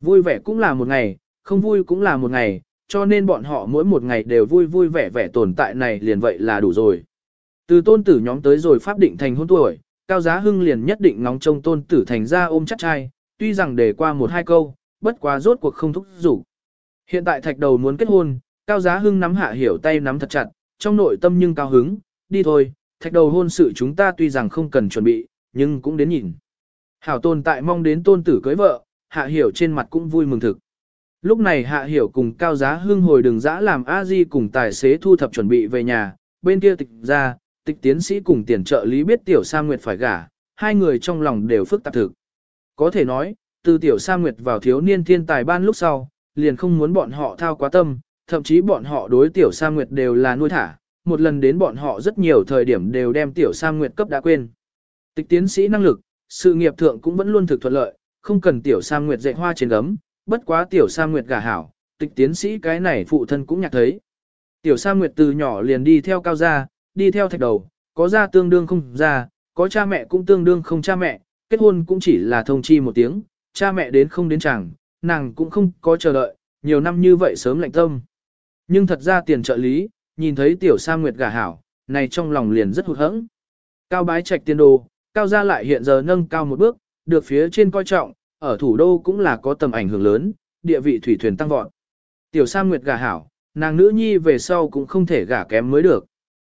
Vui vẻ cũng là một ngày, không vui cũng là một ngày, cho nên bọn họ mỗi một ngày đều vui vui vẻ vẻ tồn tại này liền vậy là đủ rồi. Từ tôn tử nhóm tới rồi pháp định thành hôn tuổi, Cao Giá Hưng liền nhất định ngóng trông tôn tử thành ra ôm chắc trai, tuy rằng để qua một hai câu, bất quá rốt cuộc không thúc rủ. Hiện tại thạch đầu muốn kết hôn, Cao Giá Hưng nắm hạ hiểu tay nắm thật chặt, trong nội tâm nhưng cao hứng, đi thôi, thạch đầu hôn sự chúng ta tuy rằng không cần chuẩn bị, nhưng cũng đến nhìn. Hảo tồn tại mong đến tôn tử cưới vợ, hạ hiểu trên mặt cũng vui mừng thực. Lúc này hạ hiểu cùng cao giá hưng hồi đường dã làm a di cùng tài xế thu thập chuẩn bị về nhà, bên kia tịch ra, tịch tiến sĩ cùng tiền trợ lý biết tiểu sa nguyệt phải gả, hai người trong lòng đều phức tạp thực. Có thể nói, từ tiểu sa nguyệt vào thiếu niên thiên tài ban lúc sau, liền không muốn bọn họ thao quá tâm, thậm chí bọn họ đối tiểu sa nguyệt đều là nuôi thả, một lần đến bọn họ rất nhiều thời điểm đều đem tiểu sa nguyệt cấp đã quên. Tịch tiến sĩ năng lực, sự nghiệp thượng cũng vẫn luôn thực thuận lợi, không cần tiểu sa nguyệt dạy hoa trên gấm, bất quá tiểu sa nguyệt gả hảo, tịch tiến sĩ cái này phụ thân cũng nhạc thấy. Tiểu sa nguyệt từ nhỏ liền đi theo cao gia, đi theo thạch đầu, có gia tương đương không gia, có cha mẹ cũng tương đương không cha mẹ, kết hôn cũng chỉ là thông chi một tiếng, cha mẹ đến không đến chẳng, nàng cũng không có chờ đợi, nhiều năm như vậy sớm lạnh tâm. Nhưng thật ra tiền trợ lý, nhìn thấy tiểu sa nguyệt gả hảo, này trong lòng liền rất hụt hẫng. Cao bái trạch tiên đồ, cao gia lại hiện giờ nâng cao một bước, được phía trên coi trọng, ở thủ đô cũng là có tầm ảnh hưởng lớn, địa vị thủy thuyền tăng vọt. Tiểu sa nguyệt gả hảo, nàng nữ nhi về sau cũng không thể gả kém mới được.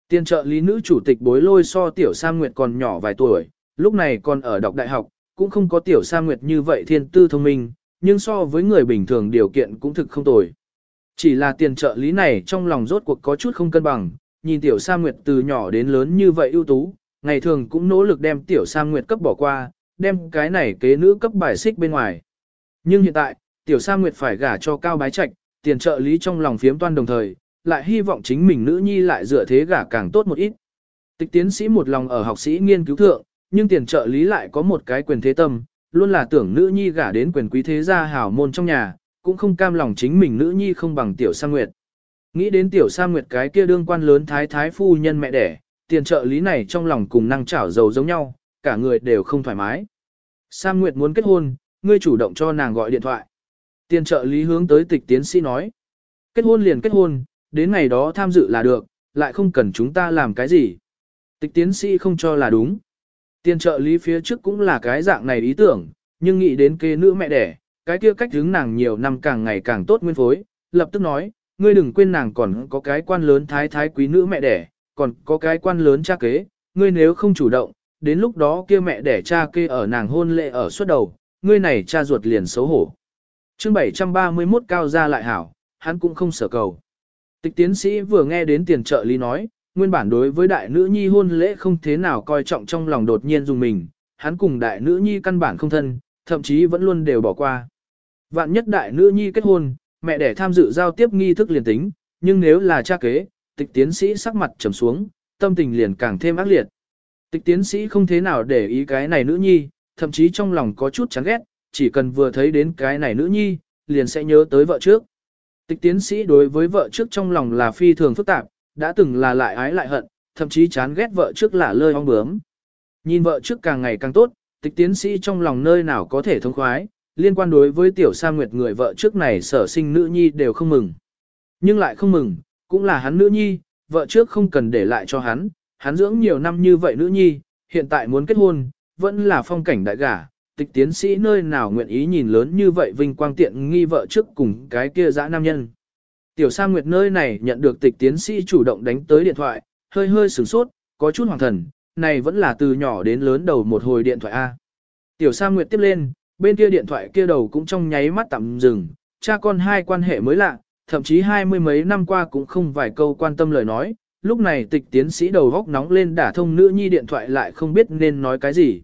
Tiên trợ lý nữ chủ tịch bối lôi so tiểu sa nguyệt còn nhỏ vài tuổi, lúc này còn ở đọc đại học, cũng không có tiểu sa nguyệt như vậy thiên tư thông minh, nhưng so với người bình thường điều kiện cũng thực không tồi. Chỉ là tiền trợ lý này trong lòng rốt cuộc có chút không cân bằng, nhìn tiểu Sa Nguyệt từ nhỏ đến lớn như vậy ưu tú, ngày thường cũng nỗ lực đem tiểu Sa Nguyệt cấp bỏ qua, đem cái này kế nữ cấp bài xích bên ngoài. Nhưng hiện tại, tiểu Sa Nguyệt phải gả cho cao bái trạch, tiền trợ lý trong lòng phiếm toan đồng thời, lại hy vọng chính mình nữ nhi lại dựa thế gả càng tốt một ít. Tịch tiến sĩ một lòng ở học sĩ nghiên cứu thượng, nhưng tiền trợ lý lại có một cái quyền thế tâm, luôn là tưởng nữ nhi gả đến quyền quý thế gia hảo môn trong nhà, cũng không cam lòng chính mình nữ nhi không bằng tiểu sa nguyệt. Nghĩ đến tiểu sa nguyệt cái kia đương quan lớn thái thái phu nhân mẹ đẻ, tiền trợ lý này trong lòng cùng năng chảo dầu giống nhau, cả người đều không thoải mái. Sa Nguyệt muốn kết hôn, ngươi chủ động cho nàng gọi điện thoại. Tiền trợ lý hướng tới tịch tiến sĩ nói. Kết hôn liền kết hôn, đến ngày đó tham dự là được, lại không cần chúng ta làm cái gì. Tịch tiến sĩ không cho là đúng. Tiền trợ lý phía trước cũng là cái dạng này ý tưởng, nhưng nghĩ đến kê nữ mẹ đẻ, cái kia cách hướng nàng nhiều năm càng ngày càng tốt nguyên phối, lập tức nói, ngươi đừng quên nàng còn có cái quan lớn thái thái quý nữ mẹ đẻ, còn có cái quan lớn cha kế, ngươi nếu không chủ động, đến lúc đó kia mẹ đẻ cha kê ở nàng hôn lệ ở suốt đầu, ngươi này cha ruột liền xấu hổ. chương 731 cao ra lại hảo, hắn cũng không sở cầu. Tịch tiến sĩ vừa nghe đến tiền trợ lý nói, nguyên bản đối với đại nữ nhi hôn lễ không thế nào coi trọng trong lòng đột nhiên dùng mình, hắn cùng đại nữ nhi căn bản không thân, thậm chí vẫn luôn đều bỏ qua. Vạn nhất đại nữ nhi kết hôn, mẹ đẻ tham dự giao tiếp nghi thức liền tính, nhưng nếu là cha kế, tịch tiến sĩ sắc mặt trầm xuống, tâm tình liền càng thêm ác liệt. Tịch tiến sĩ không thế nào để ý cái này nữ nhi, thậm chí trong lòng có chút chán ghét, chỉ cần vừa thấy đến cái này nữ nhi, liền sẽ nhớ tới vợ trước. Tịch tiến sĩ đối với vợ trước trong lòng là phi thường phức tạp, đã từng là lại ái lại hận, thậm chí chán ghét vợ trước là lơi ong bướm. Nhìn vợ trước càng ngày càng tốt, tịch tiến sĩ trong lòng nơi nào có thể thông khoái, liên quan đối với tiểu sa nguyệt người vợ trước này sở sinh nữ nhi đều không mừng. Nhưng lại không mừng, cũng là hắn nữ nhi, vợ trước không cần để lại cho hắn, hắn dưỡng nhiều năm như vậy nữ nhi, hiện tại muốn kết hôn, vẫn là phong cảnh đại gả, tịch tiến sĩ nơi nào nguyện ý nhìn lớn như vậy vinh quang tiện nghi vợ trước cùng cái kia dã nam nhân. Tiểu Sa Nguyệt nơi này nhận được tịch tiến sĩ chủ động đánh tới điện thoại, hơi hơi sửng sốt, có chút hoàng thần, này vẫn là từ nhỏ đến lớn đầu một hồi điện thoại A. Tiểu Sa Nguyệt tiếp lên, bên kia điện thoại kia đầu cũng trong nháy mắt tạm dừng, cha con hai quan hệ mới lạ, thậm chí hai mươi mấy năm qua cũng không vài câu quan tâm lời nói, lúc này tịch tiến sĩ đầu góc nóng lên đả thông nữ nhi điện thoại lại không biết nên nói cái gì.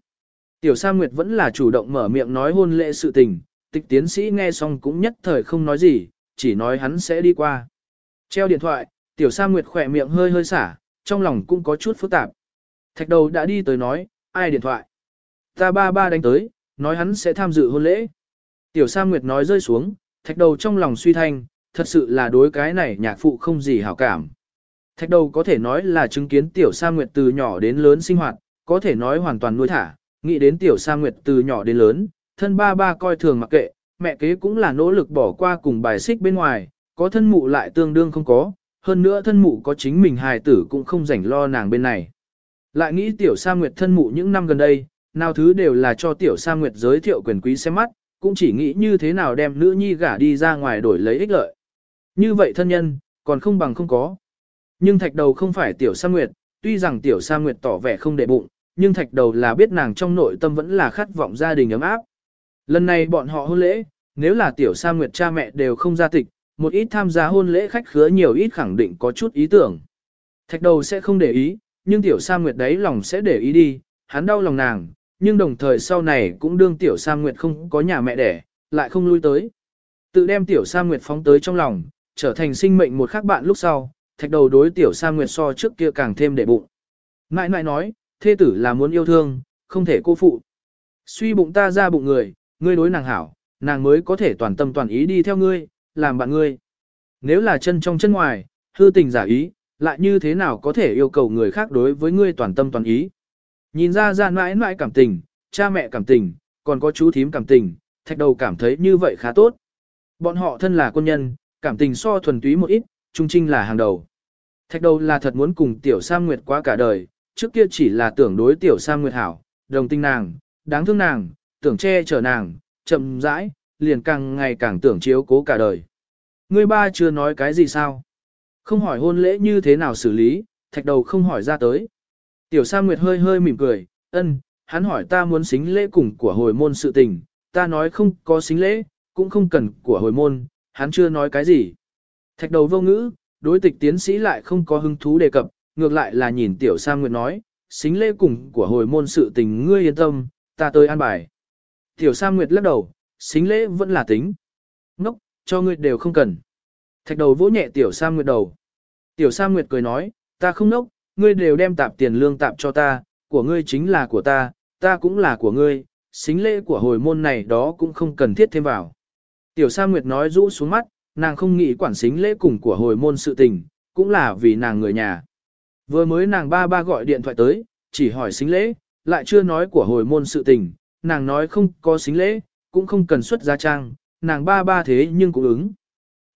Tiểu Sa Nguyệt vẫn là chủ động mở miệng nói hôn lễ sự tình, tịch tiến sĩ nghe xong cũng nhất thời không nói gì, chỉ nói hắn sẽ đi qua. Treo điện thoại, Tiểu Sa Nguyệt khỏe miệng hơi hơi xả, trong lòng cũng có chút phức tạp. Thạch đầu đã đi tới nói, ai điện thoại? Ta ba ba đánh tới, nói hắn sẽ tham dự hôn lễ. Tiểu Sa Nguyệt nói rơi xuống, thạch đầu trong lòng suy thanh, thật sự là đối cái này nhạc phụ không gì hảo cảm. Thạch đầu có thể nói là chứng kiến Tiểu Sa Nguyệt từ nhỏ đến lớn sinh hoạt, có thể nói hoàn toàn nuôi thả, nghĩ đến Tiểu Sa Nguyệt từ nhỏ đến lớn, thân ba ba coi thường mặc kệ, mẹ kế cũng là nỗ lực bỏ qua cùng bài xích bên ngoài, có thân mụ lại tương đương không có, hơn nữa thân mụ có chính mình hài tử cũng không rảnh lo nàng bên này. Lại nghĩ Tiểu Sa Nguyệt thân mụ những năm gần đây, nào thứ đều là cho Tiểu Sa Nguyệt giới thiệu quyền quý xem mắt, cũng chỉ nghĩ như thế nào đem nữ nhi gả đi ra ngoài đổi lấy ích lợi. Như vậy thân nhân, còn không bằng không có. Nhưng thạch đầu không phải tiểu sa nguyệt, tuy rằng tiểu sa nguyệt tỏ vẻ không để bụng, nhưng thạch đầu là biết nàng trong nội tâm vẫn là khát vọng gia đình ấm áp. Lần này bọn họ hôn lễ, nếu là tiểu sa nguyệt cha mẹ đều không ra tịch, một ít tham gia hôn lễ khách khứa nhiều ít khẳng định có chút ý tưởng. Thạch đầu sẽ không để ý, nhưng tiểu sa nguyệt đấy lòng sẽ để ý đi, hắn đau lòng nàng, nhưng đồng thời sau này cũng đương tiểu sa nguyệt không có nhà mẹ đẻ, lại không lui tới. Tự đem tiểu sa nguyệt phóng tới trong lòng, trở thành sinh mệnh một khác bạn lúc sau, thạch đầu đối tiểu Sa Nguyệt so trước kia càng thêm để bụng. Nãi nãi nói, thê tử là muốn yêu thương, không thể cô phụ. Suy bụng ta ra bụng người, ngươi đối nàng hảo, nàng mới có thể toàn tâm toàn ý đi theo ngươi, làm bạn ngươi. Nếu là chân trong chân ngoài, hư tình giả ý, lại như thế nào có thể yêu cầu người khác đối với ngươi toàn tâm toàn ý. Nhìn ra ra mãi mãi cảm tình, cha mẹ cảm tình, còn có chú thím cảm tình, thạch đầu cảm thấy như vậy khá tốt. Bọn họ thân là quân nhân, cảm tình so thuần túy một ít, trung trinh là hàng đầu. Thạch đầu là thật muốn cùng tiểu Sam Nguyệt qua cả đời, trước kia chỉ là tưởng đối tiểu Sam Nguyệt hảo, đồng tình nàng, đáng thương nàng, tưởng che chở nàng, chậm rãi, liền càng ngày càng tưởng chiếu cố cả đời. Ngươi ba chưa nói cái gì sao? Không hỏi hôn lễ như thế nào xử lý, thạch đầu không hỏi ra tới. Tiểu Sa Nguyệt hơi hơi mỉm cười, ân, hắn hỏi ta muốn xính lễ cùng của hồi môn sự tình, ta nói không có xính lễ, cũng không cần của hồi môn, hắn chưa nói cái gì. Thạch đầu vô ngữ, đối tịch tiến sĩ lại không có hứng thú đề cập, ngược lại là nhìn tiểu Sa Nguyệt nói, xính lễ cùng của hồi môn sự tình ngươi yên tâm, ta tới an bài. Tiểu Sa Nguyệt lắc đầu, xính lễ vẫn là tính. Ngốc, cho ngươi đều không cần. Thạch đầu vỗ nhẹ tiểu Sa Nguyệt đầu. Tiểu Sa Nguyệt cười nói, ta không ngốc, ngươi đều đem tạp tiền lương tạp cho ta, của ngươi chính là của ta, ta cũng là của ngươi, xính lễ của hồi môn này đó cũng không cần thiết thêm vào. Tiểu Sa Nguyệt nói rũ xuống mắt, nàng không nghĩ quản xính lễ cùng của hồi môn sự tình, cũng là vì nàng người nhà. Vừa mới nàng ba ba gọi điện thoại tới, chỉ hỏi xính lễ, lại chưa nói của hồi môn sự tình, nàng nói không có xính lễ, cũng không cần xuất gia trang, nàng ba ba thế nhưng cũng ứng.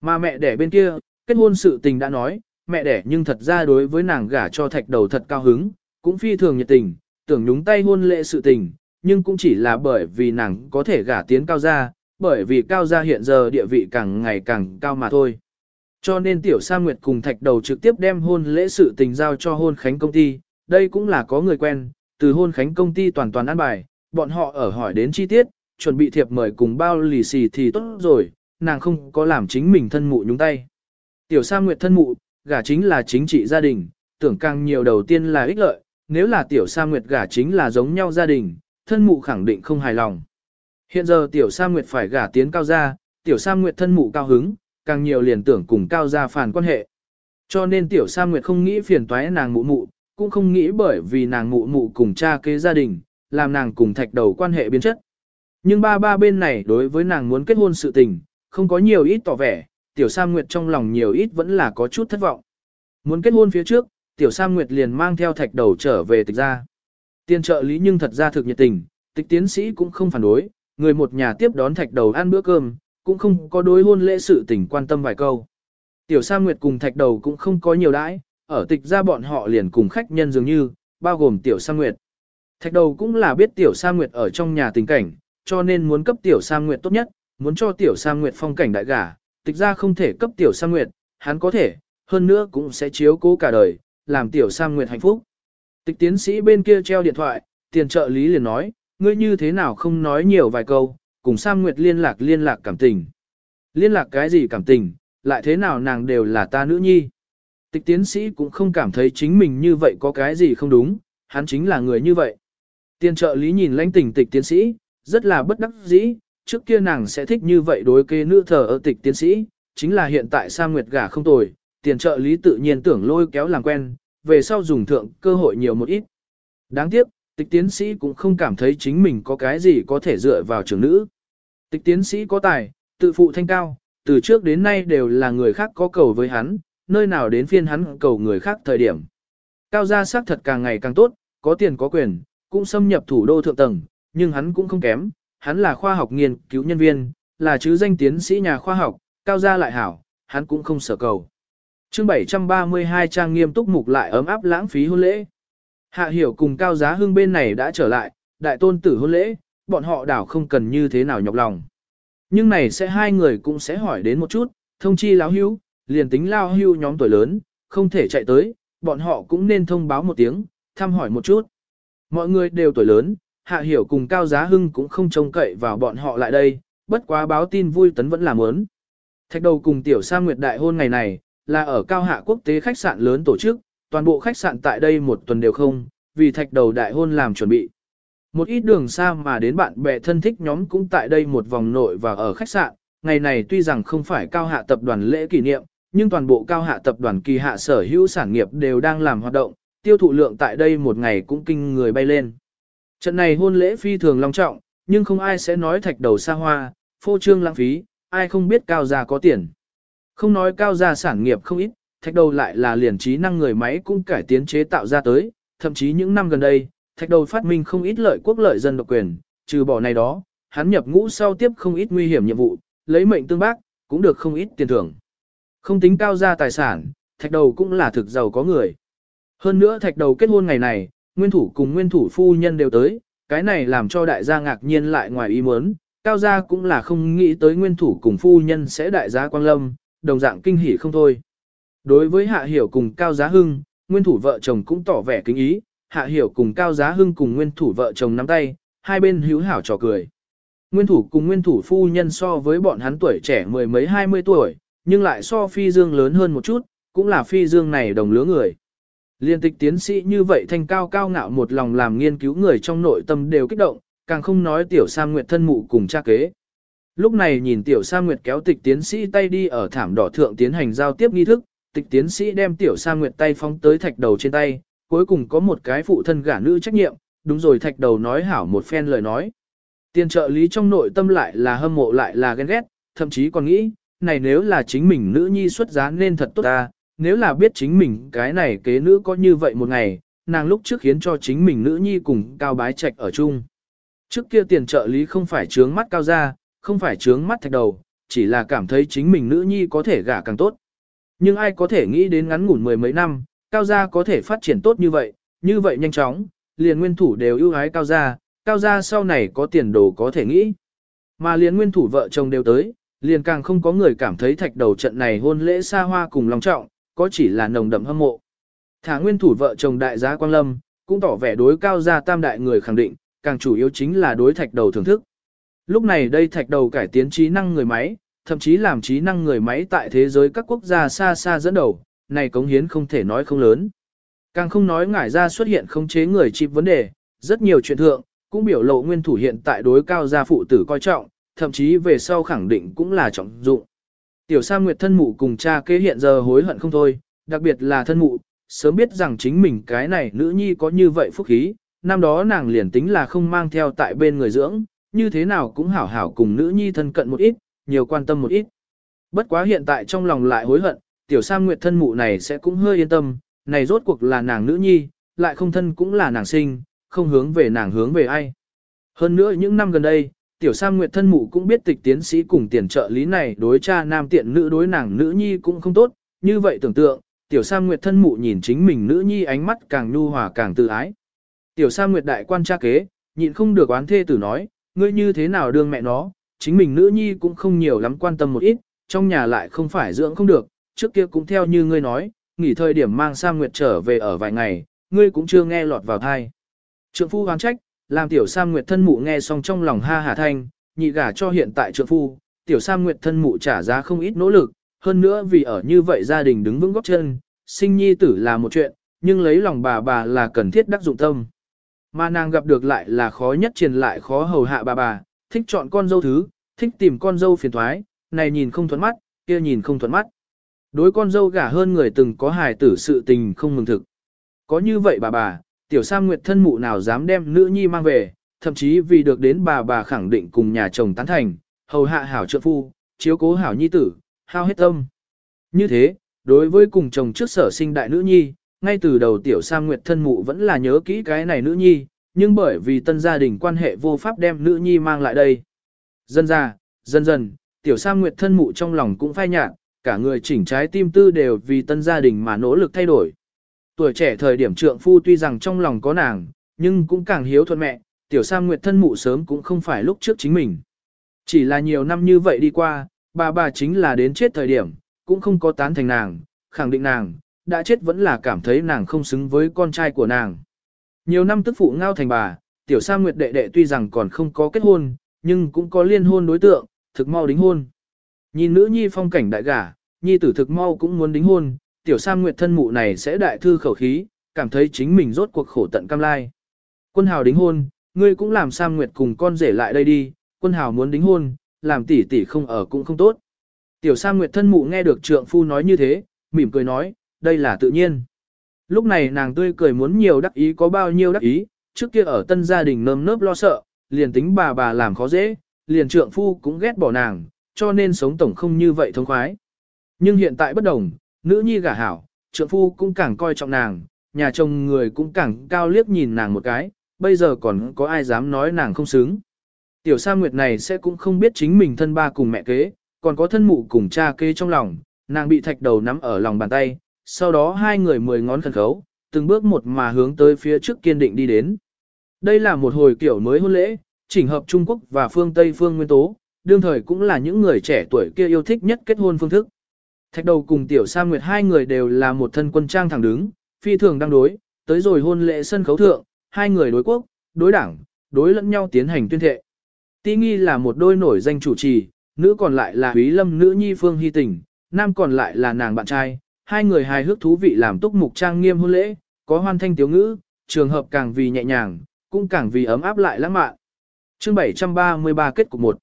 Mà mẹ đẻ bên kia, kết hôn sự tình đã nói, mẹ đẻ nhưng thật ra đối với nàng gả cho thạch đầu thật cao hứng, cũng phi thường nhiệt tình, tưởng nhúng tay hôn lễ sự tình, nhưng cũng chỉ là bởi vì nàng có thể gả tiến cao gia, bởi vì cao gia hiện giờ địa vị càng ngày càng cao mà thôi. Cho nên Tiểu Sa Nguyệt cùng Thạch Đầu trực tiếp đem hôn lễ sự tình giao cho hôn khánh công ty, đây cũng là có người quen, từ hôn khánh công ty toàn toàn ăn bài, bọn họ ở hỏi đến chi tiết, chuẩn bị thiệp mời cùng bao lì xì thì tốt rồi, nàng không có làm chính mình thân mụ nhúng tay. Tiểu Sa Nguyệt thân mụ, gả chính là chính trị gia đình, tưởng càng nhiều đầu tiên là ích lợi, nếu là Tiểu Sa Nguyệt gả chính là giống nhau gia đình, thân mụ khẳng định không hài lòng. Hiện giờ Tiểu Sa Nguyệt phải gả tiến cao gia, Tiểu Sa Nguyệt thân mụ cao hứng, càng nhiều liền tưởng cùng cao gia phản quan hệ. Cho nên Tiểu Sa Nguyệt không nghĩ phiền toái nàng mụ mụ, cũng không nghĩ bởi vì nàng mụ mụ cùng cha kế gia đình, làm nàng cùng thạch đầu quan hệ biến chất. Nhưng ba ba bên này đối với nàng muốn kết hôn sự tình, không có nhiều ít tỏ vẻ, Tiểu Sa Nguyệt trong lòng nhiều ít vẫn là có chút thất vọng. Muốn kết hôn phía trước, Tiểu Sa Nguyệt liền mang theo thạch đầu trở về tịch ra. Tiên trợ lý nhưng thật ra thực nhiệt tình, tịch tiến sĩ cũng không phản đối, người một nhà tiếp đón thạch đầu ăn bữa cơm, cũng không có đối hôn lễ sự tình quan tâm vài câu. Tiểu Sa Nguyệt cùng thạch đầu cũng không có nhiều đãi, ở tịch ra bọn họ liền cùng khách nhân dường như, bao gồm Tiểu Sa Nguyệt. Thạch đầu cũng là biết Tiểu Sa Nguyệt ở trong nhà tình cảnh, cho nên muốn cấp Tiểu Sa Nguyệt tốt nhất, muốn cho Tiểu Sa Nguyệt phong cảnh đại gả, tịch ra không thể cấp Tiểu Sang Nguyệt, hắn có thể, hơn nữa cũng sẽ chiếu cố cả đời, làm Tiểu Sang Nguyệt hạnh phúc. Tịch tiến sĩ bên kia treo điện thoại, tiền trợ lý liền nói, ngươi như thế nào không nói nhiều vài câu, cùng Sam Nguyệt liên lạc liên lạc cảm tình. Liên lạc cái gì cảm tình, lại thế nào nàng đều là ta nữ nhi. Tịch tiến sĩ cũng không cảm thấy chính mình như vậy có cái gì không đúng, hắn chính là người như vậy. Tiền trợ lý nhìn lãnh tình tịch tiến sĩ, rất là bất đắc dĩ, trước kia nàng sẽ thích như vậy đối kê nữ thờ ở tịch tiến sĩ, chính là hiện tại Sa Nguyệt gả không tồi, tiền trợ lý tự nhiên tưởng lôi kéo làm quen, về sau dùng thượng cơ hội nhiều một ít. Đáng tiếc, tịch tiến sĩ cũng không cảm thấy chính mình có cái gì có thể dựa vào trưởng nữ. Tịch tiến sĩ có tài, tự phụ thanh cao, từ trước đến nay đều là người khác có cầu với hắn, nơi nào đến phiên hắn cầu người khác thời điểm. Cao gia sắc thật càng ngày càng tốt, có tiền có quyền, cũng xâm nhập thủ đô thượng tầng, nhưng hắn cũng không kém, hắn là khoa học nghiên cứu nhân viên, là chứ danh tiến sĩ nhà khoa học, cao gia lại hảo, hắn cũng không sở cầu. chương 732 trang nghiêm túc mục lại ấm áp lãng phí hôn lễ. Hạ hiểu cùng cao giá hương bên này đã trở lại, đại tôn tử hôn lễ, bọn họ đảo không cần như thế nào nhọc lòng. Nhưng này sẽ hai người cũng sẽ hỏi đến một chút, thông chi láo hưu, liền tính lao hưu nhóm tuổi lớn, không thể chạy tới, bọn họ cũng nên thông báo một tiếng, thăm hỏi một chút. Mọi người đều tuổi lớn, hạ hiểu cùng cao giá hưng cũng không trông cậy vào bọn họ lại đây, bất quá báo tin vui tấn vẫn là muốn. Thạch đầu cùng tiểu sa nguyệt đại hôn ngày này, là ở cao hạ quốc tế khách sạn lớn tổ chức, toàn bộ khách sạn tại đây một tuần đều không, vì thạch đầu đại hôn làm chuẩn bị. Một ít đường xa mà đến bạn bè thân thích nhóm cũng tại đây một vòng nội và ở khách sạn, ngày này tuy rằng không phải cao hạ tập đoàn lễ kỷ niệm, nhưng toàn bộ cao hạ tập đoàn kỳ hạ sở hữu sản nghiệp đều đang làm hoạt động, tiêu thụ lượng tại đây một ngày cũng kinh người bay lên. Trận này hôn lễ phi thường long trọng, nhưng không ai sẽ nói thạch đầu xa hoa, phô trương lãng phí, ai không biết cao gia có tiền. Không nói cao gia sản nghiệp không ít, thạch đầu lại là liền trí năng người máy cũng cải tiến chế tạo ra tới, thậm chí những năm gần đây, thạch đầu phát minh không ít lợi quốc lợi dân độc quyền, trừ bỏ này đó, hắn nhập ngũ sau tiếp không ít nguy hiểm nhiệm vụ, lấy mệnh tương bác, cũng được không ít tiền thưởng. Không tính cao gia tài sản, thạch đầu cũng là thực giàu có người. Hơn nữa thạch đầu kết hôn ngày này, nguyên thủ cùng nguyên thủ phu nhân đều tới, cái này làm cho đại gia ngạc nhiên lại ngoài ý muốn, cao gia cũng là không nghĩ tới nguyên thủ cùng phu nhân sẽ đại gia quang lâm, đồng dạng kinh hỉ không thôi. Đối với hạ hiểu cùng cao giá hưng, nguyên thủ vợ chồng cũng tỏ vẻ kính ý, hạ hiểu cùng cao giá hưng cùng nguyên thủ vợ chồng nắm tay, hai bên hữu hảo trò cười. Nguyên thủ cùng nguyên thủ phu nhân so với bọn hắn tuổi trẻ mười mấy hai mươi tuổi, nhưng lại so phi dương lớn hơn một chút, cũng là phi dương này đồng lứa người. Liên tịch tiến sĩ như vậy thanh cao cao ngạo một lòng làm nghiên cứu người trong nội tâm đều kích động, càng không nói tiểu Sa Nguyệt thân mụ cùng cha kế. Lúc này nhìn tiểu Sa Nguyệt kéo tịch tiến sĩ tay đi ở thảm đỏ thượng tiến hành giao tiếp nghi thức, tịch tiến sĩ đem tiểu Sa Nguyệt tay phóng tới thạch đầu trên tay, cuối cùng có một cái phụ thân gả nữ trách nhiệm, đúng rồi thạch đầu nói hảo một phen lời nói. Tiền trợ lý trong nội tâm lại là hâm mộ lại là ghen ghét, thậm chí còn nghĩ, này nếu là chính mình nữ nhi xuất giá nên thật tốt ta, nếu là biết chính mình cái này kế nữ có như vậy một ngày, nàng lúc trước khiến cho chính mình nữ nhi cùng cao bái trạch ở chung. Trước kia tiền trợ lý không phải trướng mắt cao ra, không phải trướng mắt thạch đầu, chỉ là cảm thấy chính mình nữ nhi có thể gả càng tốt. Nhưng ai có thể nghĩ đến ngắn ngủn mười mấy năm, cao gia có thể phát triển tốt như vậy, như vậy nhanh chóng, liền nguyên thủ đều ưu ái cao gia, cao gia sau này có tiền đồ có thể nghĩ. Mà liền nguyên thủ vợ chồng đều tới, liền càng không có người cảm thấy thạch đầu trận này hôn lễ xa hoa cùng lòng trọng, có chỉ là nồng đậm hâm mộ. Thả nguyên thủ vợ chồng đại gia Quang Lâm, cũng tỏ vẻ đối cao gia tam đại người khẳng định, càng chủ yếu chính là đối thạch đầu thưởng thức. Lúc này đây thạch đầu cải tiến trí năng người máy, thậm chí làm trí năng người máy tại thế giới các quốc gia xa xa dẫn đầu, này cống hiến không thể nói không lớn. Càng không nói ngải ra xuất hiện không chế người chịp vấn đề, rất nhiều chuyện thượng, cũng biểu lộ nguyên thủ hiện tại đối cao gia phụ tử coi trọng, thậm chí về sau khẳng định cũng là trọng dụng. Tiểu Sa Nguyệt thân mụ cùng cha kế hiện giờ hối hận không thôi, đặc biệt là thân mụ, sớm biết rằng chính mình cái này nữ nhi có như vậy phúc khí, năm đó nàng liền tính là không mang theo tại bên người dưỡng, như thế nào cũng hảo hảo cùng nữ nhi thân cận một ít, nhiều quan tâm một ít. Bất quá hiện tại trong lòng lại hối hận, tiểu Sam Nguyệt thân mụ này sẽ cũng hơi yên tâm, này rốt cuộc là nàng nữ nhi, lại không thân cũng là nàng sinh, không hướng về nàng hướng về ai. Hơn nữa những năm gần đây, tiểu Sam Nguyệt thân mụ cũng biết tịch tiến sĩ cùng tiền trợ lý này đối cha nam tiện nữ đối nàng nữ nhi cũng không tốt, như vậy tưởng tượng, tiểu Sam Nguyệt thân mụ nhìn chính mình nữ nhi ánh mắt càng nhu hòa càng tự ái. Tiểu Sam Nguyệt đại quan cha kế, nhịn không được oán thê tử nói, ngươi như thế nào đương mẹ nó, chính mình nữ nhi cũng không nhiều lắm quan tâm một ít, trong nhà lại không phải dưỡng không được, trước kia cũng theo như ngươi nói, nghỉ thời điểm mang Sam Nguyệt trở về ở vài ngày, ngươi cũng chưa nghe lọt vào thai. Trượng phu hoán trách, làm tiểu Sam Nguyệt thân mụ nghe xong trong lòng ha hà thanh, nhị gả cho hiện tại trượng phu, tiểu Sam Nguyệt thân mụ trả giá không ít nỗ lực, hơn nữa vì ở như vậy gia đình đứng vững góc chân, sinh nhi tử là một chuyện, nhưng lấy lòng bà bà là cần thiết đắc dụng tâm. Mà nàng gặp được lại là khó nhất truyền lại khó hầu hạ bà bà, thích chọn con dâu thứ, thích tìm con dâu phiền thoái, này nhìn không thuận mắt, kia nhìn không thuận mắt. Đối con dâu gả hơn người từng có hài tử sự tình không mừng thực. Có như vậy bà bà, tiểu Sam Nguyệt thân mụ nào dám đem nữ nhi mang về, thậm chí vì được đến bà bà khẳng định cùng nhà chồng tán thành, hầu hạ hảo trợ phu, chiếu cố hảo nhi tử, hao hết tâm. Như thế, đối với cùng chồng trước sở sinh đại nữ nhi, ngay từ đầu tiểu Sam Nguyệt thân mụ vẫn là nhớ kỹ cái này nữ nhi, nhưng bởi vì tân gia đình quan hệ vô pháp đem nữ nhi mang lại đây. Dần ra, dần dần, tiểu Sam Nguyệt thân mụ trong lòng cũng phai nhạt, cả người chỉnh trái tim tư đều vì tân gia đình mà nỗ lực thay đổi. Tuổi trẻ thời điểm trượng phu tuy rằng trong lòng có nàng, nhưng cũng càng hiếu thuận mẹ, tiểu Sam Nguyệt thân mụ sớm cũng không phải lúc trước chính mình. Chỉ là nhiều năm như vậy đi qua, bà bà chính là đến chết thời điểm, cũng không có tán thành nàng, khẳng định nàng, đã chết vẫn là cảm thấy nàng không xứng với con trai của nàng. Nhiều năm tức phụ ngao thành bà, tiểu sa nguyệt đệ đệ tuy rằng còn không có kết hôn, nhưng cũng có liên hôn đối tượng, thực mau đính hôn. Nhìn nữ nhi phong cảnh đại gả, nhi tử thực mau cũng muốn đính hôn, tiểu Sam nguyệt thân mụ này sẽ đại thư khẩu khí, cảm thấy chính mình rốt cuộc khổ tận cam lai. Quân hào đính hôn, ngươi cũng làm Sam Nguyệt cùng con rể lại đây đi, quân hào muốn đính hôn, làm tỷ tỷ không ở cũng không tốt. Tiểu Sam Nguyệt thân mụ nghe được trượng phu nói như thế, mỉm cười nói, đây là tự nhiên. Lúc này nàng tươi cười muốn nhiều đắc ý có bao nhiêu đắc ý, trước kia ở tân gia đình nơm nớp lo sợ, liền tính bà bà làm khó dễ, liền trượng phu cũng ghét bỏ nàng, cho nên sống tổng không như vậy thông khoái. Nhưng hiện tại bất đồng, nữ nhi gả hảo, trượng phu cũng càng coi trọng nàng, nhà chồng người cũng càng cao liếc nhìn nàng một cái, bây giờ còn có ai dám nói nàng không xứng. Tiểu Sa Nguyệt này sẽ cũng không biết chính mình thân ba cùng mẹ kế, còn có thân mụ cùng cha kế trong lòng, nàng bị thạch đầu nắm ở lòng bàn tay, sau đó hai người mười ngón khẩn khấu, từng bước một mà hướng tới phía trước kiên định đi đến. Đây là một hồi kiểu mới hôn lễ, chỉnh hợp Trung Quốc và phương Tây phương nguyên tố, đương thời cũng là những người trẻ tuổi kia yêu thích nhất kết hôn phương thức. Thạch đầu cùng tiểu Sa Nguyệt hai người đều là một thân quân trang thẳng đứng, phi thường đang đối, tới rồi hôn lễ sân khấu thượng, hai người đối quốc, đối đảng, đối lẫn nhau tiến hành tuyên thệ. Ti nghi là một đôi nổi danh chủ trì, nữ còn lại là Úy Lâm nữ nhi Phương Hy Tình, nam còn lại là nàng bạn trai, hai người hài hước thú vị làm túc mục trang nghiêm hôn lễ, có hoan thanh tiếu ngữ, trường hợp càng vì nhẹ nhàng, cũng càng vì ấm áp lại lãng mạn. Chương 733 kết cục 1.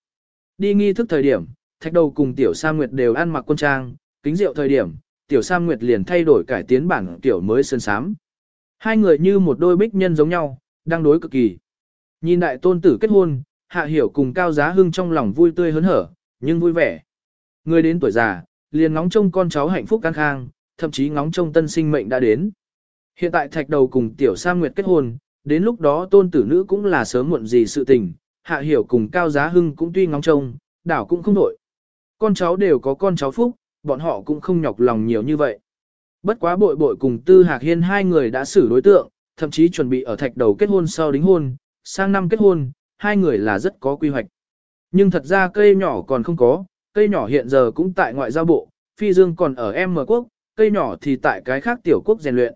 Đi nghi thức thời điểm, Thạch Đầu cùng Tiểu Sa Nguyệt đều ăn mặc quân trang, kính rượu thời điểm, Tiểu sam Nguyệt liền thay đổi cải tiến bản tiểu mới sơn sám. Hai người như một đôi bích nhân giống nhau, đang đối cực kỳ. Nhìn đại tôn tử kết hôn, Hạ Hiểu cùng Cao Giá Hưng trong lòng vui tươi hớn hở, nhưng vui vẻ. Người đến tuổi già, liền ngóng trông con cháu hạnh phúc căng khang, thậm chí ngóng trông tân sinh mệnh đã đến. Hiện tại thạch đầu cùng tiểu sam nguyệt kết hôn, đến lúc đó tôn tử nữ cũng là sớm muộn gì sự tình, hạ hiểu cùng cao giá hưng cũng tuy ngóng trông, đảo cũng không nổi Con cháu đều có con cháu phúc, bọn họ cũng không nhọc lòng nhiều như vậy. Bất quá bội bội cùng tư hạc hiên hai người đã xử đối tượng, thậm chí chuẩn bị ở thạch đầu kết hôn sau đính hôn, sang năm kết hôn, hai người là rất có quy hoạch. Nhưng thật ra cây nhỏ còn không có, cây nhỏ hiện giờ cũng tại ngoại giao bộ, phi dương còn ở M quốc, cây nhỏ thì tại cái khác tiểu quốc rèn luyện.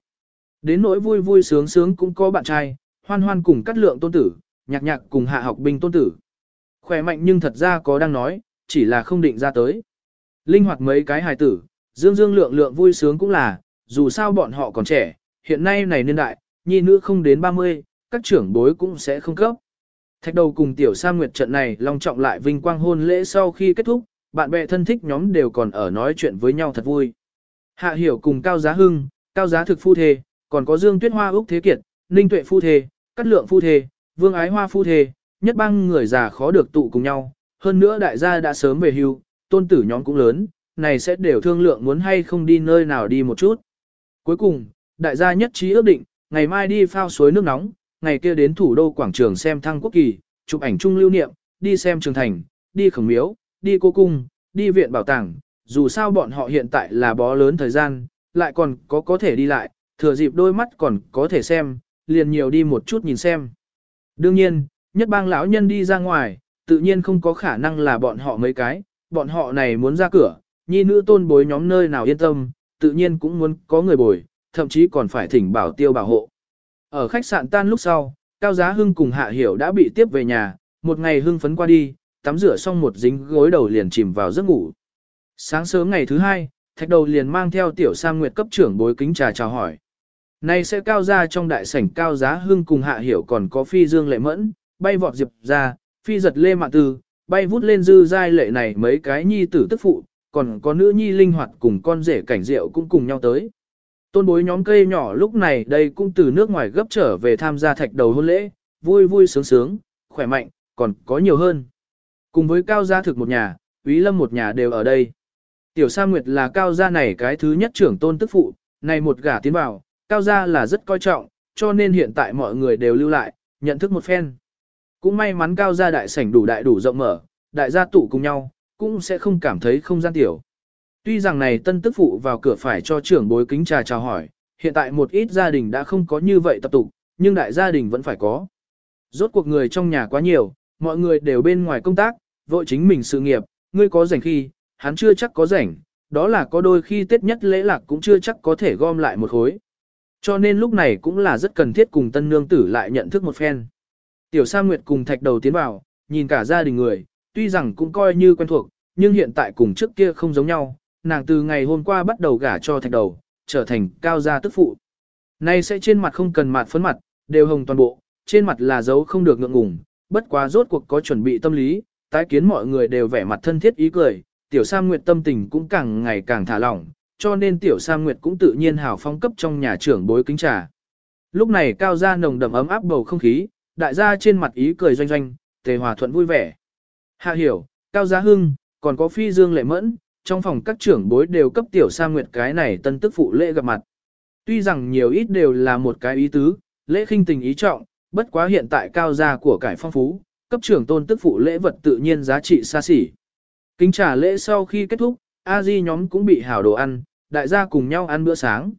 Đến nỗi vui vui sướng sướng cũng có bạn trai, hoan hoan cùng cắt lượng tôn tử, nhạc nhạc cùng hạ học binh tôn tử. Khỏe mạnh nhưng thật ra có đang nói, chỉ là không định ra tới. Linh hoạt mấy cái hài tử, dương dương lượng lượng vui sướng cũng là, dù sao bọn họ còn trẻ, hiện nay này niên đại, nhi nữ không đến 30, các trưởng bối cũng sẽ không cấp. Thạch đầu cùng tiểu sa nguyệt trận này long trọng lại vinh quang hôn lễ sau khi kết thúc, bạn bè thân thích nhóm đều còn ở nói chuyện với nhau thật vui. Hạ hiểu cùng Cao Giá Hưng, Cao Giá Thực phu thê, còn có Dương Tuyết Hoa Úc Thế Kiệt, Ninh Tuệ phu thê, Cát Lượng phu thê, Vương Ái Hoa phu thê, nhất bang người già khó được tụ cùng nhau. Hơn nữa đại gia đã sớm về hưu, tôn tử nhóm cũng lớn, này sẽ đều thương lượng muốn hay không đi nơi nào đi một chút. Cuối cùng, đại gia nhất trí ước định, ngày mai đi phao suối nước nóng, ngày kia đến thủ đô quảng trường xem thăng quốc kỳ, chụp ảnh chung lưu niệm, đi xem trường thành, đi khổng miếu, đi cô cung, đi viện bảo tàng, dù sao bọn họ hiện tại là bó lớn thời gian, lại còn có có thể đi lại, thừa dịp đôi mắt còn có thể xem, liền nhiều đi một chút nhìn xem. Đương nhiên, nhất bang lão nhân đi ra ngoài, tự nhiên không có khả năng là bọn họ mấy cái, bọn họ này muốn ra cửa, nhi nữ tôn bối nhóm nơi nào yên tâm, tự nhiên cũng muốn có người bồi, thậm chí còn phải thỉnh bảo tiêu bảo hộ. Ở khách sạn tan lúc sau, Cao Giá Hưng cùng Hạ Hiểu đã bị tiếp về nhà, một ngày hưng phấn qua đi, tắm rửa xong một dính gối đầu liền chìm vào giấc ngủ. Sáng sớm ngày thứ hai, thạch đầu liền mang theo tiểu Sam Nguyệt cấp trưởng bối kính trà chào hỏi. Nay sẽ cao ra trong đại sảnh cao giá hưng cùng hạ hiểu còn có phi dương lệ mẫn, bay vọt diệp ra, phi giật lê mạng tư, bay vút lên dư giai lệ này mấy cái nhi tử tức phụ, còn có nữ nhi linh hoạt cùng con rể cảnh rượu cũng cùng nhau tới. Tôn bối nhóm cây nhỏ lúc này đây cũng từ nước ngoài gấp trở về tham gia thạch đầu hôn lễ, vui vui sướng sướng, khỏe mạnh, còn có nhiều hơn. Cùng với cao gia thực một nhà, úy lâm một nhà đều ở đây. Tiểu Sa Nguyệt là cao gia này cái thứ nhất trưởng tôn tức phụ, này một gả tiến vào, cao gia là rất coi trọng, cho nên hiện tại mọi người đều lưu lại, nhận thức một phen. Cũng may mắn cao gia đại sảnh đủ đại đủ rộng mở, đại gia tụ cùng nhau, cũng sẽ không cảm thấy không gian tiểu. Tuy rằng này tân tức phụ vào cửa phải cho trưởng bối kính trà chào hỏi, hiện tại một ít gia đình đã không có như vậy tập tục, nhưng đại gia đình vẫn phải có. Rốt cuộc người trong nhà quá nhiều, mọi người đều bên ngoài công tác, vội chính mình sự nghiệp, ngươi có rảnh khi, hắn chưa chắc có rảnh, đó là có đôi khi Tết nhất lễ lạc cũng chưa chắc có thể gom lại một khối. Cho nên lúc này cũng là rất cần thiết cùng tân nương tử lại nhận thức một phen. Tiểu Sa Nguyệt cùng thạch đầu tiến vào, nhìn cả gia đình người, tuy rằng cũng coi như quen thuộc, nhưng hiện tại cùng trước kia không giống nhau, nàng từ ngày hôm qua bắt đầu gả cho thạch đầu, trở thành cao gia tức phụ. Nay sẽ trên mặt không cần mặt phấn mặt, đều hồng toàn bộ, trên mặt là dấu không được ngượng ngùng, bất quá rốt cuộc có chuẩn bị tâm lý, tái kiến mọi người đều vẻ mặt thân thiết ý cười, tiểu Sa Nguyệt tâm tình cũng càng ngày càng thả lỏng, cho nên tiểu Sa Nguyệt cũng tự nhiên hào phong cấp trong nhà trưởng bối kính trà. Lúc này cao gia nồng đậm ấm áp bầu không khí, đại gia trên mặt ý cười doanh doanh, tề hòa thuận vui vẻ. Hạ hiểu, cao gia hưng, còn có phi dương lệ mẫn, trong phòng các trưởng bối đều cấp tiểu sa Nguyệt cái này tân tức phụ lễ gặp mặt. Tuy rằng nhiều ít đều là một cái ý tứ, lễ khinh tình ý trọng, bất quá hiện tại cao gia của cải phong phú, cấp trưởng tôn tức phụ lễ vật tự nhiên giá trị xa xỉ. Kính trả lễ sau khi kết thúc, a di nhóm cũng bị hảo đồ ăn, đại gia cùng nhau ăn bữa sáng.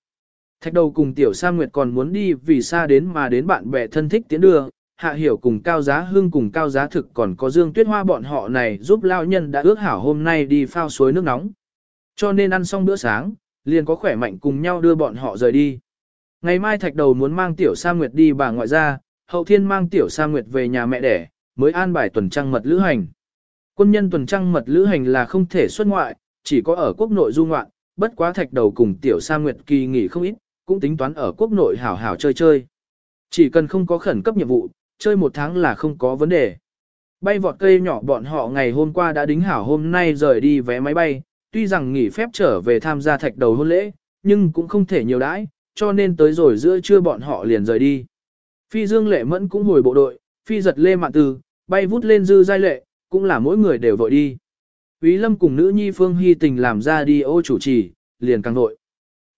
Thạch đầu cùng tiểu sa nguyệt còn muốn đi vì xa đến mà đến bạn bè thân thích tiến đưa, hạ hiểu cùng cao giá hưng cùng cao giá thực còn có dương tuyết hoa bọn họ này giúp lao nhân đã ước hảo hôm nay đi phao suối nước nóng. Cho nên ăn xong bữa sáng, liền có khỏe mạnh cùng nhau đưa bọn họ rời đi. Ngày mai thạch đầu muốn mang tiểu sa nguyệt đi bà ngoại ra, hậu thiên mang tiểu sa nguyệt về nhà mẹ đẻ, mới an bài tuần trăng mật lữ hành. Quân nhân tuần trăng mật lữ hành là không thể xuất ngoại, chỉ có ở quốc nội du ngoạn, bất quá thạch đầu cùng tiểu sa nguyệt kỳ nghỉ không ít, cũng tính toán ở quốc nội hảo hảo chơi chơi. Chỉ cần không có khẩn cấp nhiệm vụ, chơi một tháng là không có vấn đề. Bay vọt cây nhỏ bọn họ ngày hôm qua đã đính hảo hôm nay rời đi vé máy bay, tuy rằng nghỉ phép trở về tham gia thạch đầu hôn lễ, nhưng cũng không thể nhiều đãi, cho nên tới rồi giữa trưa bọn họ liền rời đi. Phi Dương Lệ Mẫn cũng hồi bộ đội, phi giật lê mạn từ, bay vút lên dư giai lệ, cũng là mỗi người đều vội đi. Úy Lâm cùng nữ nhi Phương Hy Tình làm ra đi ô chủ trì, liền càng vội.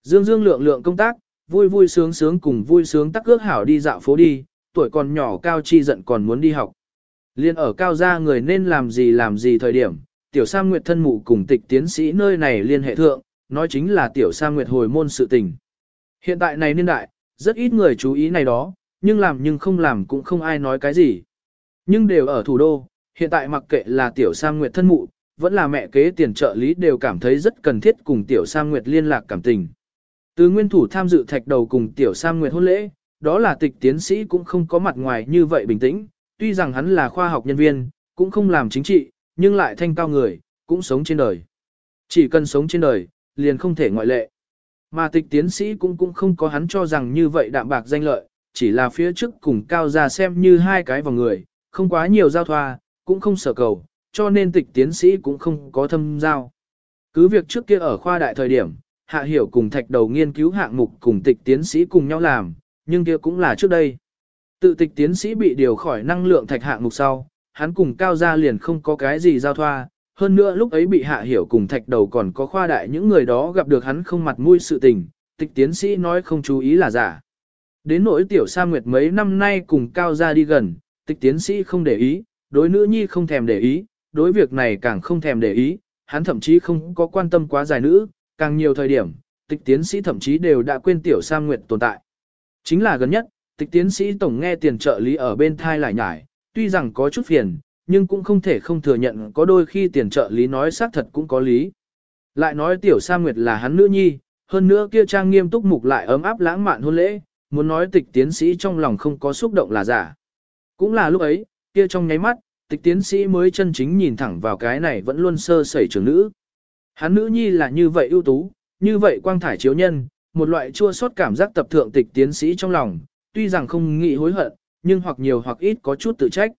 Dương Dương lượng lượng công tác, vui vui sướng sướng cùng vui sướng tắc ước hảo đi dạo phố đi, tuổi còn nhỏ cao chi giận còn muốn đi học. Liên ở cao gia người nên làm gì làm gì thời điểm, tiểu sa Nguyệt thân mụ cùng tịch tiến sĩ nơi này liên hệ thượng, nói chính là tiểu sa Nguyệt hồi môn sự tình. Hiện tại này niên đại, rất ít người chú ý này đó, nhưng làm nhưng không làm cũng không ai nói cái gì. Nhưng đều ở thủ đô, hiện tại mặc kệ là tiểu sa Nguyệt thân mụ, vẫn là mẹ kế tiền trợ lý đều cảm thấy rất cần thiết cùng Tiểu sa Nguyệt liên lạc cảm tình. Từ nguyên thủ tham dự thạch đầu cùng Tiểu sa Nguyệt hôn lễ, đó là tịch tiến sĩ cũng không có mặt ngoài như vậy bình tĩnh, tuy rằng hắn là khoa học nhân viên, cũng không làm chính trị, nhưng lại thanh cao người, cũng sống trên đời. Chỉ cần sống trên đời, liền không thể ngoại lệ. Mà tịch tiến sĩ cũng cũng không có hắn cho rằng như vậy đạm bạc danh lợi, chỉ là phía trước cùng cao ra xem như hai cái vào người, không quá nhiều giao thoa, cũng không sở cầu, cho nên tịch tiến sĩ cũng không có thâm giao. Cứ việc trước kia ở khoa đại thời điểm, hạ hiểu cùng thạch đầu nghiên cứu hạng mục cùng tịch tiến sĩ cùng nhau làm, nhưng kia cũng là trước đây. Tự tịch tiến sĩ bị điều khỏi năng lượng thạch hạng mục sau, hắn cùng cao gia liền không có cái gì giao thoa, hơn nữa lúc ấy bị hạ hiểu cùng thạch đầu còn có khoa đại những người đó gặp được hắn không mặt mũi sự tình, tịch tiến sĩ nói không chú ý là giả. Đến nỗi tiểu sa nguyệt mấy năm nay cùng cao gia đi gần, tịch tiến sĩ không để ý, đối nữ nhi không thèm để ý, đối việc này càng không thèm để ý, hắn thậm chí không có quan tâm quá dài nữ, càng nhiều thời điểm, tịch tiến sĩ thậm chí đều đã quên tiểu sa nguyệt tồn tại. Chính là gần nhất, tịch tiến sĩ tổng nghe tiền trợ lý ở bên thai lại nhải, tuy rằng có chút phiền, nhưng cũng không thể không thừa nhận có đôi khi tiền trợ lý nói xác thật cũng có lý. Lại nói tiểu sa nguyệt là hắn nữ nhi, hơn nữa kia trang nghiêm túc mục lại ấm áp lãng mạn hôn lễ, muốn nói tịch tiến sĩ trong lòng không có xúc động là giả. Cũng là lúc ấy, kia trong nháy mắt, tịch tiến sĩ mới chân chính nhìn thẳng vào cái này vẫn luôn sơ sẩy trưởng nữ. Hắn nữ nhi là như vậy ưu tú, như vậy quang thải chiếu nhân, một loại chua xót cảm giác tập thượng tịch tiến sĩ trong lòng, tuy rằng không nghĩ hối hận, nhưng hoặc nhiều hoặc ít có chút tự trách.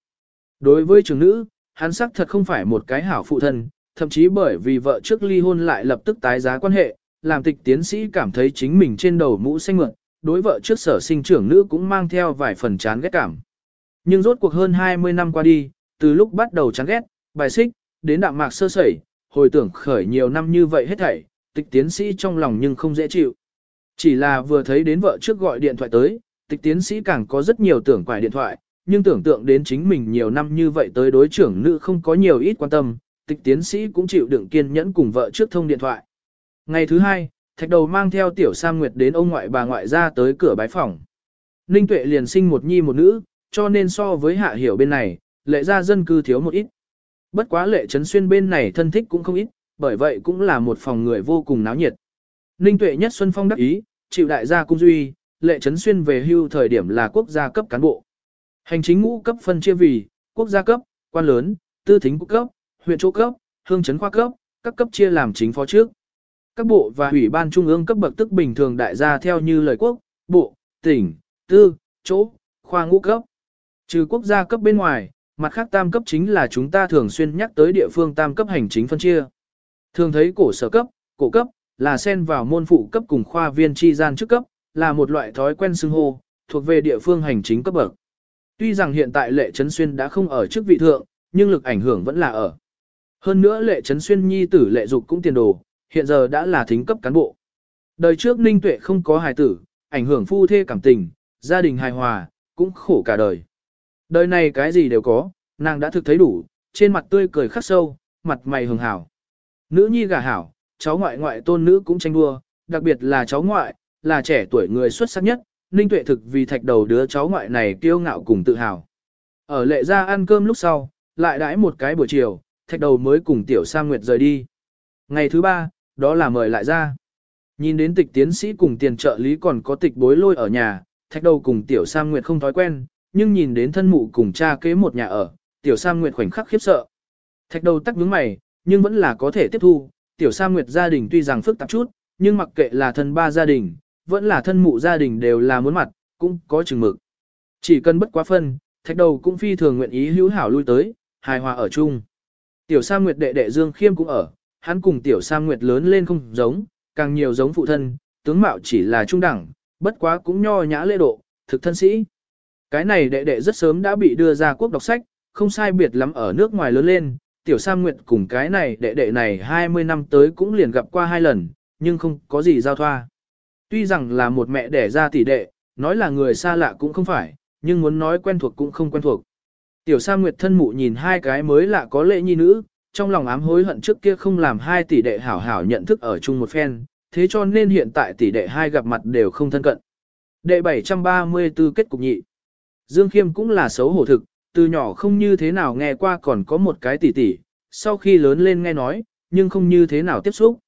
Đối với trưởng nữ, hắn xác thật không phải một cái hảo phụ thân, thậm chí bởi vì vợ trước ly hôn lại lập tức tái giá quan hệ, làm tịch tiến sĩ cảm thấy chính mình trên đầu mũ xanh mượn, đối vợ trước sở sinh trưởng nữ cũng mang theo vài phần chán ghét cảm. Nhưng rốt cuộc hơn 20 năm qua đi, từ lúc bắt đầu chán ghét, bài xích, đến đạm mạc sơ sẩy, hồi tưởng khởi nhiều năm như vậy hết thảy, tịch tiến sĩ trong lòng nhưng không dễ chịu. Chỉ là vừa thấy đến vợ trước gọi điện thoại tới, tịch tiến sĩ càng có rất nhiều tưởng quải điện thoại, nhưng tưởng tượng đến chính mình nhiều năm như vậy tới đối trưởng nữ không có nhiều ít quan tâm, tịch tiến sĩ cũng chịu đựng kiên nhẫn cùng vợ trước thông điện thoại. Ngày thứ hai, thạch đầu mang theo tiểu Sam Nguyệt đến ông ngoại bà ngoại ra tới cửa bái phòng. Ninh Tuệ liền sinh một nhi một nữ, cho nên so với hạ hiểu bên này, lệ gia dân cư thiếu một ít. Bất quá lệ trấn xuyên bên này thân thích cũng không ít, bởi vậy cũng là một phòng người vô cùng náo nhiệt. Ninh Tuệ nhất Xuân Phong đắc ý, chịu đại gia cung duy, lệ trấn xuyên về hưu thời điểm là quốc gia cấp cán bộ. Hành chính ngũ cấp phân chia vì, quốc gia cấp, quan lớn, tư thính quốc cấp, huyện chỗ cấp, hương chấn khoa cấp, các cấp chia làm chính phó trước. Các bộ và ủy ban trung ương cấp bậc tức bình thường đại gia theo như lời quốc, bộ, tỉnh, tư, chỗ, khoa ngũ cấp. Trừ quốc gia cấp bên ngoài, mặt khác tam cấp chính là chúng ta thường xuyên nhắc tới địa phương tam cấp hành chính phân chia. Thường thấy cổ sở cấp, cổ cấp, là xen vào môn phụ cấp cùng khoa viên chi gian chức cấp, là một loại thói quen xưng hô, thuộc về địa phương hành chính cấp bậc. Tuy rằng hiện tại lệ trấn xuyên đã không ở chức vị thượng, nhưng lực ảnh hưởng vẫn là ở. Hơn nữa lệ trấn xuyên nhi tử lệ dục cũng tiền đồ, hiện giờ đã là thính cấp cán bộ. Đời trước ninh tuệ không có hài tử, ảnh hưởng phu thê cảm tình, gia đình hài hòa, cũng khổ cả đời. Đời này cái gì đều có, nàng đã thực thấy đủ, trên mặt tươi cười khắc sâu, mặt mày hường hảo. Nữ nhi gả hảo, cháu ngoại ngoại tôn nữ cũng tranh đua, đặc biệt là cháu ngoại, là trẻ tuổi người xuất sắc nhất, Ninh Tuệ thực vì thạch đầu đứa cháu ngoại này kiêu ngạo cùng tự hào. Ở lệ gia ăn cơm lúc sau, lại đãi một cái buổi chiều, thạch đầu mới cùng tiểu Sa Nguyệt rời đi. Ngày thứ ba, đó là mời lại ra. Nhìn đến tịch tiến sĩ cùng tiền trợ lý còn có tịch bối lôi ở nhà, thạch đầu cùng tiểu Sa Nguyệt không thói quen, nhưng nhìn đến thân mụ cùng cha kế một nhà ở, tiểu Sa Nguyệt khoảnh khắc khiếp sợ. Thạch đầu tắc nhướng mày, nhưng vẫn là có thể tiếp thu, tiểu Sa Nguyệt gia đình tuy rằng phức tạp chút, nhưng mặc kệ là thân ba gia đình, vẫn là thân mụ gia đình đều là muốn mặt, cũng có chừng mực. Chỉ cần bất quá phân, thạch đầu cũng phi thường nguyện ý hữu hảo lui tới, hài hòa ở chung. Tiểu Sa Nguyệt đệ đệ Dương Khiêm cũng ở, hắn cùng Tiểu Sa Nguyệt lớn lên không giống, càng nhiều giống phụ thân, tướng mạo chỉ là trung đẳng, bất quá cũng nho nhã lễ độ, thực thân sĩ. Cái này đệ đệ rất sớm đã bị đưa ra quốc đọc sách, không sai biệt lắm ở nước ngoài lớn lên, Tiểu Sa Nguyệt cùng cái này đệ đệ này 20 năm tới cũng liền gặp qua hai lần, nhưng không có gì giao thoa. Tuy rằng là một mẹ đẻ ra tỷ đệ, nói là người xa lạ cũng không phải, nhưng muốn nói quen thuộc cũng không quen thuộc. Tiểu Sa Nguyệt thân mụ nhìn hai cái mới lạ có lệ nhi nữ, trong lòng ám hối hận trước kia không làm hai tỷ đệ hảo hảo nhận thức ở chung một phen, thế cho nên hiện tại tỷ đệ hai gặp mặt đều không thân cận. Đệ 734 kết cục nhị. Dương Khiêm cũng là xấu hổ thực, từ nhỏ không như thế nào nghe qua còn có một cái tỷ tỷ, sau khi lớn lên nghe nói, nhưng không như thế nào tiếp xúc.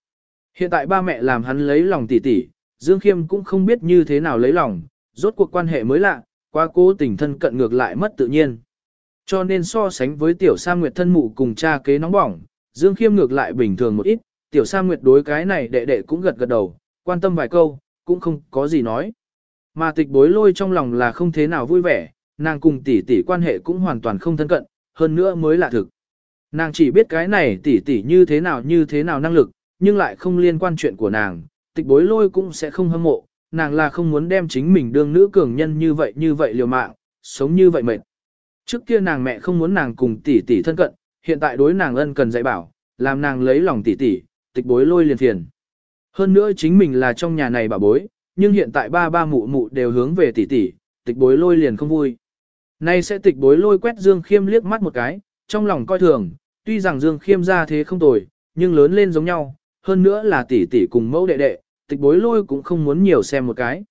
Hiện tại ba mẹ làm hắn lấy lòng tỷ tỷ, Dương Khiêm cũng không biết như thế nào lấy lòng, rốt cuộc quan hệ mới lạ, qua cố tình thân cận ngược lại mất tự nhiên. Cho nên so sánh với tiểu Sa Nguyệt thân mụ cùng cha kế nóng bỏng, Dương Khiêm ngược lại bình thường một ít, tiểu Sa Nguyệt đối cái này đệ đệ cũng gật gật đầu, quan tâm vài câu, cũng không có gì nói. Mà tịch bối lôi trong lòng là không thế nào vui vẻ, nàng cùng tỷ tỷ quan hệ cũng hoàn toàn không thân cận, hơn nữa mới là thực. Nàng chỉ biết cái này tỷ tỷ như thế nào như thế nào năng lực, nhưng lại không liên quan chuyện của nàng, tịch bối lôi cũng sẽ không hâm mộ, nàng là không muốn đem chính mình đương nữ cường nhân như vậy như vậy liều mạng, sống như vậy mệt. Trước kia nàng mẹ không muốn nàng cùng tỷ tỷ thân cận, hiện tại đối nàng ân cần dạy bảo, làm nàng lấy lòng tỷ tỷ, tịch bối lôi liền phiền. Hơn nữa chính mình là trong nhà này bà bối, nhưng hiện tại ba ba mụ mụ đều hướng về tỷ tỷ, tịch bối lôi liền không vui. Nay sẽ tịch bối lôi quét Dương Khiêm liếc mắt một cái, trong lòng coi thường, tuy rằng Dương Khiêm ra thế không tồi, nhưng lớn lên giống nhau, hơn nữa là tỷ tỷ cùng mẫu đệ đệ, tịch bối lôi cũng không muốn nhiều xem một cái.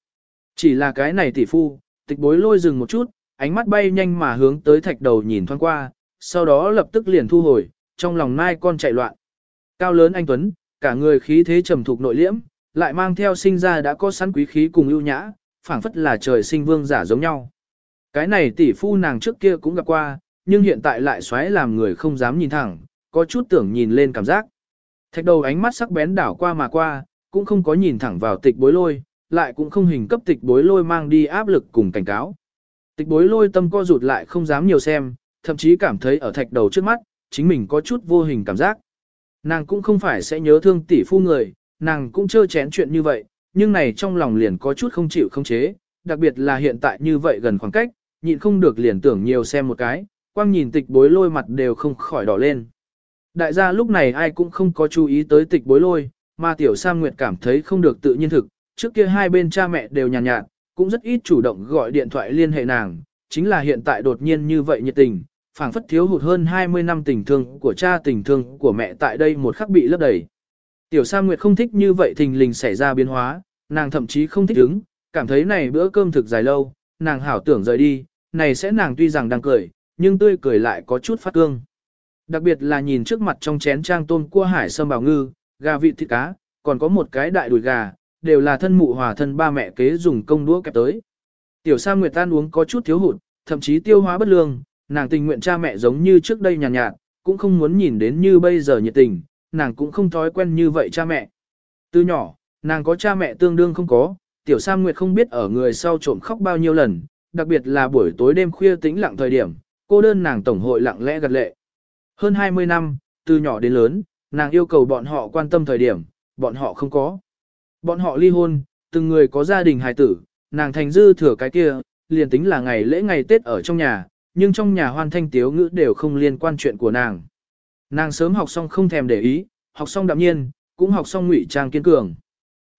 Chỉ là cái này tỷ phu, tịch bối lôi dừng một chút, ánh mắt bay nhanh mà hướng tới thạch đầu nhìn thoáng qua, sau đó lập tức liền thu hồi, trong lòng mai con chạy loạn. Cao lớn anh Tuấn, cả người khí thế trầm thục nội liễm, lại mang theo sinh ra đã có sẵn quý khí cùng ưu nhã, phảng phất là trời sinh vương giả giống nhau. Cái này tỷ phu nàng trước kia cũng gặp qua, nhưng hiện tại lại xoáy làm người không dám nhìn thẳng, có chút tưởng nhìn lên cảm giác. Thạch đầu ánh mắt sắc bén đảo qua mà qua, cũng không có nhìn thẳng vào tịch bối lôi, lại cũng không hình cấp tịch bối lôi mang đi áp lực cùng cảnh cáo. Tịch bối lôi tâm co rụt lại không dám nhiều xem, thậm chí cảm thấy ở thạch đầu trước mắt, chính mình có chút vô hình cảm giác. Nàng cũng không phải sẽ nhớ thương tỷ phu người, nàng cũng chơ chén chuyện như vậy, nhưng này trong lòng liền có chút không chịu không chế, đặc biệt là hiện tại như vậy gần khoảng cách, nhịn không được liền tưởng nhiều xem một cái, quang nhìn tịch bối lôi mặt đều không khỏi đỏ lên. Đại gia lúc này ai cũng không có chú ý tới tịch bối lôi, mà tiểu Sam Nguyệt cảm thấy không được tự nhiên thực, trước kia hai bên cha mẹ đều nhàn nhạt, nhạt, cũng rất ít chủ động gọi điện thoại liên hệ nàng, chính là hiện tại đột nhiên như vậy nhiệt tình, phảng phất thiếu hụt hơn 20 năm tình thương của cha tình thương của mẹ tại đây một khắc bị lấp đầy. Tiểu Sam Nguyệt không thích như vậy thình lình xảy ra biến hóa, nàng thậm chí không thích đứng, cảm thấy này bữa cơm thực dài lâu, nàng hảo tưởng rời đi, này sẽ nàng tuy rằng đang cười, nhưng tươi cười lại có chút phát cương. Đặc biệt là nhìn trước mặt trong chén trang tôm cua hải sâm bào ngư, gà vịt thịt cá, còn có một cái đại đùi gà, đều là thân mụ hòa thân ba mẹ kế dùng công đũa kẹp tới. Tiểu Sa Nguyệt tan uống có chút thiếu hụt, thậm chí tiêu hóa bất lương, nàng tình nguyện cha mẹ giống như trước đây nhàn nhạt, nhạt, cũng không muốn nhìn đến như bây giờ nhiệt tình, nàng cũng không thói quen như vậy cha mẹ. Từ nhỏ, nàng có cha mẹ tương đương không có, Tiểu Sa Nguyệt không biết ở người sau trộm khóc bao nhiêu lần, đặc biệt là buổi tối đêm khuya tĩnh lặng thời điểm, cô đơn nàng tổng hội lặng lẽ gật lệ. Hơn 20 năm, từ nhỏ đến lớn, nàng yêu cầu bọn họ quan tâm thời điểm, bọn họ không có. Bọn họ ly hôn, từng người có gia đình hài tử, nàng thành dư thừa cái kia, liền tính là ngày lễ ngày Tết ở trong nhà, nhưng trong nhà hoan thanh tiếu ngữ đều không liên quan chuyện của nàng. Nàng sớm học xong không thèm để ý, học xong đạm nhiên, cũng học xong ngụy trang kiên cường.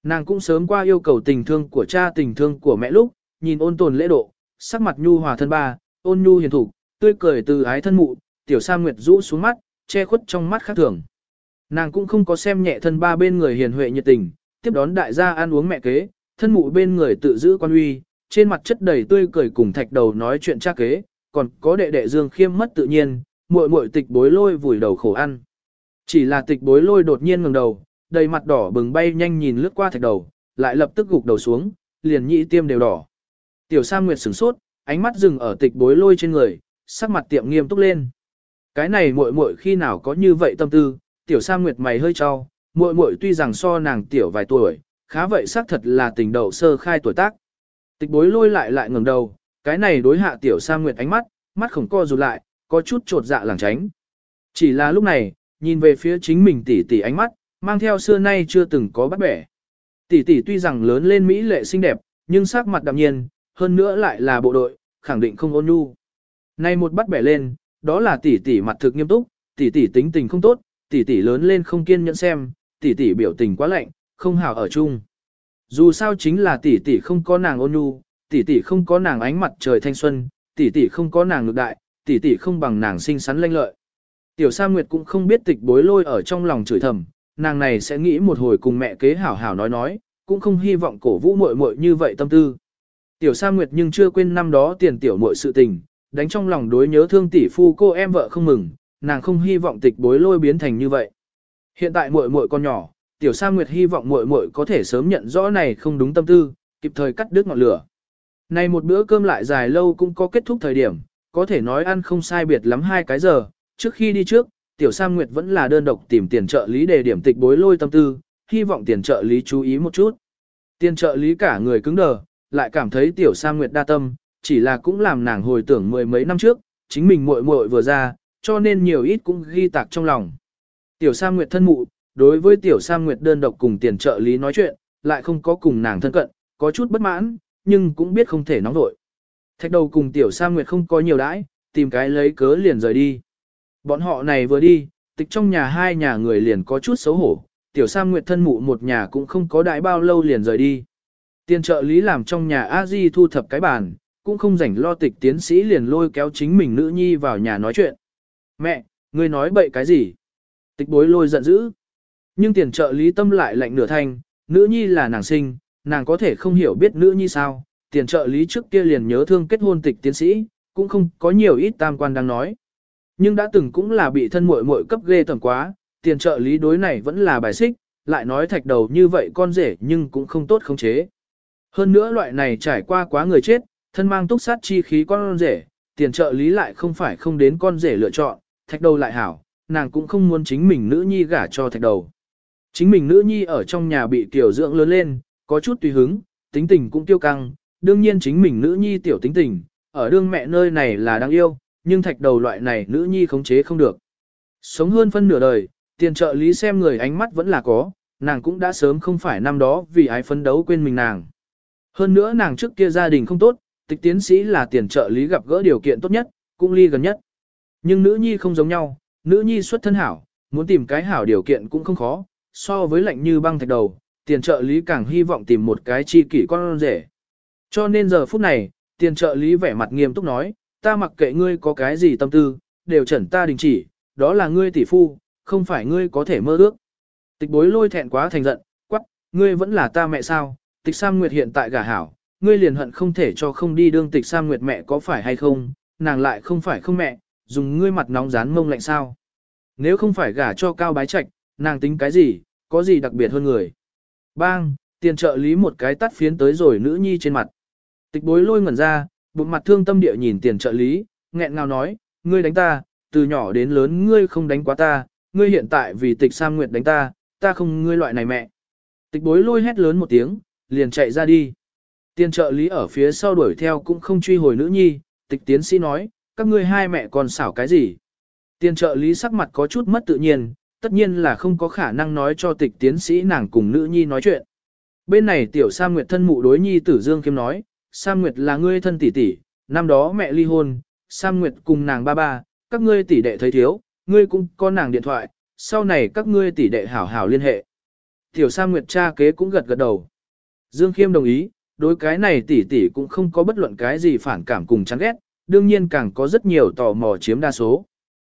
Nàng cũng sớm qua yêu cầu tình thương của cha tình thương của mẹ lúc, nhìn ôn tồn lễ độ, sắc mặt nhu hòa thân ba, ôn nhu hiền thủ, tươi cười từ ái thân mụ, tiểu sa nguyệt rũ xuống mắt, che khuất trong mắt khác thường. Nàng cũng không có xem nhẹ thân ba bên người hiền huệ nhiệt tình, tiếp đón đại gia ăn uống mẹ kế, thân mụ bên người tự giữ quan uy, trên mặt chất đầy tươi cười cùng thạch đầu nói chuyện cha kế, còn có đệ đệ Dương Khiêm mất tự nhiên, muội muội tịch bối lôi vùi đầu khổ ăn. Chỉ là tịch bối lôi đột nhiên ngẩng đầu, đầy mặt đỏ bừng bay nhanh nhìn lướt qua thạch đầu, lại lập tức gục đầu xuống, liền nhị tiêm đều đỏ. Tiểu Sa Nguyệt sửng sốt, ánh mắt dừng ở tịch bối lôi trên người, sắc mặt tiệm nghiêm túc lên. Cái này muội muội khi nào có như vậy tâm tư, tiểu Sa Nguyệt mày hơi cho, muội muội tuy rằng so nàng tiểu vài tuổi, khá vậy xác thật là tình đầu sơ khai tuổi tác. Tịch bối lôi lại lại ngẩng đầu, cái này đối hạ tiểu Sa Nguyệt ánh mắt, mắt khổng co rụt lại, có chút trột dạ lảng tránh. Chỉ là lúc này, nhìn về phía chính mình tỷ tỷ ánh mắt, mang theo xưa nay chưa từng có bắt bẻ. Tỷ tỷ tuy rằng lớn lên mỹ lệ xinh đẹp, nhưng sắc mặt đạm nhiên, hơn nữa lại là bộ đội, khẳng định không ôn nhu. Nay một bắt bẻ lên, đó là tỷ tỷ mặt thực nghiêm túc, tỷ tỷ tính tình không tốt, tỷ tỷ lớn lên không kiên nhẫn xem, tỷ tỷ biểu tình quá lạnh, không hảo ở chung. Dù sao chính là tỷ tỷ không có nàng ôn nhu, tỷ tỷ không có nàng ánh mặt trời thanh xuân, tỷ tỷ không có nàng lực đại, tỷ tỷ không bằng nàng xinh xắn lanh lợi. Tiểu Sa Nguyệt cũng không biết tịch bối lôi ở trong lòng chửi thầm, nàng này sẽ nghĩ một hồi cùng mẹ kế hảo hảo nói nói, cũng không hy vọng cổ vũ muội muội như vậy tâm tư. Tiểu Sa Nguyệt nhưng chưa quên năm đó tiền tiểu muội sự tình, đánh trong lòng đối nhớ thương tỷ phu cô em vợ không mừng, nàng không hy vọng tịch bối lôi biến thành như vậy. Hiện tại muội muội con nhỏ, tiểu Sa Nguyệt hy vọng muội muội có thể sớm nhận rõ này không đúng tâm tư, kịp thời cắt đứt ngọn lửa. Này một bữa cơm lại dài lâu cũng có kết thúc thời điểm, có thể nói ăn không sai biệt lắm hai cái giờ, trước khi đi trước, tiểu Sa Nguyệt vẫn là đơn độc tìm tiền trợ lý để điểm tịch bối lôi tâm tư, hy vọng tiền trợ lý chú ý một chút. Tiền trợ lý cả người cứng đờ, lại cảm thấy tiểu Sa Nguyệt đa tâm, chỉ là cũng làm nàng hồi tưởng mười mấy năm trước, chính mình muội muội vừa ra, cho nên nhiều ít cũng ghi tạc trong lòng. Tiểu Sa Nguyệt thân mụ, đối với Tiểu Sa Nguyệt đơn độc cùng tiền trợ lý nói chuyện, lại không có cùng nàng thân cận, có chút bất mãn, nhưng cũng biết không thể nóng vội. Thạch đầu cùng Tiểu Sa Nguyệt không có nhiều đãi, tìm cái lấy cớ liền rời đi. Bọn họ này vừa đi, tịch trong nhà hai nhà người liền có chút xấu hổ, Tiểu Sa Nguyệt thân mụ một nhà cũng không có đãi bao lâu liền rời đi. Tiền trợ lý làm trong nhà a di thu thập cái bàn, cũng không rảnh lo tịch tiến sĩ liền lôi kéo chính mình nữ nhi vào nhà nói chuyện. Mẹ, ngươi nói bậy cái gì? Tịch bối lôi giận dữ. Nhưng tiền trợ lý tâm lại lạnh nửa thanh, nữ nhi là nàng sinh, nàng có thể không hiểu biết nữ nhi sao. Tiền trợ lý trước kia liền nhớ thương kết hôn tịch tiến sĩ, cũng không có nhiều ít tam quan đang nói. Nhưng đã từng cũng là bị thân muội muội cấp ghê tởm quá, tiền trợ lý đối này vẫn là bài xích, lại nói thạch đầu như vậy con rể nhưng cũng không tốt khống chế. Hơn nữa loại này trải qua quá người chết, thân mang túc sát chi khí con rể, tiền trợ lý lại không phải không đến con rể lựa chọn, thạch đầu lại hảo, nàng cũng không muốn chính mình nữ nhi gả cho thạch đầu. Chính mình nữ nhi ở trong nhà bị tiểu dưỡng lớn lên, có chút tùy hứng, tính tình cũng tiêu căng, đương nhiên chính mình nữ nhi tiểu tính tình, ở đương mẹ nơi này là đáng yêu, nhưng thạch đầu loại này nữ nhi khống chế không được. Sống hơn phân nửa đời, tiền trợ lý xem người ánh mắt vẫn là có, nàng cũng đã sớm không phải năm đó vì ai phấn đấu quên mình nàng. Hơn nữa nàng trước kia gia đình không tốt, tịch tiến sĩ là tiền trợ lý gặp gỡ điều kiện tốt nhất, cũng ly gần nhất. Nhưng nữ nhi không giống nhau, nữ nhi xuất thân hảo, muốn tìm cái hảo điều kiện cũng không khó, so với lạnh như băng thạch đầu, tiền trợ lý càng hy vọng tìm một cái chi kỷ con rể. Cho nên giờ phút này, tiền trợ lý vẻ mặt nghiêm túc nói, ta mặc kệ ngươi có cái gì tâm tư, đều chẩn ta đình chỉ, đó là ngươi tỷ phu, không phải ngươi có thể mơ ước. Tịch bối lôi thẹn quá thành giận, quắc, ngươi vẫn là ta mẹ sao, tịch Sam Nguyệt hiện tại gả hảo, ngươi liền hận không thể cho không đi đương tịch Sam Nguyệt mẹ có phải hay không, nàng lại không phải không mẹ, dùng ngươi mặt nóng rán mông lạnh sao. Nếu không phải gả cho cao bái trạch, nàng tính cái gì, có gì đặc biệt hơn người. Bang, tiền trợ lý một cái tắt phiến tới rồi nữ nhi trên mặt. Tịch bối lôi ngẩn ra, bụng mặt thương tâm địa nhìn tiền trợ lý, nghẹn ngào nói, ngươi đánh ta, từ nhỏ đến lớn ngươi không đánh quá ta, ngươi hiện tại vì tịch Sam Nguyệt đánh ta, ta không ngươi loại này mẹ. Tịch bối lôi hét lớn một tiếng, liền chạy ra đi. Tiền trợ lý ở phía sau đuổi theo cũng không truy hồi nữ nhi, tịch tiến sĩ nói, các ngươi hai mẹ còn xảo cái gì. Tiền trợ lý sắc mặt có chút mất tự nhiên, tất nhiên là không có khả năng nói cho tịch tiến sĩ nàng cùng nữ nhi nói chuyện. Bên này tiểu Sa Nguyệt thân mụ đối nhi tử Dương Kiếm nói, Sa Nguyệt là ngươi thân tỷ tỷ, năm đó mẹ ly hôn, Sa Nguyệt cùng nàng ba ba, các ngươi tỷ đệ thấy thiếu, ngươi cũng có nàng điện thoại, sau này các ngươi tỷ đệ hảo hảo liên hệ. Tiểu Sa Nguyệt cha kế cũng gật gật đầu. Dương Khiêm đồng ý, đối cái này tỷ tỷ cũng không có bất luận cái gì phản cảm cùng chán ghét, đương nhiên càng có rất nhiều tò mò chiếm đa số.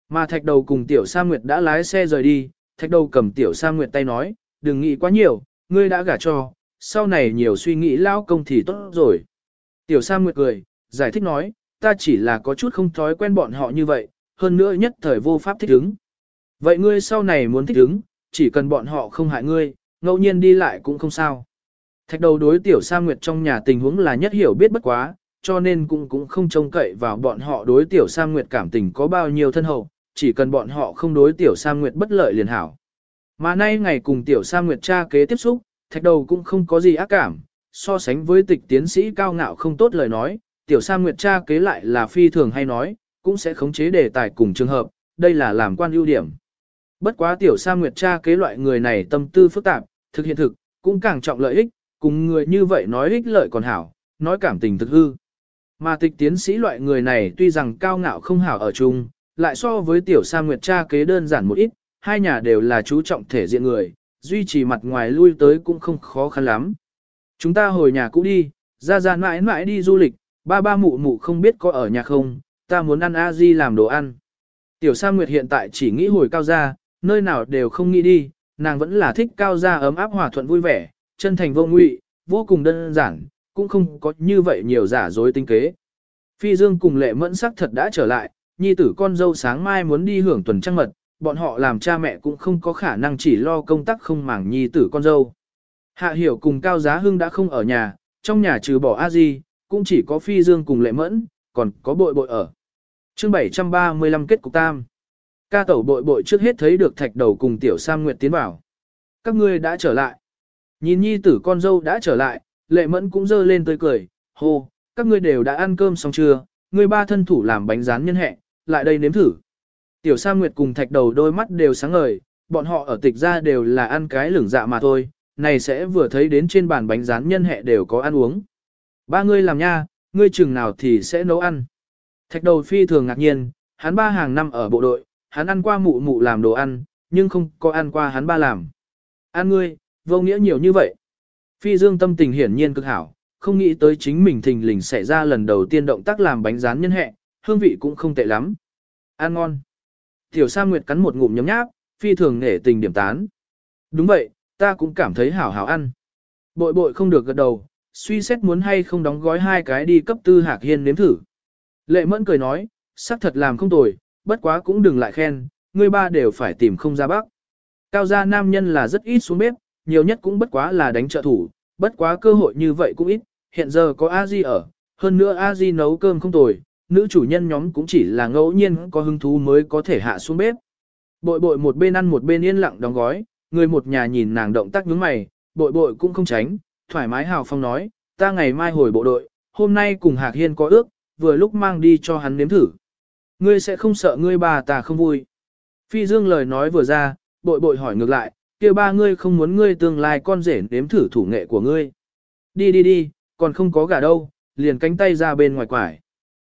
Mà thạch đầu cùng tiểu Sa Nguyệt đã lái xe rời đi, thạch đầu cầm tiểu Sa Nguyệt tay nói, đừng nghĩ quá nhiều, ngươi đã gả cho, sau này nhiều suy nghĩ lao công thì tốt rồi. Tiểu Sa Nguyệt cười, giải thích nói, ta chỉ là có chút không thói quen bọn họ như vậy, hơn nữa nhất thời vô pháp thích ứng. Vậy ngươi sau này muốn thích ứng, chỉ cần bọn họ không hại ngươi, ngẫu nhiên đi lại cũng không sao. Thạch đầu đối tiểu Sa Nguyệt trong nhà tình huống là nhất hiểu biết bất quá, cho nên cũng cũng không trông cậy vào bọn họ đối tiểu Sa Nguyệt cảm tình có bao nhiêu thân hậu, chỉ cần bọn họ không đối tiểu Sa Nguyệt bất lợi liền hảo. Mà nay ngày cùng tiểu Sa Nguyệt cha kế tiếp xúc, thạch đầu cũng không có gì ác cảm, so sánh với tịch tiến sĩ cao ngạo không tốt lời nói, tiểu Sa Nguyệt cha kế lại là phi thường hay nói, cũng sẽ khống chế đề tài cùng trường hợp, đây là làm quan ưu điểm. Bất quá tiểu Sa Nguyệt cha kế loại người này tâm tư phức tạp, thực hiện thực, cũng càng trọng lợi ích, cùng người như vậy nói ích lợi còn hảo, nói cảm tình thực hư. Mà tịch tiến sĩ loại người này tuy rằng cao ngạo không hảo ở chung, lại so với tiểu sa nguyệt cha kế đơn giản một ít, hai nhà đều là chú trọng thể diện người, duy trì mặt ngoài lui tới cũng không khó khăn lắm. Chúng ta hồi nhà cũ đi, ra ra mãi mãi đi du lịch, ba ba mụ mụ không biết có ở nhà không, ta muốn ăn a di làm đồ ăn. Tiểu sa nguyệt hiện tại chỉ nghĩ hồi cao gia, nơi nào đều không nghĩ đi, nàng vẫn là thích cao gia ấm áp hòa thuận vui vẻ, chân thành vô ngụy, vô cùng đơn giản, cũng không có như vậy nhiều giả dối tinh kế. Phi Dương cùng lệ mẫn sắc thật đã trở lại, nhi tử con dâu sáng mai muốn đi hưởng tuần trăng mật, bọn họ làm cha mẹ cũng không có khả năng chỉ lo công tác không màng nhi tử con dâu. Hạ hiểu cùng Cao Giá Hưng đã không ở nhà, trong nhà trừ bỏ a di cũng chỉ có Phi Dương cùng Lệ Mẫn, còn có bội bội ở. chương 735 kết cục tam. Ca tẩu bội bội trước hết thấy được thạch đầu cùng tiểu Sam Nguyệt tiến vào. Các ngươi đã trở lại. Nhìn nhi tử con dâu đã trở lại, Lệ Mẫn cũng dơ lên tươi cười, hô, các ngươi đều đã ăn cơm xong chưa, người ba thân thủ làm bánh rán nhân hẹ, lại đây nếm thử. Tiểu Sa Nguyệt cùng thạch đầu đôi mắt đều sáng ngời, bọn họ ở tịch ra đều là ăn cái lửng dạ mà thôi, này sẽ vừa thấy đến trên bàn bánh rán nhân hẹ đều có ăn uống. Ba ngươi làm nha, ngươi chừng nào thì sẽ nấu ăn. Thạch đầu phi thường ngạc nhiên, hắn ba hàng năm ở bộ đội, hắn ăn qua mụ mụ làm đồ ăn, nhưng không có ăn qua hắn ba làm. Ăn ngươi, vô nghĩa nhiều như vậy. Phi dương tâm tình hiển nhiên cực hảo, không nghĩ tới chính mình thình lình xảy ra lần đầu tiên động tác làm bánh rán nhân hẹ, hương vị cũng không tệ lắm. Ăn ngon. Tiểu Sa Nguyệt cắn một ngụm nhấm nháp, phi thường nể tình điểm tán. Đúng vậy, ta cũng cảm thấy hảo hảo ăn. Bội bội không được gật đầu, suy xét muốn hay không đóng gói hai cái đi cấp tư hạc hiên nếm thử. Lệ mẫn cười nói, sắc thật làm không tồi, bất quá cũng đừng lại khen, người ba đều phải tìm không ra bác. Cao gia nam nhân là rất ít xuống bếp, nhiều nhất cũng bất quá là đánh trợ thủ, bất quá cơ hội như vậy cũng ít, hiện giờ có a di ở, hơn nữa a di nấu cơm không tồi, nữ chủ nhân nhóm cũng chỉ là ngẫu nhiên có hứng thú mới có thể hạ xuống bếp. Bội bội một bên ăn một bên yên lặng đóng gói, người một nhà nhìn nàng động tác nhướng mày, bội bội cũng không tránh, thoải mái hào phong nói, ta ngày mai hồi bộ đội, hôm nay cùng Hạc Hiên có ước, vừa lúc mang đi cho hắn nếm thử. Ngươi sẽ không sợ ngươi bà ta không vui. Phi Dương lời nói vừa ra, bội bội hỏi ngược lại, kia ba ngươi không muốn ngươi tương lai con rể nếm thử thủ nghệ của ngươi. Đi đi đi, còn không có gà đâu, liền cánh tay ra bên ngoài quải.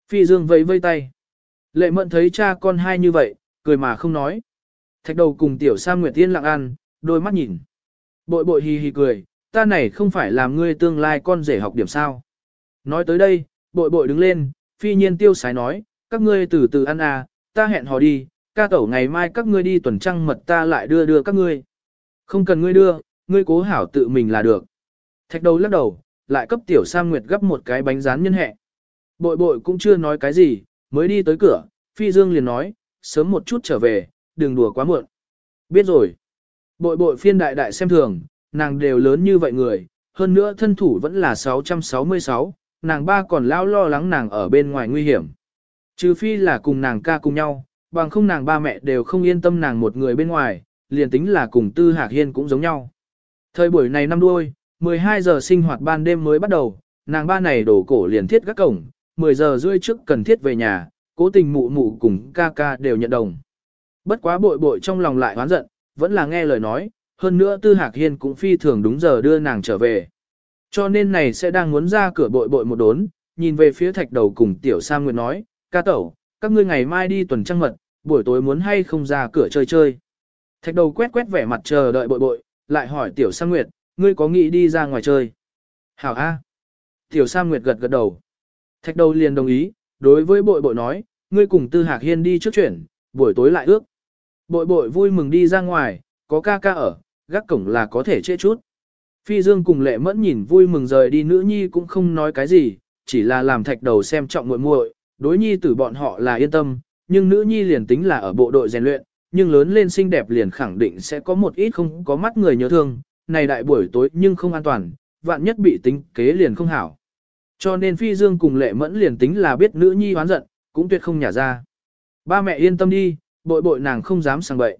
Phi Dương vẫy vây tay. Lệ mận thấy cha con hai như vậy, cười mà không nói. Thạch đầu cùng tiểu Sam Nguyệt Tiên lặng ăn, đôi mắt nhìn. Bội bội hì hì cười, ta này không phải làm ngươi tương lai con rể học điểm sao. Nói tới đây, bội bội đứng lên, phi nhiên tiêu sái nói, các ngươi từ từ ăn à, ta hẹn hò đi, ca tẩu ngày mai các ngươi đi tuần trăng mật ta lại đưa đưa các ngươi. Không cần ngươi đưa, ngươi cố hảo tự mình là được. Thạch đầu lắc đầu, lại cấp tiểu Sam Nguyệt gấp một cái bánh rán nhân hẹ. Bội bội cũng chưa nói cái gì, mới đi tới cửa, Phi Dương liền nói, sớm một chút trở về, đừng đùa quá muộn. Biết rồi. Bội bội phiên đại đại xem thường, nàng đều lớn như vậy người, hơn nữa thân thủ vẫn là 666, nàng ba còn lao lo lắng nàng ở bên ngoài nguy hiểm. Trừ phi là cùng nàng ca cùng nhau, bằng không nàng ba mẹ đều không yên tâm nàng một người bên ngoài, liền tính là cùng Tư Hạc Hiên cũng giống nhau. Thời buổi này năm đuôi, 12 giờ sinh hoạt ban đêm mới bắt đầu, nàng ba này đổ cổ liền thiết các cổng, 10 giờ rưỡi trước cần thiết về nhà, cố tình mụ mụ cùng ca ca đều nhận đồng. Bất quá bội bội trong lòng lại hoán giận, vẫn là nghe lời nói, hơn nữa Tư Hạc Hiên cũng phi thường đúng giờ đưa nàng trở về. Cho nên này sẽ đang muốn ra cửa bội bội một đốn, nhìn về phía thạch đầu cùng Tiểu Sa Nguyệt nói, ca tẩu, các ngươi ngày mai đi tuần trăng mật, buổi tối muốn hay không ra cửa chơi chơi. Thạch đầu quét quét vẻ mặt chờ đợi bội bội, lại hỏi Tiểu Sam Nguyệt, ngươi có nghĩ đi ra ngoài chơi? Hảo A. Tiểu Sam Nguyệt gật gật đầu. Thạch đầu liền đồng ý, đối với bội bội nói, ngươi cùng Tư Hạc Hiên đi trước chuyển, buổi tối lại ước. Bội bội vui mừng đi ra ngoài, có ca ca ở, gác cổng là có thể trễ chút. Phi Dương cùng lệ mẫn nhìn vui mừng rời đi nữ nhi cũng không nói cái gì, chỉ là làm thạch đầu xem trọng muội muội, đối nhi tử bọn họ là yên tâm, nhưng nữ nhi liền tính là ở bộ đội rèn luyện, nhưng lớn lên xinh đẹp liền khẳng định sẽ có một ít không có mắt người nhớ thương, này đại buổi tối nhưng không an toàn, vạn nhất bị tính kế liền không hảo. Cho nên Phi Dương cùng lệ mẫn liền tính là biết nữ nhi hoán giận, cũng tuyệt không nhả ra. Ba mẹ yên tâm đi, bội bội nàng không dám sang bậy.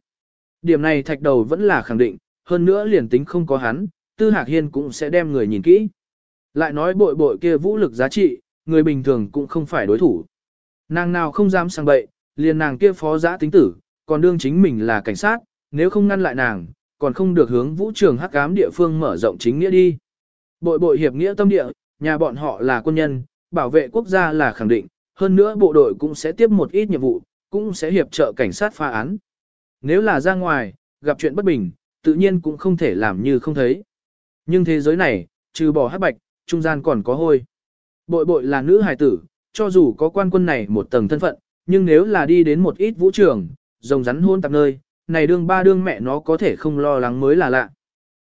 Điểm này thạch đầu vẫn là khẳng định, hơn nữa liền tính không có hắn, Tư Hạc Hiên cũng sẽ đem người nhìn kỹ. Lại nói bội bội kia vũ lực giá trị, người bình thường cũng không phải đối thủ. Nàng nào không dám sang bậy, liền nàng kia phó giã tính tử, còn đương chính mình là cảnh sát, nếu không ngăn lại nàng, còn không được hướng vũ trường hắc ám địa phương mở rộng chính nghĩa đi. Bội bội hiệp nghĩa tâm địa, nhà bọn họ là quân nhân, bảo vệ quốc gia là khẳng định, hơn nữa bộ đội cũng sẽ tiếp một ít nhiệm vụ, cũng sẽ hiệp trợ cảnh sát phá án. Nếu là ra ngoài, gặp chuyện bất bình, tự nhiên cũng không thể làm như không thấy. Nhưng thế giới này, trừ bỏ hắc bạch, trung gian còn có hôi. Bội bội là nữ hài tử, cho dù có quan quân này một tầng thân phận, nhưng nếu là đi đến một ít vũ trường, rồng rắn hôn tạp nơi, này đương ba đương mẹ nó có thể không lo lắng mới là lạ.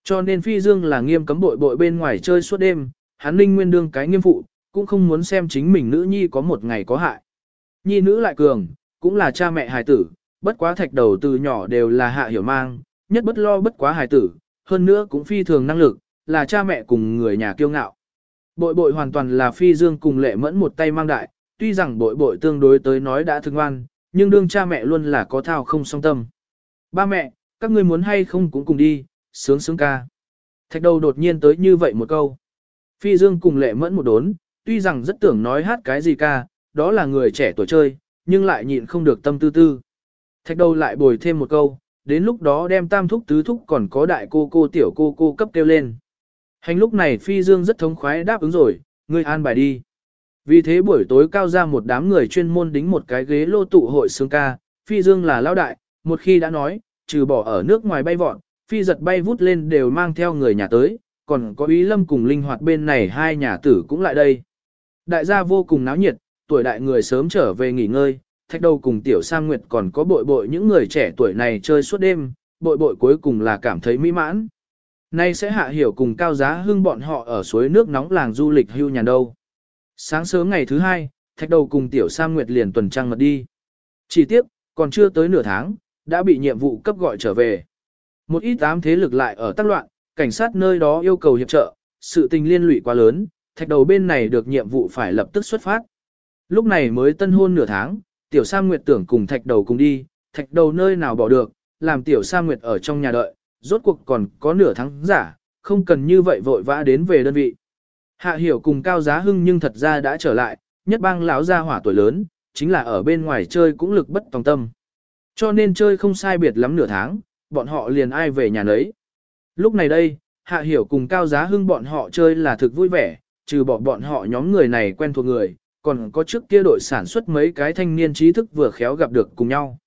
Cho nên phi dương là nghiêm cấm bội bội bên ngoài chơi suốt đêm, hắn ninh nguyên đương cái nghiêm phụ, cũng không muốn xem chính mình nữ nhi có một ngày có hại. nhi nữ lại cường, cũng là cha mẹ hài tử, bất quá thạch đầu từ nhỏ đều là hạ hiểu mang, nhất bất lo bất quá hài tử, hơn nữa cũng phi thường năng lực, là cha mẹ cùng người nhà kiêu ngạo. Bội bội hoàn toàn là phi dương cùng lệ mẫn một tay mang đại, tuy rằng bội bội tương đối tới nói đã thương ngoan, nhưng đương cha mẹ luôn là có thao không song tâm. Ba mẹ, các ngươi muốn hay không cũng cùng đi, sướng sướng ca. Thạch đầu đột nhiên tới như vậy một câu. Phi dương cùng lệ mẫn một đốn, tuy rằng rất tưởng nói hát cái gì ca, đó là người trẻ tuổi chơi, nhưng lại nhịn không được tâm tư tư. Thạch đầu lại bồi thêm một câu, đến lúc đó đem tam thúc tứ thúc còn có đại cô cô tiểu cô cô cấp kêu lên. Hành lúc này Phi Dương rất thống khoái đáp ứng rồi, ngươi an bài đi. Vì thế buổi tối cao ra một đám người chuyên môn đính một cái ghế lô tụ hội sướng ca, Phi Dương là lao đại, một khi đã nói, trừ bỏ ở nước ngoài bay vọt, Phi giật bay vút lên đều mang theo người nhà tới, còn có ý lâm cùng linh hoạt bên này hai nhà tử cũng lại đây. Đại gia vô cùng náo nhiệt, tuổi đại người sớm trở về nghỉ ngơi, thạch đầu cùng tiểu sang nguyệt còn có bội bội những người trẻ tuổi này chơi suốt đêm, bội bội cuối cùng là cảm thấy mỹ mãn. Nay sẽ hạ hiểu cùng cao giá hưng bọn họ ở suối nước nóng làng du lịch hưu nhà đâu. Sáng sớm ngày thứ hai, thạch đầu cùng tiểu Sam nguyệt liền tuần trăng mật đi. Chỉ tiếc, còn chưa tới nửa tháng, đã bị nhiệm vụ cấp gọi trở về. Một ít ám thế lực lại ở tác loạn, cảnh sát nơi đó yêu cầu hiệp trợ, sự tình liên lụy quá lớn, thạch đầu bên này được nhiệm vụ phải lập tức xuất phát. Lúc này mới tân hôn nửa tháng, tiểu Sam Nguyệt tưởng cùng thạch đầu cùng đi, thạch đầu nơi nào bỏ được, làm tiểu Sam Nguyệt ở trong nhà đợi, rốt cuộc còn có nửa tháng giả, không cần như vậy vội vã đến về đơn vị. Hạ hiểu cùng cao giá hưng nhưng thật ra đã trở lại, nhất bang lão gia hỏa tuổi lớn, chính là ở bên ngoài chơi cũng lực bất tòng tâm. Cho nên chơi không sai biệt lắm nửa tháng, bọn họ liền ai về nhà lấy. Lúc này đây, hạ hiểu cùng cao giá hưng bọn họ chơi là thực vui vẻ, trừ bỏ bọn họ nhóm người này quen thuộc người, còn có trước kia đội sản xuất mấy cái thanh niên trí thức vừa khéo gặp được cùng nhau.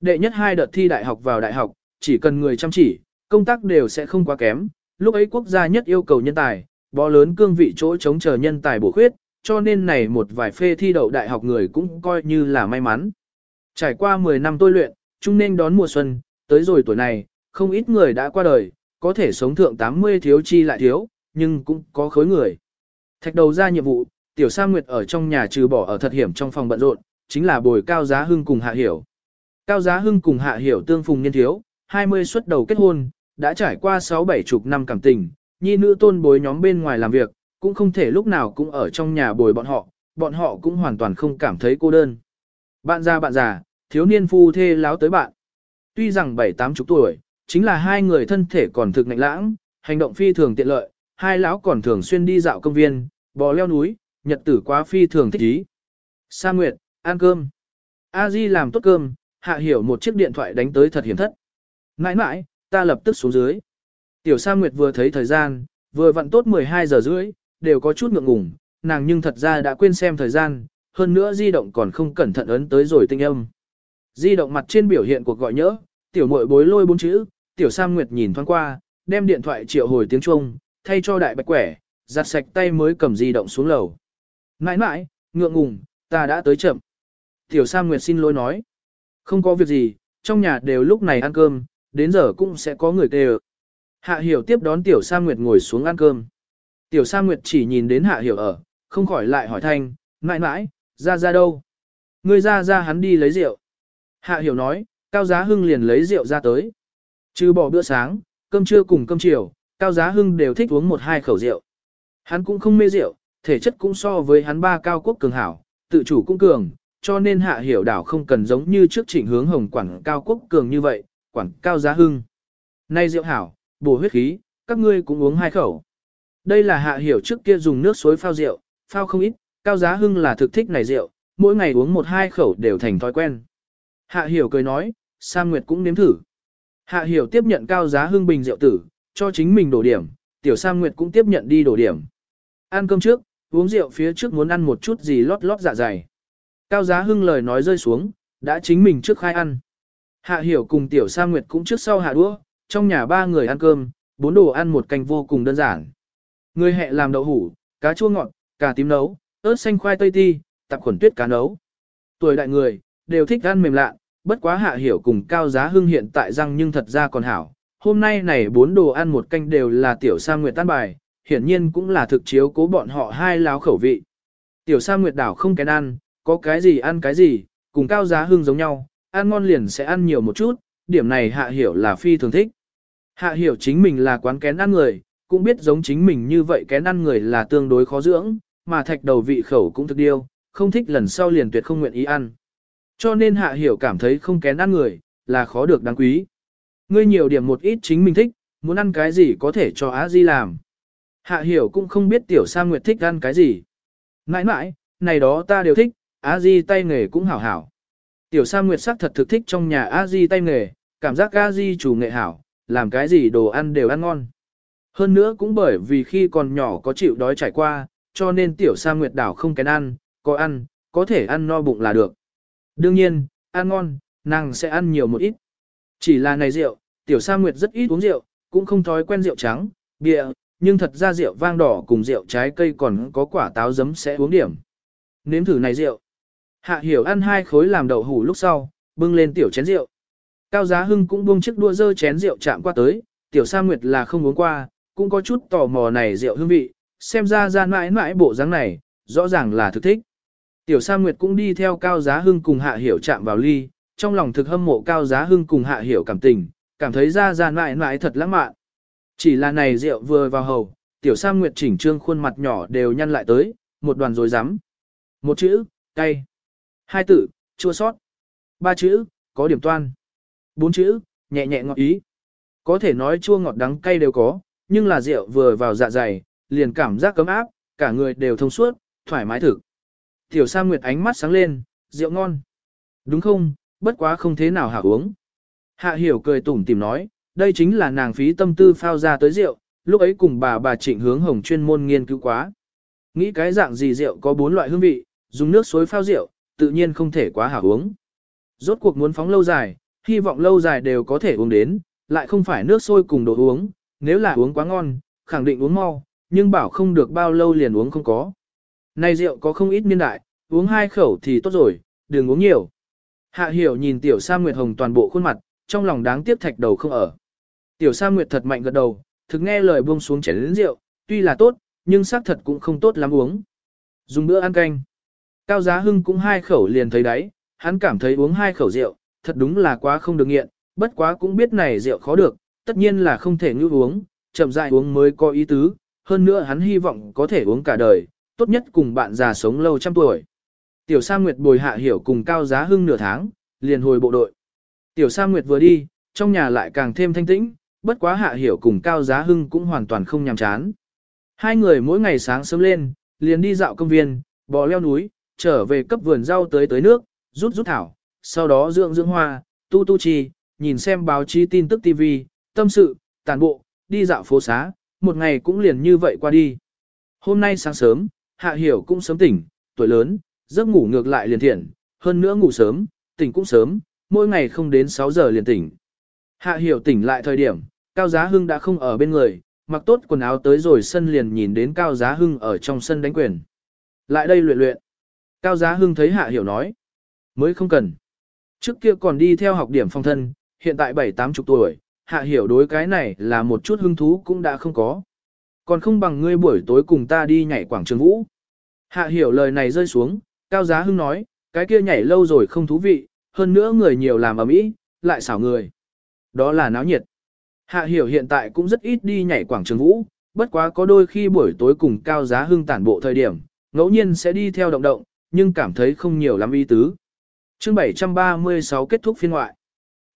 Đệ nhất hai đợt thi đại học vào đại học, chỉ cần người chăm chỉ, công tác đều sẽ không quá kém, lúc ấy quốc gia nhất yêu cầu nhân tài, bó lớn cương vị chỗ chống chờ nhân tài bổ khuyết, cho nên này một vài phê thi đậu đại học người cũng coi như là may mắn. Trải qua 10 năm tôi luyện, chung nên đón mùa xuân, tới rồi tuổi này, không ít người đã qua đời, có thể sống thượng 80 thiếu chi lại thiếu, nhưng cũng có khối người. Thạch đầu ra nhiệm vụ, Tiểu Sa Nguyệt ở trong nhà trừ bỏ ở thật hiểm trong phòng bận rộn, chính là bồi Cao Giá Hưng cùng Hạ Hiểu. Cao Giá Hưng cùng Hạ Hiểu tương phùng niên thiếu, 20 xuất đầu kết hôn, đã trải qua 6-7 chục năm cảm tình, nhi nữ tôn bối nhóm bên ngoài làm việc, cũng không thể lúc nào cũng ở trong nhà bồi bọn họ, bọn họ cũng hoàn toàn không cảm thấy cô đơn. Bạn già bạn già, thiếu niên phu thê láo tới bạn. Tuy rằng 7-8 chục tuổi, chính là hai người thân thể còn thực nạnh lãng, hành động phi thường tiện lợi, hai lão còn thường xuyên đi dạo công viên, bò leo núi, nhật tử quá phi thường thích ý. Sa Nguyệt, ăn cơm. A Di làm tốt cơm, hạ hiểu một chiếc điện thoại đánh tới thật hiểm thất. Nãi nãi, ta lập tức xuống dưới. Tiểu Sa Nguyệt vừa thấy thời gian, vừa vặn tốt 12 giờ rưỡi, đều có chút ngượng ngùng, nàng nhưng thật ra đã quên xem thời gian, hơn nữa di động còn không cẩn thận ấn tới rồi tinh âm. Di động mặt trên biểu hiện cuộc gọi nhỡ, tiểu muội bối lôi bốn chữ, tiểu Sa Nguyệt nhìn thoáng qua, đem điện thoại triệu hồi tiếng Trung, thay cho đại bạch quẻ, giặt sạch tay mới cầm di động xuống lầu. Nãi nãi, ngượng ngùng, ta đã tới chậm. Tiểu Sa Nguyệt xin lỗi nói. Không có việc gì, trong nhà đều lúc này ăn cơm, đến giờ cũng sẽ có người kêu. Hạ Hiểu tiếp đón Tiểu Sa Nguyệt ngồi xuống ăn cơm. Tiểu Sa Nguyệt chỉ nhìn đến Hạ Hiểu ở, không khỏi lại hỏi thanh, Mãi mãi, ra ra đâu? Ngươi ra ra hắn đi lấy rượu. Hạ Hiểu nói, Cao Giá Hưng liền lấy rượu ra tới. Trừ bỏ bữa sáng, cơm trưa cùng cơm chiều, Cao Giá Hưng đều thích uống một hai khẩu rượu. Hắn cũng không mê rượu, thể chất cũng so với hắn ba cao quốc cường hảo, tự chủ cũng cường, cho nên hạ hiểu đảo không cần giống như trước trịnh hướng hồng Quảng cao quốc cường như vậy, Quảng cao giá hưng. Nay rượu hảo, bổ huyết khí, các ngươi cũng uống hai khẩu. Đây là hạ hiểu trước kia dùng nước suối phao rượu, phao không ít, cao giá hưng là thực thích này rượu, mỗi ngày uống một hai khẩu đều thành thói quen. Hạ hiểu cười nói, Sam Nguyệt cũng nếm thử. Hạ hiểu tiếp nhận cao giá hưng bình rượu tử, cho chính mình đổ điểm, tiểu Sam Nguyệt cũng tiếp nhận đi đổ điểm. Ăn cơm trước, uống rượu phía trước muốn ăn một chút gì lót lót dạ dày. Cao giá hưng lời nói rơi xuống, đã chính mình trước khai ăn. Hạ hiểu cùng tiểu Sam nguyệt cũng trước sau hạ đũa, trong nhà ba người ăn cơm, bốn đồ ăn một canh vô cùng đơn giản. Người hẹ làm đậu hủ, cá chua ngọt, cà tím nấu, ớt xanh khoai tây ti, tạp khuẩn tuyết cá nấu. Tuổi đại người, đều thích ăn mềm lạ, bất quá hạ hiểu cùng cao giá hưng hiện tại răng nhưng thật ra còn hảo. Hôm nay này bốn đồ ăn một canh đều là tiểu sa nguyệt tan bài, hiển nhiên cũng là thực chiếu cố bọn họ hai láo khẩu vị. Tiểu Sa Nguyệt đảo không kén ăn, có cái gì ăn cái gì, cùng cao giá hưng giống nhau, ăn ngon liền sẽ ăn nhiều một chút, điểm này hạ hiểu là phi thường thích. Hạ hiểu chính mình là quán kén ăn người, cũng biết giống chính mình như vậy kén ăn người là tương đối khó dưỡng, mà thạch đầu vị khẩu cũng thực điêu, không thích lần sau liền tuyệt không nguyện ý ăn. Cho nên hạ hiểu cảm thấy không kén ăn người, là khó được đáng quý. Ngươi nhiều điểm một ít chính mình thích, muốn ăn cái gì có thể cho Á Di làm. Hạ hiểu cũng không biết tiểu Sa Nguyệt thích ăn cái gì. Nãi nãi, này đó ta đều thích, Á Di tay nghề cũng hảo hảo. Tiểu Sa Nguyệt sắc thật thực thích trong nhà Á Di tay nghề, cảm giác Á Di chủ nghệ hảo, làm cái gì đồ ăn đều ăn ngon. Hơn nữa cũng bởi vì khi còn nhỏ có chịu đói trải qua, cho nên tiểu Sa Nguyệt đảo không kén ăn, có ăn, có thể ăn no bụng là được. Đương nhiên, ăn ngon, nàng sẽ ăn nhiều một ít. Chỉ là này rượu, tiểu Sa Nguyệt rất ít uống rượu, cũng không thói quen rượu trắng, bia, nhưng thật ra rượu vang đỏ cùng rượu trái cây còn có quả táo giấm sẽ uống điểm. Nếm thử này rượu. Hạ hiểu ăn hai khối làm đậu hủ lúc sau, bưng lên tiểu chén rượu. Cao Giá Hưng cũng buông chiếc đua dơ chén rượu chạm qua tới, tiểu Sa Nguyệt là không uống qua, cũng có chút tò mò này rượu hương vị, xem ra ra mãi mãi bộ dáng này, rõ ràng là thực thích. Tiểu Sa Nguyệt cũng đi theo Cao Giá Hưng cùng Hạ Hiểu chạm vào ly, trong lòng thực hâm mộ Cao Giá Hưng cùng Hạ Hiểu cảm tình, cảm thấy ra ra mãi mãi thật lãng mạn. Chỉ là này rượu vừa vào hầu, Tiểu Sa Nguyệt chỉnh trương khuôn mặt nhỏ đều nhăn lại tới, một đoàn rồi rắm Một chữ, cay. Hai tự, chua sót. Ba chữ, có điểm toan. Bốn chữ, nhẹ nhẹ ngọt ý. Có thể nói chua ngọt đắng cay đều có, nhưng là rượu vừa vào dạ dày, liền cảm giác cấm áp, cả người đều thông suốt, thoải mái thực. Tiểu Sa Nguyệt ánh mắt sáng lên, rượu ngon. Đúng không, bất quá không thế nào hả uống. Hạ hiểu cười tủm tìm nói, đây chính là nàng phí tâm tư phao ra tới rượu, lúc ấy cùng bà bà trịnh hướng hồng chuyên môn nghiên cứu quá. Nghĩ cái dạng gì rượu có bốn loại hương vị, dùng nước suối phao rượu, tự nhiên không thể quá hảo uống. Rốt cuộc muốn phóng lâu dài, hy vọng lâu dài đều có thể uống đến, lại không phải nước sôi cùng đồ uống, nếu là uống quá ngon, khẳng định uống mau, nhưng bảo không được bao lâu liền uống không có. Này rượu có không ít niên đại, uống hai khẩu thì tốt rồi, đừng uống nhiều. Hạ hiểu nhìn tiểu Sa Nguyệt Hồng toàn bộ khuôn mặt, trong lòng đáng tiếc thạch đầu không ở. Tiểu Sa Nguyệt thật mạnh gật đầu, thực nghe lời buông xuống chén lớn rượu, tuy là tốt, nhưng xác thật cũng không tốt lắm uống. Dùng bữa ăn canh. Cao Giá Hưng cũng hai khẩu liền thấy đấy, hắn cảm thấy uống hai khẩu rượu, thật đúng là quá không được nghiện, bất quá cũng biết này rượu khó được, tất nhiên là không thể như uống, chậm rãi uống mới có ý tứ, hơn nữa hắn hy vọng có thể uống cả đời, tốt nhất cùng bạn già sống lâu trăm tuổi. Tiểu Sa Nguyệt bồi hạ hiểu cùng Cao Giá Hưng nửa tháng, liền hồi bộ đội. Tiểu Sa Nguyệt vừa đi, trong nhà lại càng thêm thanh tĩnh, bất quá hạ hiểu cùng Cao Giá Hưng cũng hoàn toàn không nhàm chán. Hai người mỗi ngày sáng sớm lên, liền đi dạo công viên, bò leo núi, trở về cấp vườn rau tới tới nước, rút rút thảo, sau đó dưỡng dưỡng hoa, tu tu chi, nhìn xem báo chí tin tức TV, tâm sự, tàn bộ, đi dạo phố xá, một ngày cũng liền như vậy qua đi. Hôm nay sáng sớm, Hạ Hiểu cũng sớm tỉnh, tuổi lớn, giấc ngủ ngược lại liền thiện, hơn nữa ngủ sớm, tỉnh cũng sớm, mỗi ngày không đến 6 giờ liền tỉnh. Hạ Hiểu tỉnh lại thời điểm, Cao Giá Hưng đã không ở bên người, mặc tốt quần áo tới rồi sân liền nhìn đến Cao Giá Hưng ở trong sân đánh quyền. Lại đây luyện luyện. Cao Giá Hưng thấy Hạ Hiểu nói. Mới không cần. Trước kia còn đi theo học điểm phong thân, hiện tại bảy tám chục tuổi, Hạ Hiểu đối cái này là một chút hứng thú cũng đã không có. Còn không bằng ngươi buổi tối cùng ta đi nhảy quảng trường vũ. Hạ Hiểu lời này rơi xuống, Cao Giá Hưng nói, cái kia nhảy lâu rồi không thú vị, hơn nữa người nhiều làm ở mỹ, lại xảo người. Đó là náo nhiệt. Hạ Hiểu hiện tại cũng rất ít đi nhảy quảng trường vũ, bất quá có đôi khi buổi tối cùng Cao Giá Hưng tản bộ thời điểm, ngẫu nhiên sẽ đi theo động động, nhưng cảm thấy không nhiều lắm ý tứ. Chương 736 kết thúc phiên ngoại.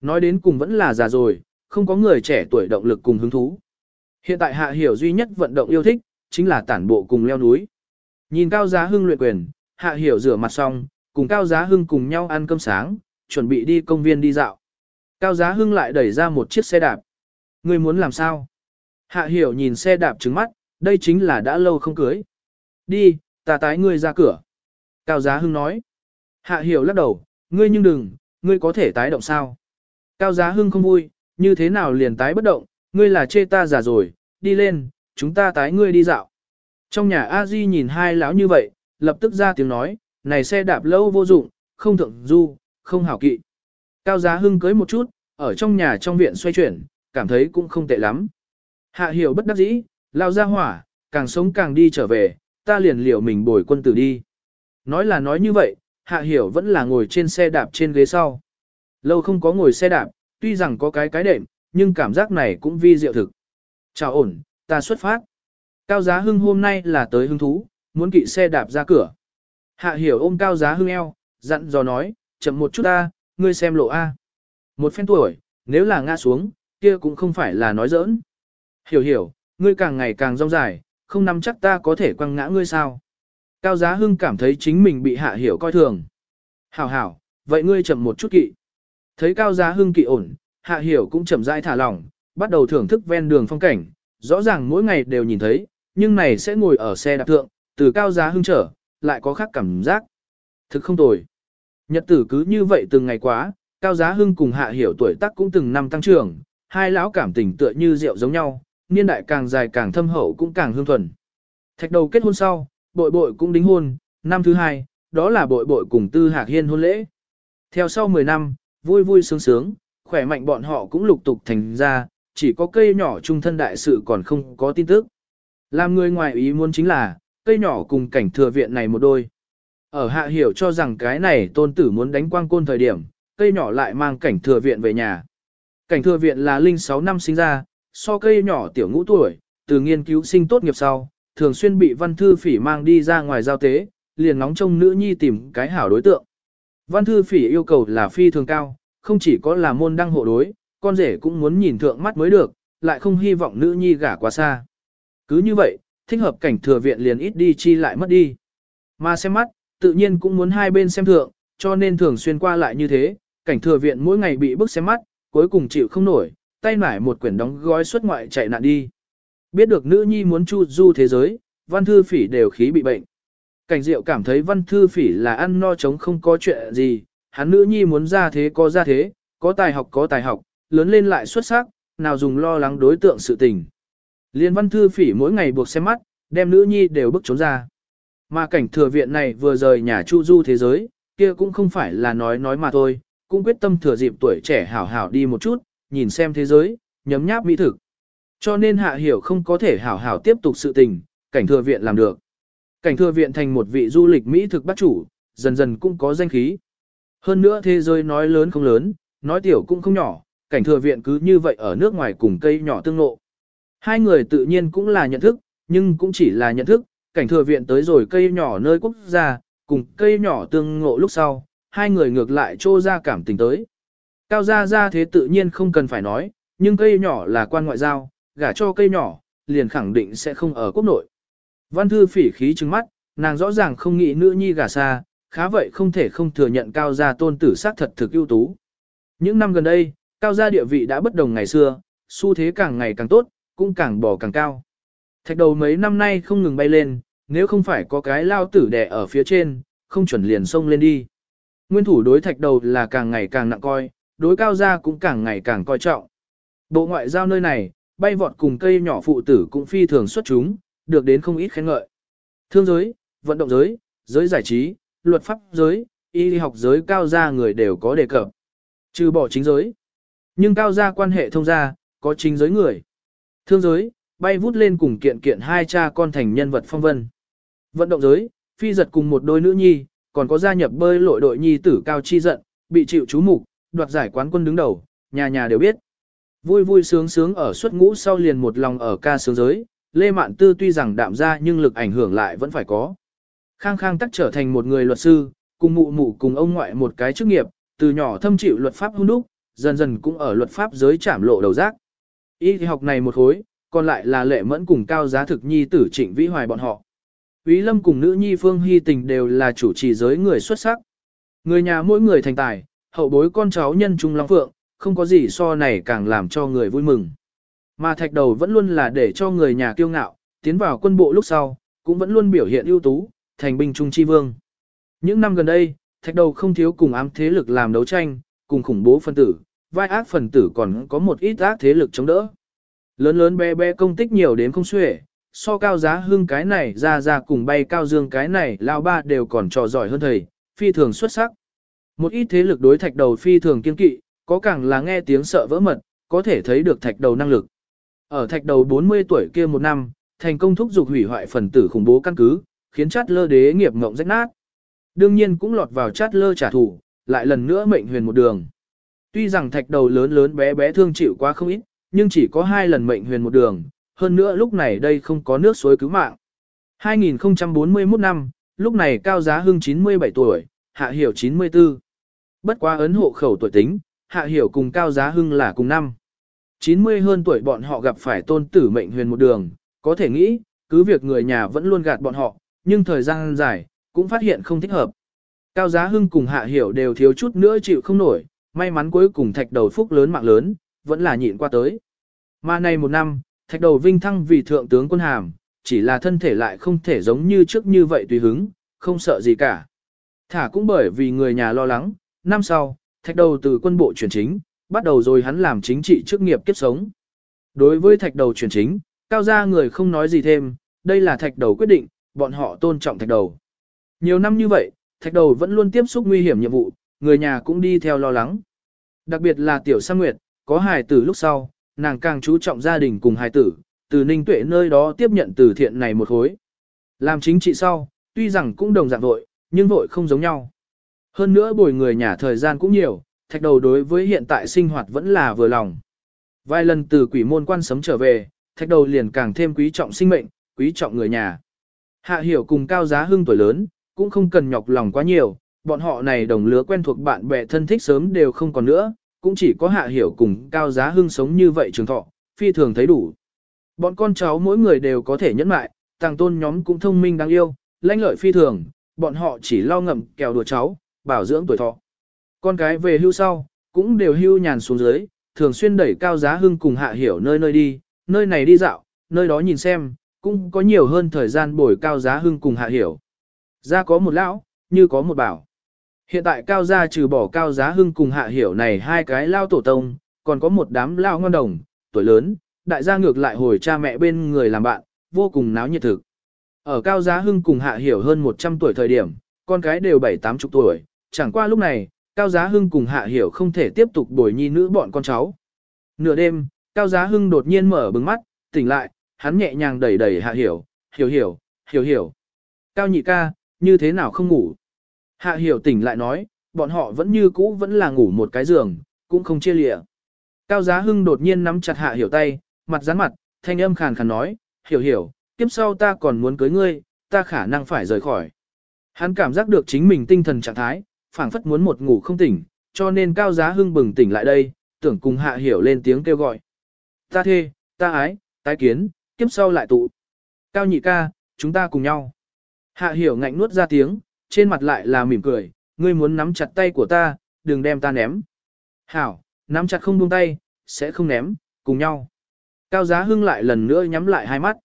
Nói đến cùng vẫn là già rồi, không có người trẻ tuổi động lực cùng hứng thú. Hiện tại Hạ Hiểu duy nhất vận động yêu thích, chính là tản bộ cùng leo núi. Nhìn Cao Giá Hưng luyện quyền, Hạ Hiểu rửa mặt xong, cùng Cao Giá Hưng cùng nhau ăn cơm sáng, chuẩn bị đi công viên đi dạo. Cao Giá Hưng lại đẩy ra một chiếc xe đạp. Ngươi muốn làm sao? Hạ Hiểu nhìn xe đạp trứng mắt, đây chính là đã lâu không cưới. Đi, ta tái ngươi ra cửa. Cao Giá Hưng nói. Hạ Hiểu lắc đầu, ngươi nhưng đừng, ngươi có thể tái động sao? Cao Giá Hưng không vui, như thế nào liền tái bất động, ngươi là chê ta già rồi, đi lên, chúng ta tái ngươi đi dạo. Trong nhà A Di nhìn hai lão như vậy, lập tức ra tiếng nói, này xe đạp lâu vô dụng, không thượng du, không hảo kỵ. Cao Giá Hưng cưới một chút, ở trong nhà trong viện xoay chuyển, cảm thấy cũng không tệ lắm. Hạ hiểu bất đắc dĩ, lao ra hỏa, càng sống càng đi trở về, ta liền liệu mình bồi quân tử đi. Nói là nói như vậy, Hạ hiểu vẫn là ngồi trên xe đạp trên ghế sau. Lâu không có ngồi xe đạp, tuy rằng có cái cái đệm, nhưng cảm giác này cũng vi diệu thực. Chào ổn, ta xuất phát. Cao Giá Hưng hôm nay là tới hứng thú, muốn kỵ xe đạp ra cửa. Hạ hiểu ôm Cao Giá Hưng eo, dặn dò nói, chậm một chút ta, ngươi xem lộ A. Một phen tuổi, nếu là ngã xuống, kia cũng không phải là nói giỡn. Hiểu hiểu, ngươi càng ngày càng rong dài, không nắm chắc ta có thể quăng ngã ngươi sao. Cao Giá Hưng cảm thấy chính mình bị hạ hiểu coi thường. Hảo hảo, vậy ngươi chậm một chút kỵ. Thấy Cao Giá Hưng kỵ ổn, hạ hiểu cũng chậm rãi thả lỏng, bắt đầu thưởng thức ven đường phong cảnh, rõ ràng mỗi ngày đều nhìn thấy, nhưng này sẽ ngồi ở xe đạp thượng, từ Cao Giá Hưng trở, lại có khác cảm giác. Thực không tồi. Nhật tử cứ như vậy từng ngày quá, Cao Giá Hưng cùng Hạ Hiểu tuổi tác cũng từng năm tăng trưởng, hai lão cảm tình tựa như rượu giống nhau, niên đại càng dài càng thâm hậu cũng càng hương thuần. Thạch đầu kết hôn sau, bội bội cũng đính hôn, năm thứ hai, đó là bội bội cùng Tư Hạc Hiên hôn lễ. Theo sau 10 năm, vui vui sướng sướng, khỏe mạnh bọn họ cũng lục tục thành ra, chỉ có cây nhỏ trung thân đại sự còn không có tin tức. Làm người ngoài ý muốn chính là, cây nhỏ cùng cảnh thừa viện này một đôi. Ở hạ hiểu cho rằng cái này tôn tử muốn đánh quang côn thời điểm, cây nhỏ lại mang cảnh thừa viện về nhà. Cảnh thừa viện là linh 6 năm sinh ra, so cây nhỏ tiểu ngũ tuổi, từ nghiên cứu sinh tốt nghiệp sau, thường xuyên bị văn thư phỉ mang đi ra ngoài giao tế, liền ngóng trông nữ nhi tìm cái hảo đối tượng. Văn thư phỉ yêu cầu là phi thường cao, không chỉ có là môn đăng hộ đối, con rể cũng muốn nhìn thượng mắt mới được, lại không hy vọng nữ nhi gả quá xa. Cứ như vậy, thích hợp cảnh thừa viện liền ít đi chi lại mất đi. Mà xem mắt, tự nhiên cũng muốn hai bên xem thượng, cho nên thường xuyên qua lại như thế, cảnh thừa viện mỗi ngày bị bức xem mắt, cuối cùng chịu không nổi, tay nải một quyển đóng gói xuất ngoại chạy nạn đi. Biết được nữ nhi muốn chu du thế giới, văn thư phỉ đều khí bị bệnh. Cảnh diệu cảm thấy văn thư phỉ là ăn no chống không có chuyện gì, hắn nữ nhi muốn ra thế có ra thế, có tài học có tài học, lớn lên lại xuất sắc, nào dùng lo lắng đối tượng sự tình. Liên văn thư phỉ mỗi ngày buộc xem mắt, đem nữ nhi đều bước trốn ra. Mà cảnh thừa viện này vừa rời nhà chu du thế giới, kia cũng không phải là nói nói mà thôi, cũng quyết tâm thừa dịp tuổi trẻ hảo hảo đi một chút, nhìn xem thế giới, nhấm nháp mỹ thực. Cho nên hạ hiểu không có thể hảo hảo tiếp tục sự tình, cảnh thừa viện làm được. Cảnh thừa viện thành một vị du lịch mỹ thực bắt chủ, dần dần cũng có danh khí. Hơn nữa thế giới nói lớn không lớn, nói tiểu cũng không nhỏ, cảnh thừa viện cứ như vậy ở nước ngoài cùng cây nhỏ tương ngộ. Hai người tự nhiên cũng là nhận thức, nhưng cũng chỉ là nhận thức, cảnh thừa viện tới rồi cây nhỏ nơi quốc gia, cùng cây nhỏ tương ngộ lúc sau, hai người ngược lại trô ra cảm tình tới. Cao gia gia thế tự nhiên không cần phải nói, nhưng cây nhỏ là quan ngoại giao, gả cho cây nhỏ, liền khẳng định sẽ không ở quốc nội. Văn thư phỉ khí trừng mắt, nàng rõ ràng không nghĩ nữ nhi gả xa, khá vậy không thể không thừa nhận cao gia tôn tử sát thật thực ưu tú. Những năm gần đây, cao gia địa vị đã bất đồng ngày xưa, xu thế càng ngày càng tốt, cũng càng bò càng cao. Thạch đầu mấy năm nay không ngừng bay lên, nếu không phải có cái lao tử đẻ ở phía trên, không chuẩn liền xông lên đi. Nguyên thủ đối thạch đầu là càng ngày càng nặng coi, đối cao gia cũng càng ngày càng coi trọng. Bộ ngoại giao nơi này, bay vọt cùng cây nhỏ phụ tử cũng phi thường xuất chúng, được đến không ít khen ngợi. Thương giới, vận động giới, giới giải trí, luật pháp giới, y học giới cao gia người đều có đề cập. Trừ bỏ chính giới. Nhưng cao gia quan hệ thông gia, có chính giới người. Thương giới, bay vút lên cùng kiện kiện hai cha con thành nhân vật phong vân. Vận động giới, phi giật cùng một đôi nữ nhi, còn có gia nhập bơi lội đội nhi tử cao chi giận, bị chịu chú mục, đoạt giải quán quân đứng đầu, nhà nhà đều biết. Vui vui sướng sướng ở suất ngũ sau liền một lòng ở ca sướng giới, Lê Mạn Tư tuy rằng đạm ra nhưng lực ảnh hưởng lại vẫn phải có. Khang Khang tắc trở thành một người luật sư, cùng mụ mụ cùng ông ngoại một cái chức nghiệp, từ nhỏ thâm chịu luật pháp hung đúc, dần dần cũng ở luật pháp giới chạm lộ đầu giác. Y học này một khối, còn lại là lệ mẫn cùng cao giá thực nhi tử trịnh vĩ hoài bọn họ. quý Lâm cùng nữ nhi Phương Hy Tình đều là chủ trì giới người xuất sắc. Người nhà mỗi người thành tài, hậu bối con cháu nhân trung long phượng, không có gì so này càng làm cho người vui mừng. Mà thạch đầu vẫn luôn là để cho người nhà kiêu ngạo, tiến vào quân bộ lúc sau, cũng vẫn luôn biểu hiện ưu tú, thành binh trung chi vương. Những năm gần đây, thạch đầu không thiếu cùng ám thế lực làm đấu tranh, cùng khủng bố phân tử, vai ác phần tử còn có một ít ác thế lực chống đỡ. Lớn lớn bé bé công tích nhiều đến không xuể, so cao giá hương cái này ra ra cùng bay cao dương cái này lao ba đều còn trò giỏi hơn thầy, phi thường xuất sắc. Một ít thế lực đối thạch đầu phi thường kiên kỵ, có càng là nghe tiếng sợ vỡ mật, có thể thấy được thạch đầu năng lực. Ở thạch đầu 40 tuổi kia một năm, thành công thúc giục hủy hoại phần tử khủng bố căn cứ, khiến chát lơ đế nghiệp ngộng rách nát. Đương nhiên cũng lọt vào chát lơ trả thù, lại lần nữa mệnh huyền một đường. Tuy rằng thạch đầu lớn lớn bé bé thương chịu quá không ít, nhưng chỉ có hai lần mệnh huyền một đường, hơn nữa lúc này đây không có nước suối cứu mạng. 2041 năm, lúc này Cao Giá Hưng 97 tuổi, Hạ Hiểu 94. Bất quá ấn hộ khẩu tuổi tính, Hạ Hiểu cùng Cao Giá Hưng là cùng năm. 90 hơn tuổi bọn họ gặp phải tôn tử mệnh huyền một đường, có thể nghĩ, cứ việc người nhà vẫn luôn gạt bọn họ, nhưng thời gian dài, cũng phát hiện không thích hợp. Cao Giá Hưng cùng Hạ Hiểu đều thiếu chút nữa chịu không nổi, may mắn cuối cùng thạch đầu phúc lớn mạng lớn, vẫn là nhịn qua tới. Mà này một năm, thạch đầu vinh thăng vì thượng tướng quân hàm, chỉ là thân thể lại không thể giống như trước như vậy tùy hứng, không sợ gì cả. Thả cũng bởi vì người nhà lo lắng, năm sau, thạch đầu từ quân bộ chuyển chính, bắt đầu rồi hắn làm chính trị chức nghiệp kiếp sống. Đối với thạch đầu chuyển chính, cao gia người không nói gì thêm, đây là thạch đầu quyết định, bọn họ tôn trọng thạch đầu. Nhiều năm như vậy, thạch đầu vẫn luôn tiếp xúc nguy hiểm nhiệm vụ, người nhà cũng đi theo lo lắng. Đặc biệt là tiểu sang nguyệt, có hài tử lúc sau, nàng càng chú trọng gia đình cùng hài tử, từ ninh tuệ nơi đó tiếp nhận từ thiện này một khối. Làm chính trị sau, tuy rằng cũng đồng dạng vội, nhưng vội không giống nhau. Hơn nữa bồi người nhà thời gian cũng nhiều, thạch đầu đối với hiện tại sinh hoạt vẫn là vừa lòng. Vài lần từ quỷ môn quan sấm trở về, thạch đầu liền càng thêm quý trọng sinh mệnh, quý trọng người nhà. Hạ hiểu cùng cao giá hưng tuổi lớn, cũng không cần nhọc lòng quá nhiều, bọn họ này đồng lứa quen thuộc bạn bè thân thích sớm đều không còn nữa, cũng chỉ có hạ hiểu cùng cao giá hưng sống như vậy trường thọ, phi thường thấy đủ. Bọn con cháu mỗi người đều có thể nhẫn mại, tàng tôn nhóm cũng thông minh đáng yêu, lãnh lợi phi thường, bọn họ chỉ lo ngậm kèo đùa cháu, bảo dưỡng tuổi thọ. Con cái về hưu sau, cũng đều hưu nhàn xuống dưới, thường xuyên đẩy cao giá hưng cùng hạ hiểu nơi nơi đi, nơi này đi dạo, nơi đó nhìn xem, cũng có nhiều hơn thời gian bồi cao giá hưng cùng hạ hiểu. Ra có một lão, như có một bảo. Hiện tại cao gia trừ bỏ cao giá hưng cùng hạ hiểu này hai cái lao tổ tông, còn có một đám lao ngon đồng, tuổi lớn, đại gia ngược lại hồi cha mẹ bên người làm bạn, vô cùng náo nhiệt thực. Ở cao giá hưng cùng hạ hiểu hơn 100 tuổi thời điểm, con cái đều 7-80 tuổi, chẳng qua lúc này, cao giá hưng cùng hạ hiểu không thể tiếp tục bồi nhi nữ bọn con cháu. Nửa đêm, cao giá hưng đột nhiên mở bừng mắt, tỉnh lại, hắn nhẹ nhàng đẩy đẩy hạ hiểu, hiểu hiểu, hiểu hiểu. Cao nhị ca, như thế nào không ngủ? Hạ hiểu tỉnh lại nói, bọn họ vẫn như cũ vẫn là ngủ một cái giường, cũng không chia lịa. Cao giá hưng đột nhiên nắm chặt hạ hiểu tay, mặt rắn mặt, thanh âm khàn khàn nói, hiểu hiểu, kiếp sau ta còn muốn cưới ngươi, ta khả năng phải rời khỏi. Hắn cảm giác được chính mình tinh thần trạng thái, phảng phất muốn một ngủ không tỉnh, cho nên cao giá hưng bừng tỉnh lại đây, tưởng cùng hạ hiểu lên tiếng kêu gọi. Ta thê, ta ái, tái kiến, kiếp sau lại tụ. Cao nhị ca, chúng ta cùng nhau. Hạ hiểu ngạnh nuốt ra tiếng, trên mặt lại là mỉm cười, ngươi muốn nắm chặt tay của ta, đừng đem ta ném. Hảo, nắm chặt không buông tay, sẽ không ném, cùng nhau. Cao Giá Hưng lại lần nữa nhắm lại hai mắt.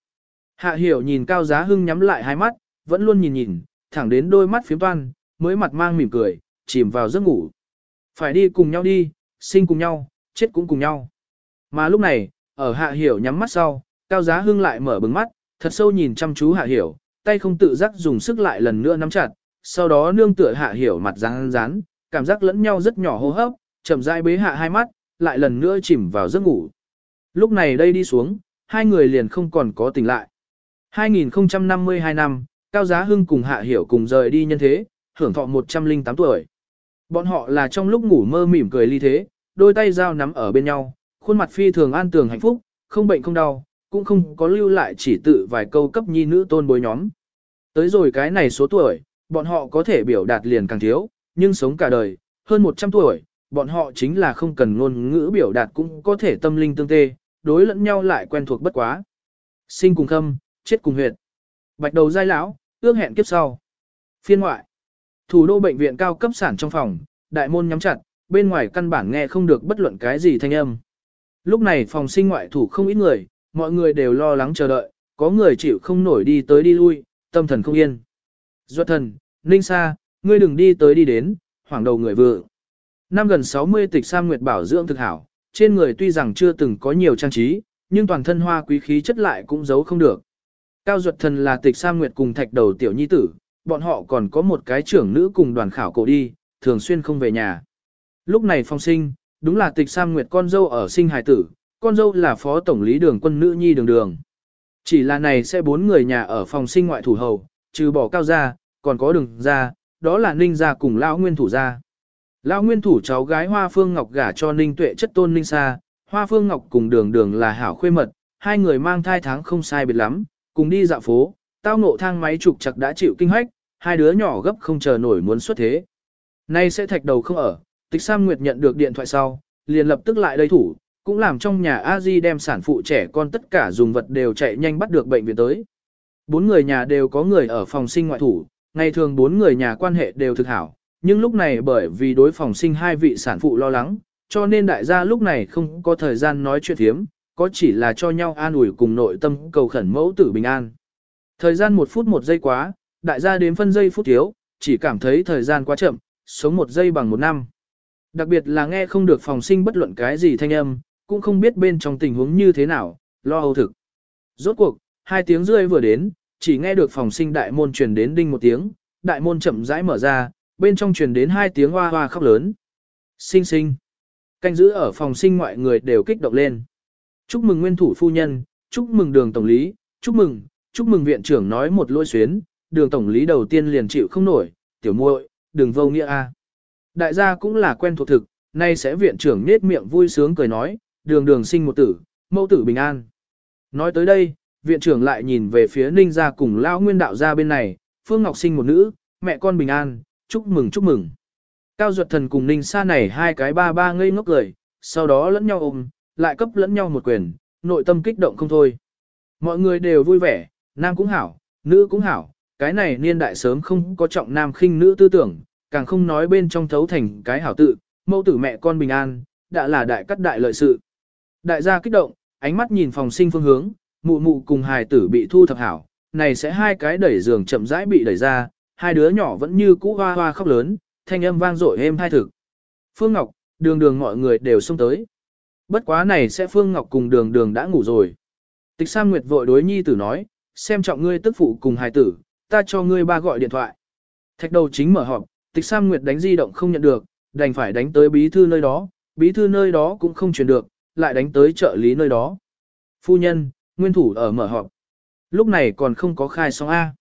Hạ hiểu nhìn Cao Giá Hưng nhắm lại hai mắt, vẫn luôn nhìn nhìn, thẳng đến đôi mắt phiếm toan, mới mặt mang mỉm cười, chìm vào giấc ngủ. Phải đi cùng nhau đi, sinh cùng nhau, chết cũng cùng nhau. Mà lúc này, ở Hạ hiểu nhắm mắt sau, Cao Giá Hưng lại mở bừng mắt, thật sâu nhìn chăm chú Hạ hiểu, tay không tự giác dùng sức lại lần nữa nắm chặt, sau đó nương tựa Hạ hiểu mặt rán rán, cảm giác lẫn nhau rất nhỏ hô hấp, chậm rãi bế hạ hai mắt, lại lần nữa chìm vào giấc ngủ. Lúc này đây đi xuống, hai người liền không còn có tỉnh lại. 2052 năm, Cao Giá Hưng cùng Hạ Hiểu cùng rời đi nhân thế, hưởng thọ 108 tuổi. Bọn họ là trong lúc ngủ mơ mỉm cười ly thế, đôi tay dao nắm ở bên nhau, khuôn mặt phi thường an tường hạnh phúc, không bệnh không đau, cũng không có lưu lại chỉ tự vài câu cấp nhi nữ tôn bối nhóm. Tới rồi cái này số tuổi, bọn họ có thể biểu đạt liền càng thiếu, nhưng sống cả đời, hơn 100 tuổi, bọn họ chính là không cần ngôn ngữ biểu đạt cũng có thể tâm linh tương tê, đối lẫn nhau lại quen thuộc bất quá. Sinh cùng khâm, chết cùng huyệt. Bạch đầu giai lão, ước hẹn kiếp sau. Phiên ngoại. Thủ đô bệnh viện cao cấp sản trong phòng, đại môn nhắm chặt, bên ngoài căn bản nghe không được bất luận cái gì thanh âm. Lúc này phòng sinh ngoại thủ không ít người, mọi người đều lo lắng chờ đợi, có người chịu không nổi đi tới đi lui, tâm thần không yên. Duật thần, Ninh Sa, ngươi đừng đi tới đi đến, hoảng đầu người vừa. Năm gần 60 tịch Sam Nguyệt bảo dưỡng thực hảo, trên người tuy rằng chưa từng có nhiều trang trí, nhưng toàn thân hoa quý khí chất lại cũng giấu không được. Cao Duật Thần là tịch Sam Nguyệt cùng thạch đầu tiểu nhi tử, bọn họ còn có một cái trưởng nữ cùng đoàn khảo cổ đi, thường xuyên không về nhà. Lúc này phong sinh, đúng là tịch Sam Nguyệt con dâu ở sinh hài tử, con dâu là phó tổng lý đường quân nữ nhi đường đường. Chỉ là này sẽ bốn người nhà ở phòng sinh ngoại thủ hầu, trừ bỏ cao gia, còn có đường gia, đó là ninh gia cùng lão nguyên thủ gia. Lão nguyên thủ cháu gái Hoa Phương Ngọc gả cho ninh tuệ chất tôn ninh sa, Hoa Phương Ngọc cùng đường đường là hảo khuê mật, hai người mang thai tháng không sai biệt lắm, cùng đi dạo phố, tao ngộ thang máy trục chặt đã chịu kinh hoách, hai đứa nhỏ gấp không chờ nổi muốn xuất thế. Nay sẽ thạch đầu không ở, tịch Sam Nguyệt nhận được điện thoại sau, liền lập tức lại đây thủ, cũng làm trong nhà a di đem sản phụ trẻ con tất cả dùng vật đều chạy nhanh bắt được bệnh viện tới. Bốn người nhà đều có người ở phòng sinh ngoại thủ, ngày thường bốn người nhà quan hệ đều thực hảo, nhưng lúc này bởi vì đối phòng sinh hai vị sản phụ lo lắng, cho nên đại gia lúc này không có thời gian nói chuyện thiếm, có chỉ là cho nhau an ủi cùng nội tâm cầu khẩn mẫu tử bình an. Thời gian một phút một giây quá, đại gia đến phân giây phút thiếu, chỉ cảm thấy thời gian quá chậm, sống một giây bằng một năm. Đặc biệt là nghe không được phòng sinh bất luận cái gì thanh âm, cũng không biết bên trong tình huống như thế nào, lo âu thực. Rốt cuộc, hai tiếng rưỡi vừa đến, chỉ nghe được phòng sinh đại môn truyền đến đinh một tiếng, đại môn chậm rãi mở ra, bên trong truyền đến hai tiếng hoa hoa khóc lớn. Sinh sinh. Canh giữ ở phòng sinh mọi người đều kích động lên. Chúc mừng nguyên thủ phu nhân, chúc mừng đường tổng lý, chúc mừng, chúc mừng viện trưởng nói một lôi xuyến, đường tổng lý đầu tiên liền chịu không nổi, tiểu muội, đừng vô nghĩa a. Đại gia cũng là quen thuộc thực, nay sẽ viện trưởng nết miệng vui sướng cười nói, đường đường sinh một tử, mẫu tử bình an. Nói tới đây, viện trưởng lại nhìn về phía ninh gia cùng lao nguyên đạo gia bên này, Phương Ngọc sinh một nữ, mẹ con bình an, chúc mừng chúc mừng. Cao Duật Thần cùng Ninh Sa này hai cái ba ba ngây ngốc cười, sau đó lẫn nhau ôm, lại cấp lẫn nhau một quyền, nội tâm kích động không thôi. Mọi người đều vui vẻ, nam cũng hảo, nữ cũng hảo, cái này niên đại sớm không có trọng nam khinh nữ tư tưởng, càng không nói bên trong thấu thành cái hảo tự, mẫu tử mẹ con bình an, đã là đại cắt đại lợi sự. Đại gia kích động, ánh mắt nhìn phòng sinh phương hướng, mụ mụ cùng hài tử bị thu thập hảo, này sẽ hai cái đẩy giường chậm rãi bị đẩy ra, hai đứa nhỏ vẫn như cũ hoa hoa khóc lớn, thanh âm vang dội êm thai thực. Phương Ngọc, đường đường mọi người đều xông tới. Bất quá này sẽ Phương Ngọc cùng đường đường đã ngủ rồi. Tịch Sam Nguyệt vội đối nhi tử nói, xem trọng ngươi tức phụ cùng hài tử, ta cho ngươi ba gọi điện thoại. Thạch đầu chính mở họp, tịch Sam Nguyệt đánh di động không nhận được, đành phải đánh tới bí thư nơi đó, bí thư nơi đó cũng không truyền được, lại đánh tới trợ lý nơi đó. Phu nhân, nguyên thủ ở mở họp. Lúc này còn không có khai xong A.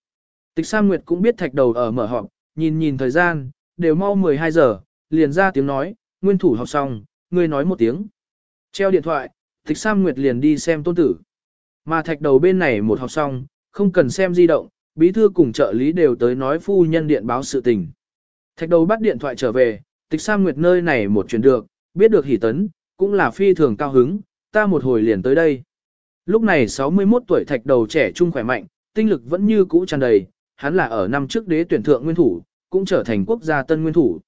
Tịch Sam Nguyệt cũng biết thạch đầu ở mở họp, nhìn nhìn thời gian, đều mau 12 giờ, liền ra tiếng nói, nguyên thủ học xong, ngươi nói một tiếng. Treo điện thoại, tịch Sam Nguyệt liền đi xem tôn tử. Mà thạch đầu bên này một học xong, không cần xem di động, bí thư cùng trợ lý đều tới nói phu nhân điện báo sự tình. Thạch đầu bắt điện thoại trở về, tịch Sam Nguyệt nơi này một chuyện được, biết được hỉ tấn, cũng là phi thường cao hứng, ta một hồi liền tới đây. Lúc này 61 tuổi thạch đầu trẻ trung khỏe mạnh, tinh lực vẫn như cũ tràn đầy, hắn là ở năm trước đế tuyển thượng nguyên thủ, cũng trở thành quốc gia tân nguyên thủ.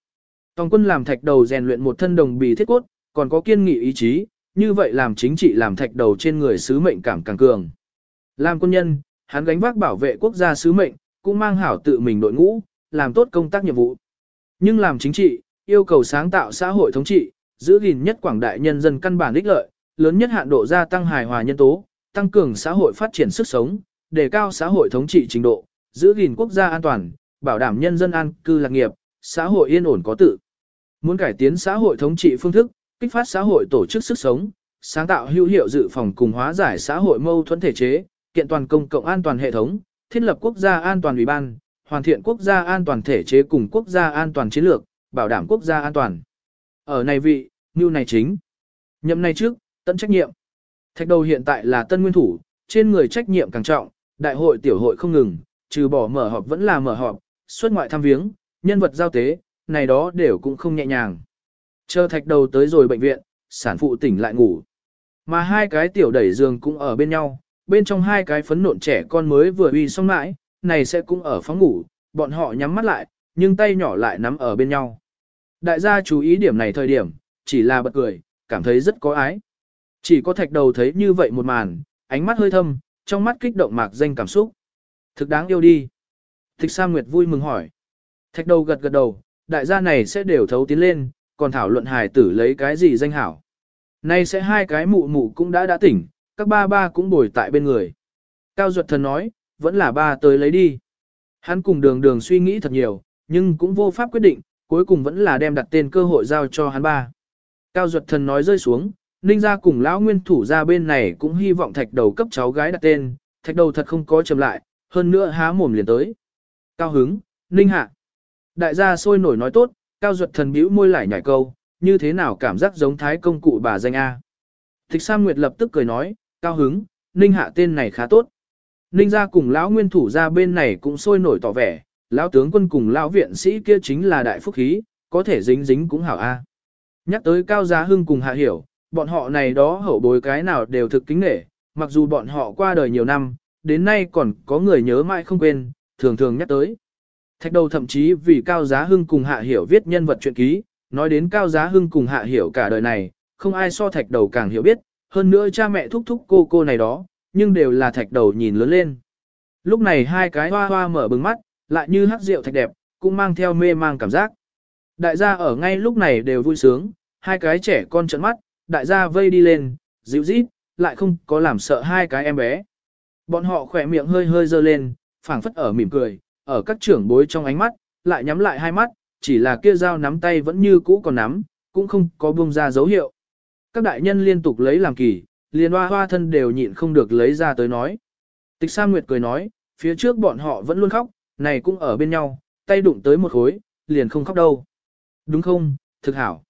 Tòng quân làm thạch đầu rèn luyện một thân đồng bì thiết cốt, còn có kiên nghị ý chí, như vậy làm chính trị làm thạch đầu trên người sứ mệnh cảm càng cường. Làm quân nhân, hắn gánh vác bảo vệ quốc gia sứ mệnh, cũng mang hảo tự mình đội ngũ, làm tốt công tác nhiệm vụ. Nhưng làm chính trị, yêu cầu sáng tạo xã hội thống trị, giữ gìn nhất quảng đại nhân dân căn bản ích lợi, lớn nhất hạn độ gia tăng hài hòa nhân tố, tăng cường xã hội phát triển sức sống, đề cao xã hội thống trị trình độ, giữ gìn quốc gia an toàn, bảo đảm nhân dân an cư lạc nghiệp, xã hội yên ổn có tự. Muốn cải tiến xã hội thống trị phương thức, kích phát xã hội tổ chức sức sống, sáng tạo hữu hiệu dự phòng cùng hóa giải xã hội mâu thuẫn thể chế, kiện toàn công cộng an toàn hệ thống, thiết lập quốc gia an toàn ủy ban, hoàn thiện quốc gia an toàn thể chế cùng quốc gia an toàn chiến lược, bảo đảm quốc gia an toàn. Ở này vị, như này chính. Nhậm này trước, tận trách nhiệm. Thạch đầu hiện tại là tân nguyên thủ, trên người trách nhiệm càng trọng, đại hội tiểu hội không ngừng, trừ bỏ mở họp vẫn là mở họp, xuất ngoại thăm viếng, nhân vật giao tế, này đó đều cũng không nhẹ nhàng. Chờ thạch đầu tới rồi bệnh viện, sản phụ tỉnh lại ngủ. Mà hai cái tiểu đẩy giường cũng ở bên nhau, bên trong hai cái phấn nộn trẻ con mới vừa uy xong mãi, này sẽ cũng ở phóng ngủ, bọn họ nhắm mắt lại, nhưng tay nhỏ lại nắm ở bên nhau. Đại gia chú ý điểm này thời điểm, chỉ là bật cười, cảm thấy rất có ái. Chỉ có thạch đầu thấy như vậy một màn, ánh mắt hơi thâm, trong mắt kích động mạc danh cảm xúc. Thực đáng yêu đi. Thích Sa Nguyệt vui mừng hỏi. Thạch đầu gật gật đầu, đại gia này sẽ đều thấu tiến lên, còn thảo luận hài tử lấy cái gì danh hảo. Nay sẽ hai cái mụ mụ cũng đã đã tỉnh, các ba ba cũng bồi tại bên người. Cao Duật Thần nói, vẫn là ba tới lấy đi. Hắn cùng đường đường suy nghĩ thật nhiều, nhưng cũng vô pháp quyết định, cuối cùng vẫn là đem đặt tên cơ hội giao cho hắn ba. Cao Duật Thần nói rơi xuống, Ninh gia cùng lão nguyên thủ ra bên này cũng hy vọng thạch đầu cấp cháu gái đặt tên, thạch đầu thật không có chậm lại, hơn nữa há mồm liền tới. Cao hứng, Ninh hạ. Đại gia sôi nổi nói tốt, cao duật thần bĩu môi lại nhảy câu, như thế nào cảm giác giống thái công cụ bà danh A. Thích Sam Nguyệt lập tức cười nói, cao hứng, Ninh hạ tên này khá tốt. Ninh gia cùng lão nguyên thủ gia bên này cũng sôi nổi tỏ vẻ, lão tướng quân cùng lão viện sĩ kia chính là đại phúc khí, có thể dính dính cũng hảo a. Nhắc tới cao giá hưng cùng hạ hiểu, bọn họ này đó hậu bối cái nào đều thực kính nể, mặc dù bọn họ qua đời nhiều năm, đến nay còn có người nhớ mãi không quên, thường thường nhắc tới. Thạch đầu thậm chí vì cao giá hưng cùng hạ hiểu viết nhân vật truyện ký, nói đến cao giá hưng cùng hạ hiểu cả đời này, không ai so thạch đầu càng hiểu biết, hơn nữa cha mẹ thúc thúc cô cô này đó, nhưng đều là thạch đầu nhìn lớn lên. Lúc này hai cái hoa hoa mở bừng mắt, lại như hắc rượu thạch đẹp, cũng mang theo mê mang cảm giác. Đại gia ở ngay lúc này đều vui sướng, hai cái trẻ con trợn mắt, đại gia vây đi lên, dịu rít, lại không có làm sợ hai cái em bé. Bọn họ khỏe miệng hơi hơi dơ lên, phảng phất ở mỉm cười, ở các trưởng bối trong ánh mắt, lại nhắm lại hai mắt, chỉ là kia dao nắm tay vẫn như cũ còn nắm, cũng không có buông ra dấu hiệu. Các đại nhân liên tục lấy làm kỳ, liền hoa hoa thân đều nhịn không được lấy ra tới nói. Tịch Sa Nguyệt cười nói, phía trước bọn họ vẫn luôn khóc, này cũng ở bên nhau, tay đụng tới một khối, liền không khóc đâu. Đúng không, thực hảo.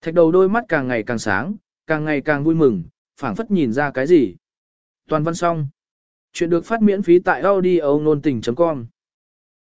Thạch đầu đôi mắt càng ngày càng sáng, càng ngày càng vui mừng, phảng phất nhìn ra cái gì. Toàn văn xong. Chuyện được phát miễn phí tại audio nôn tình.com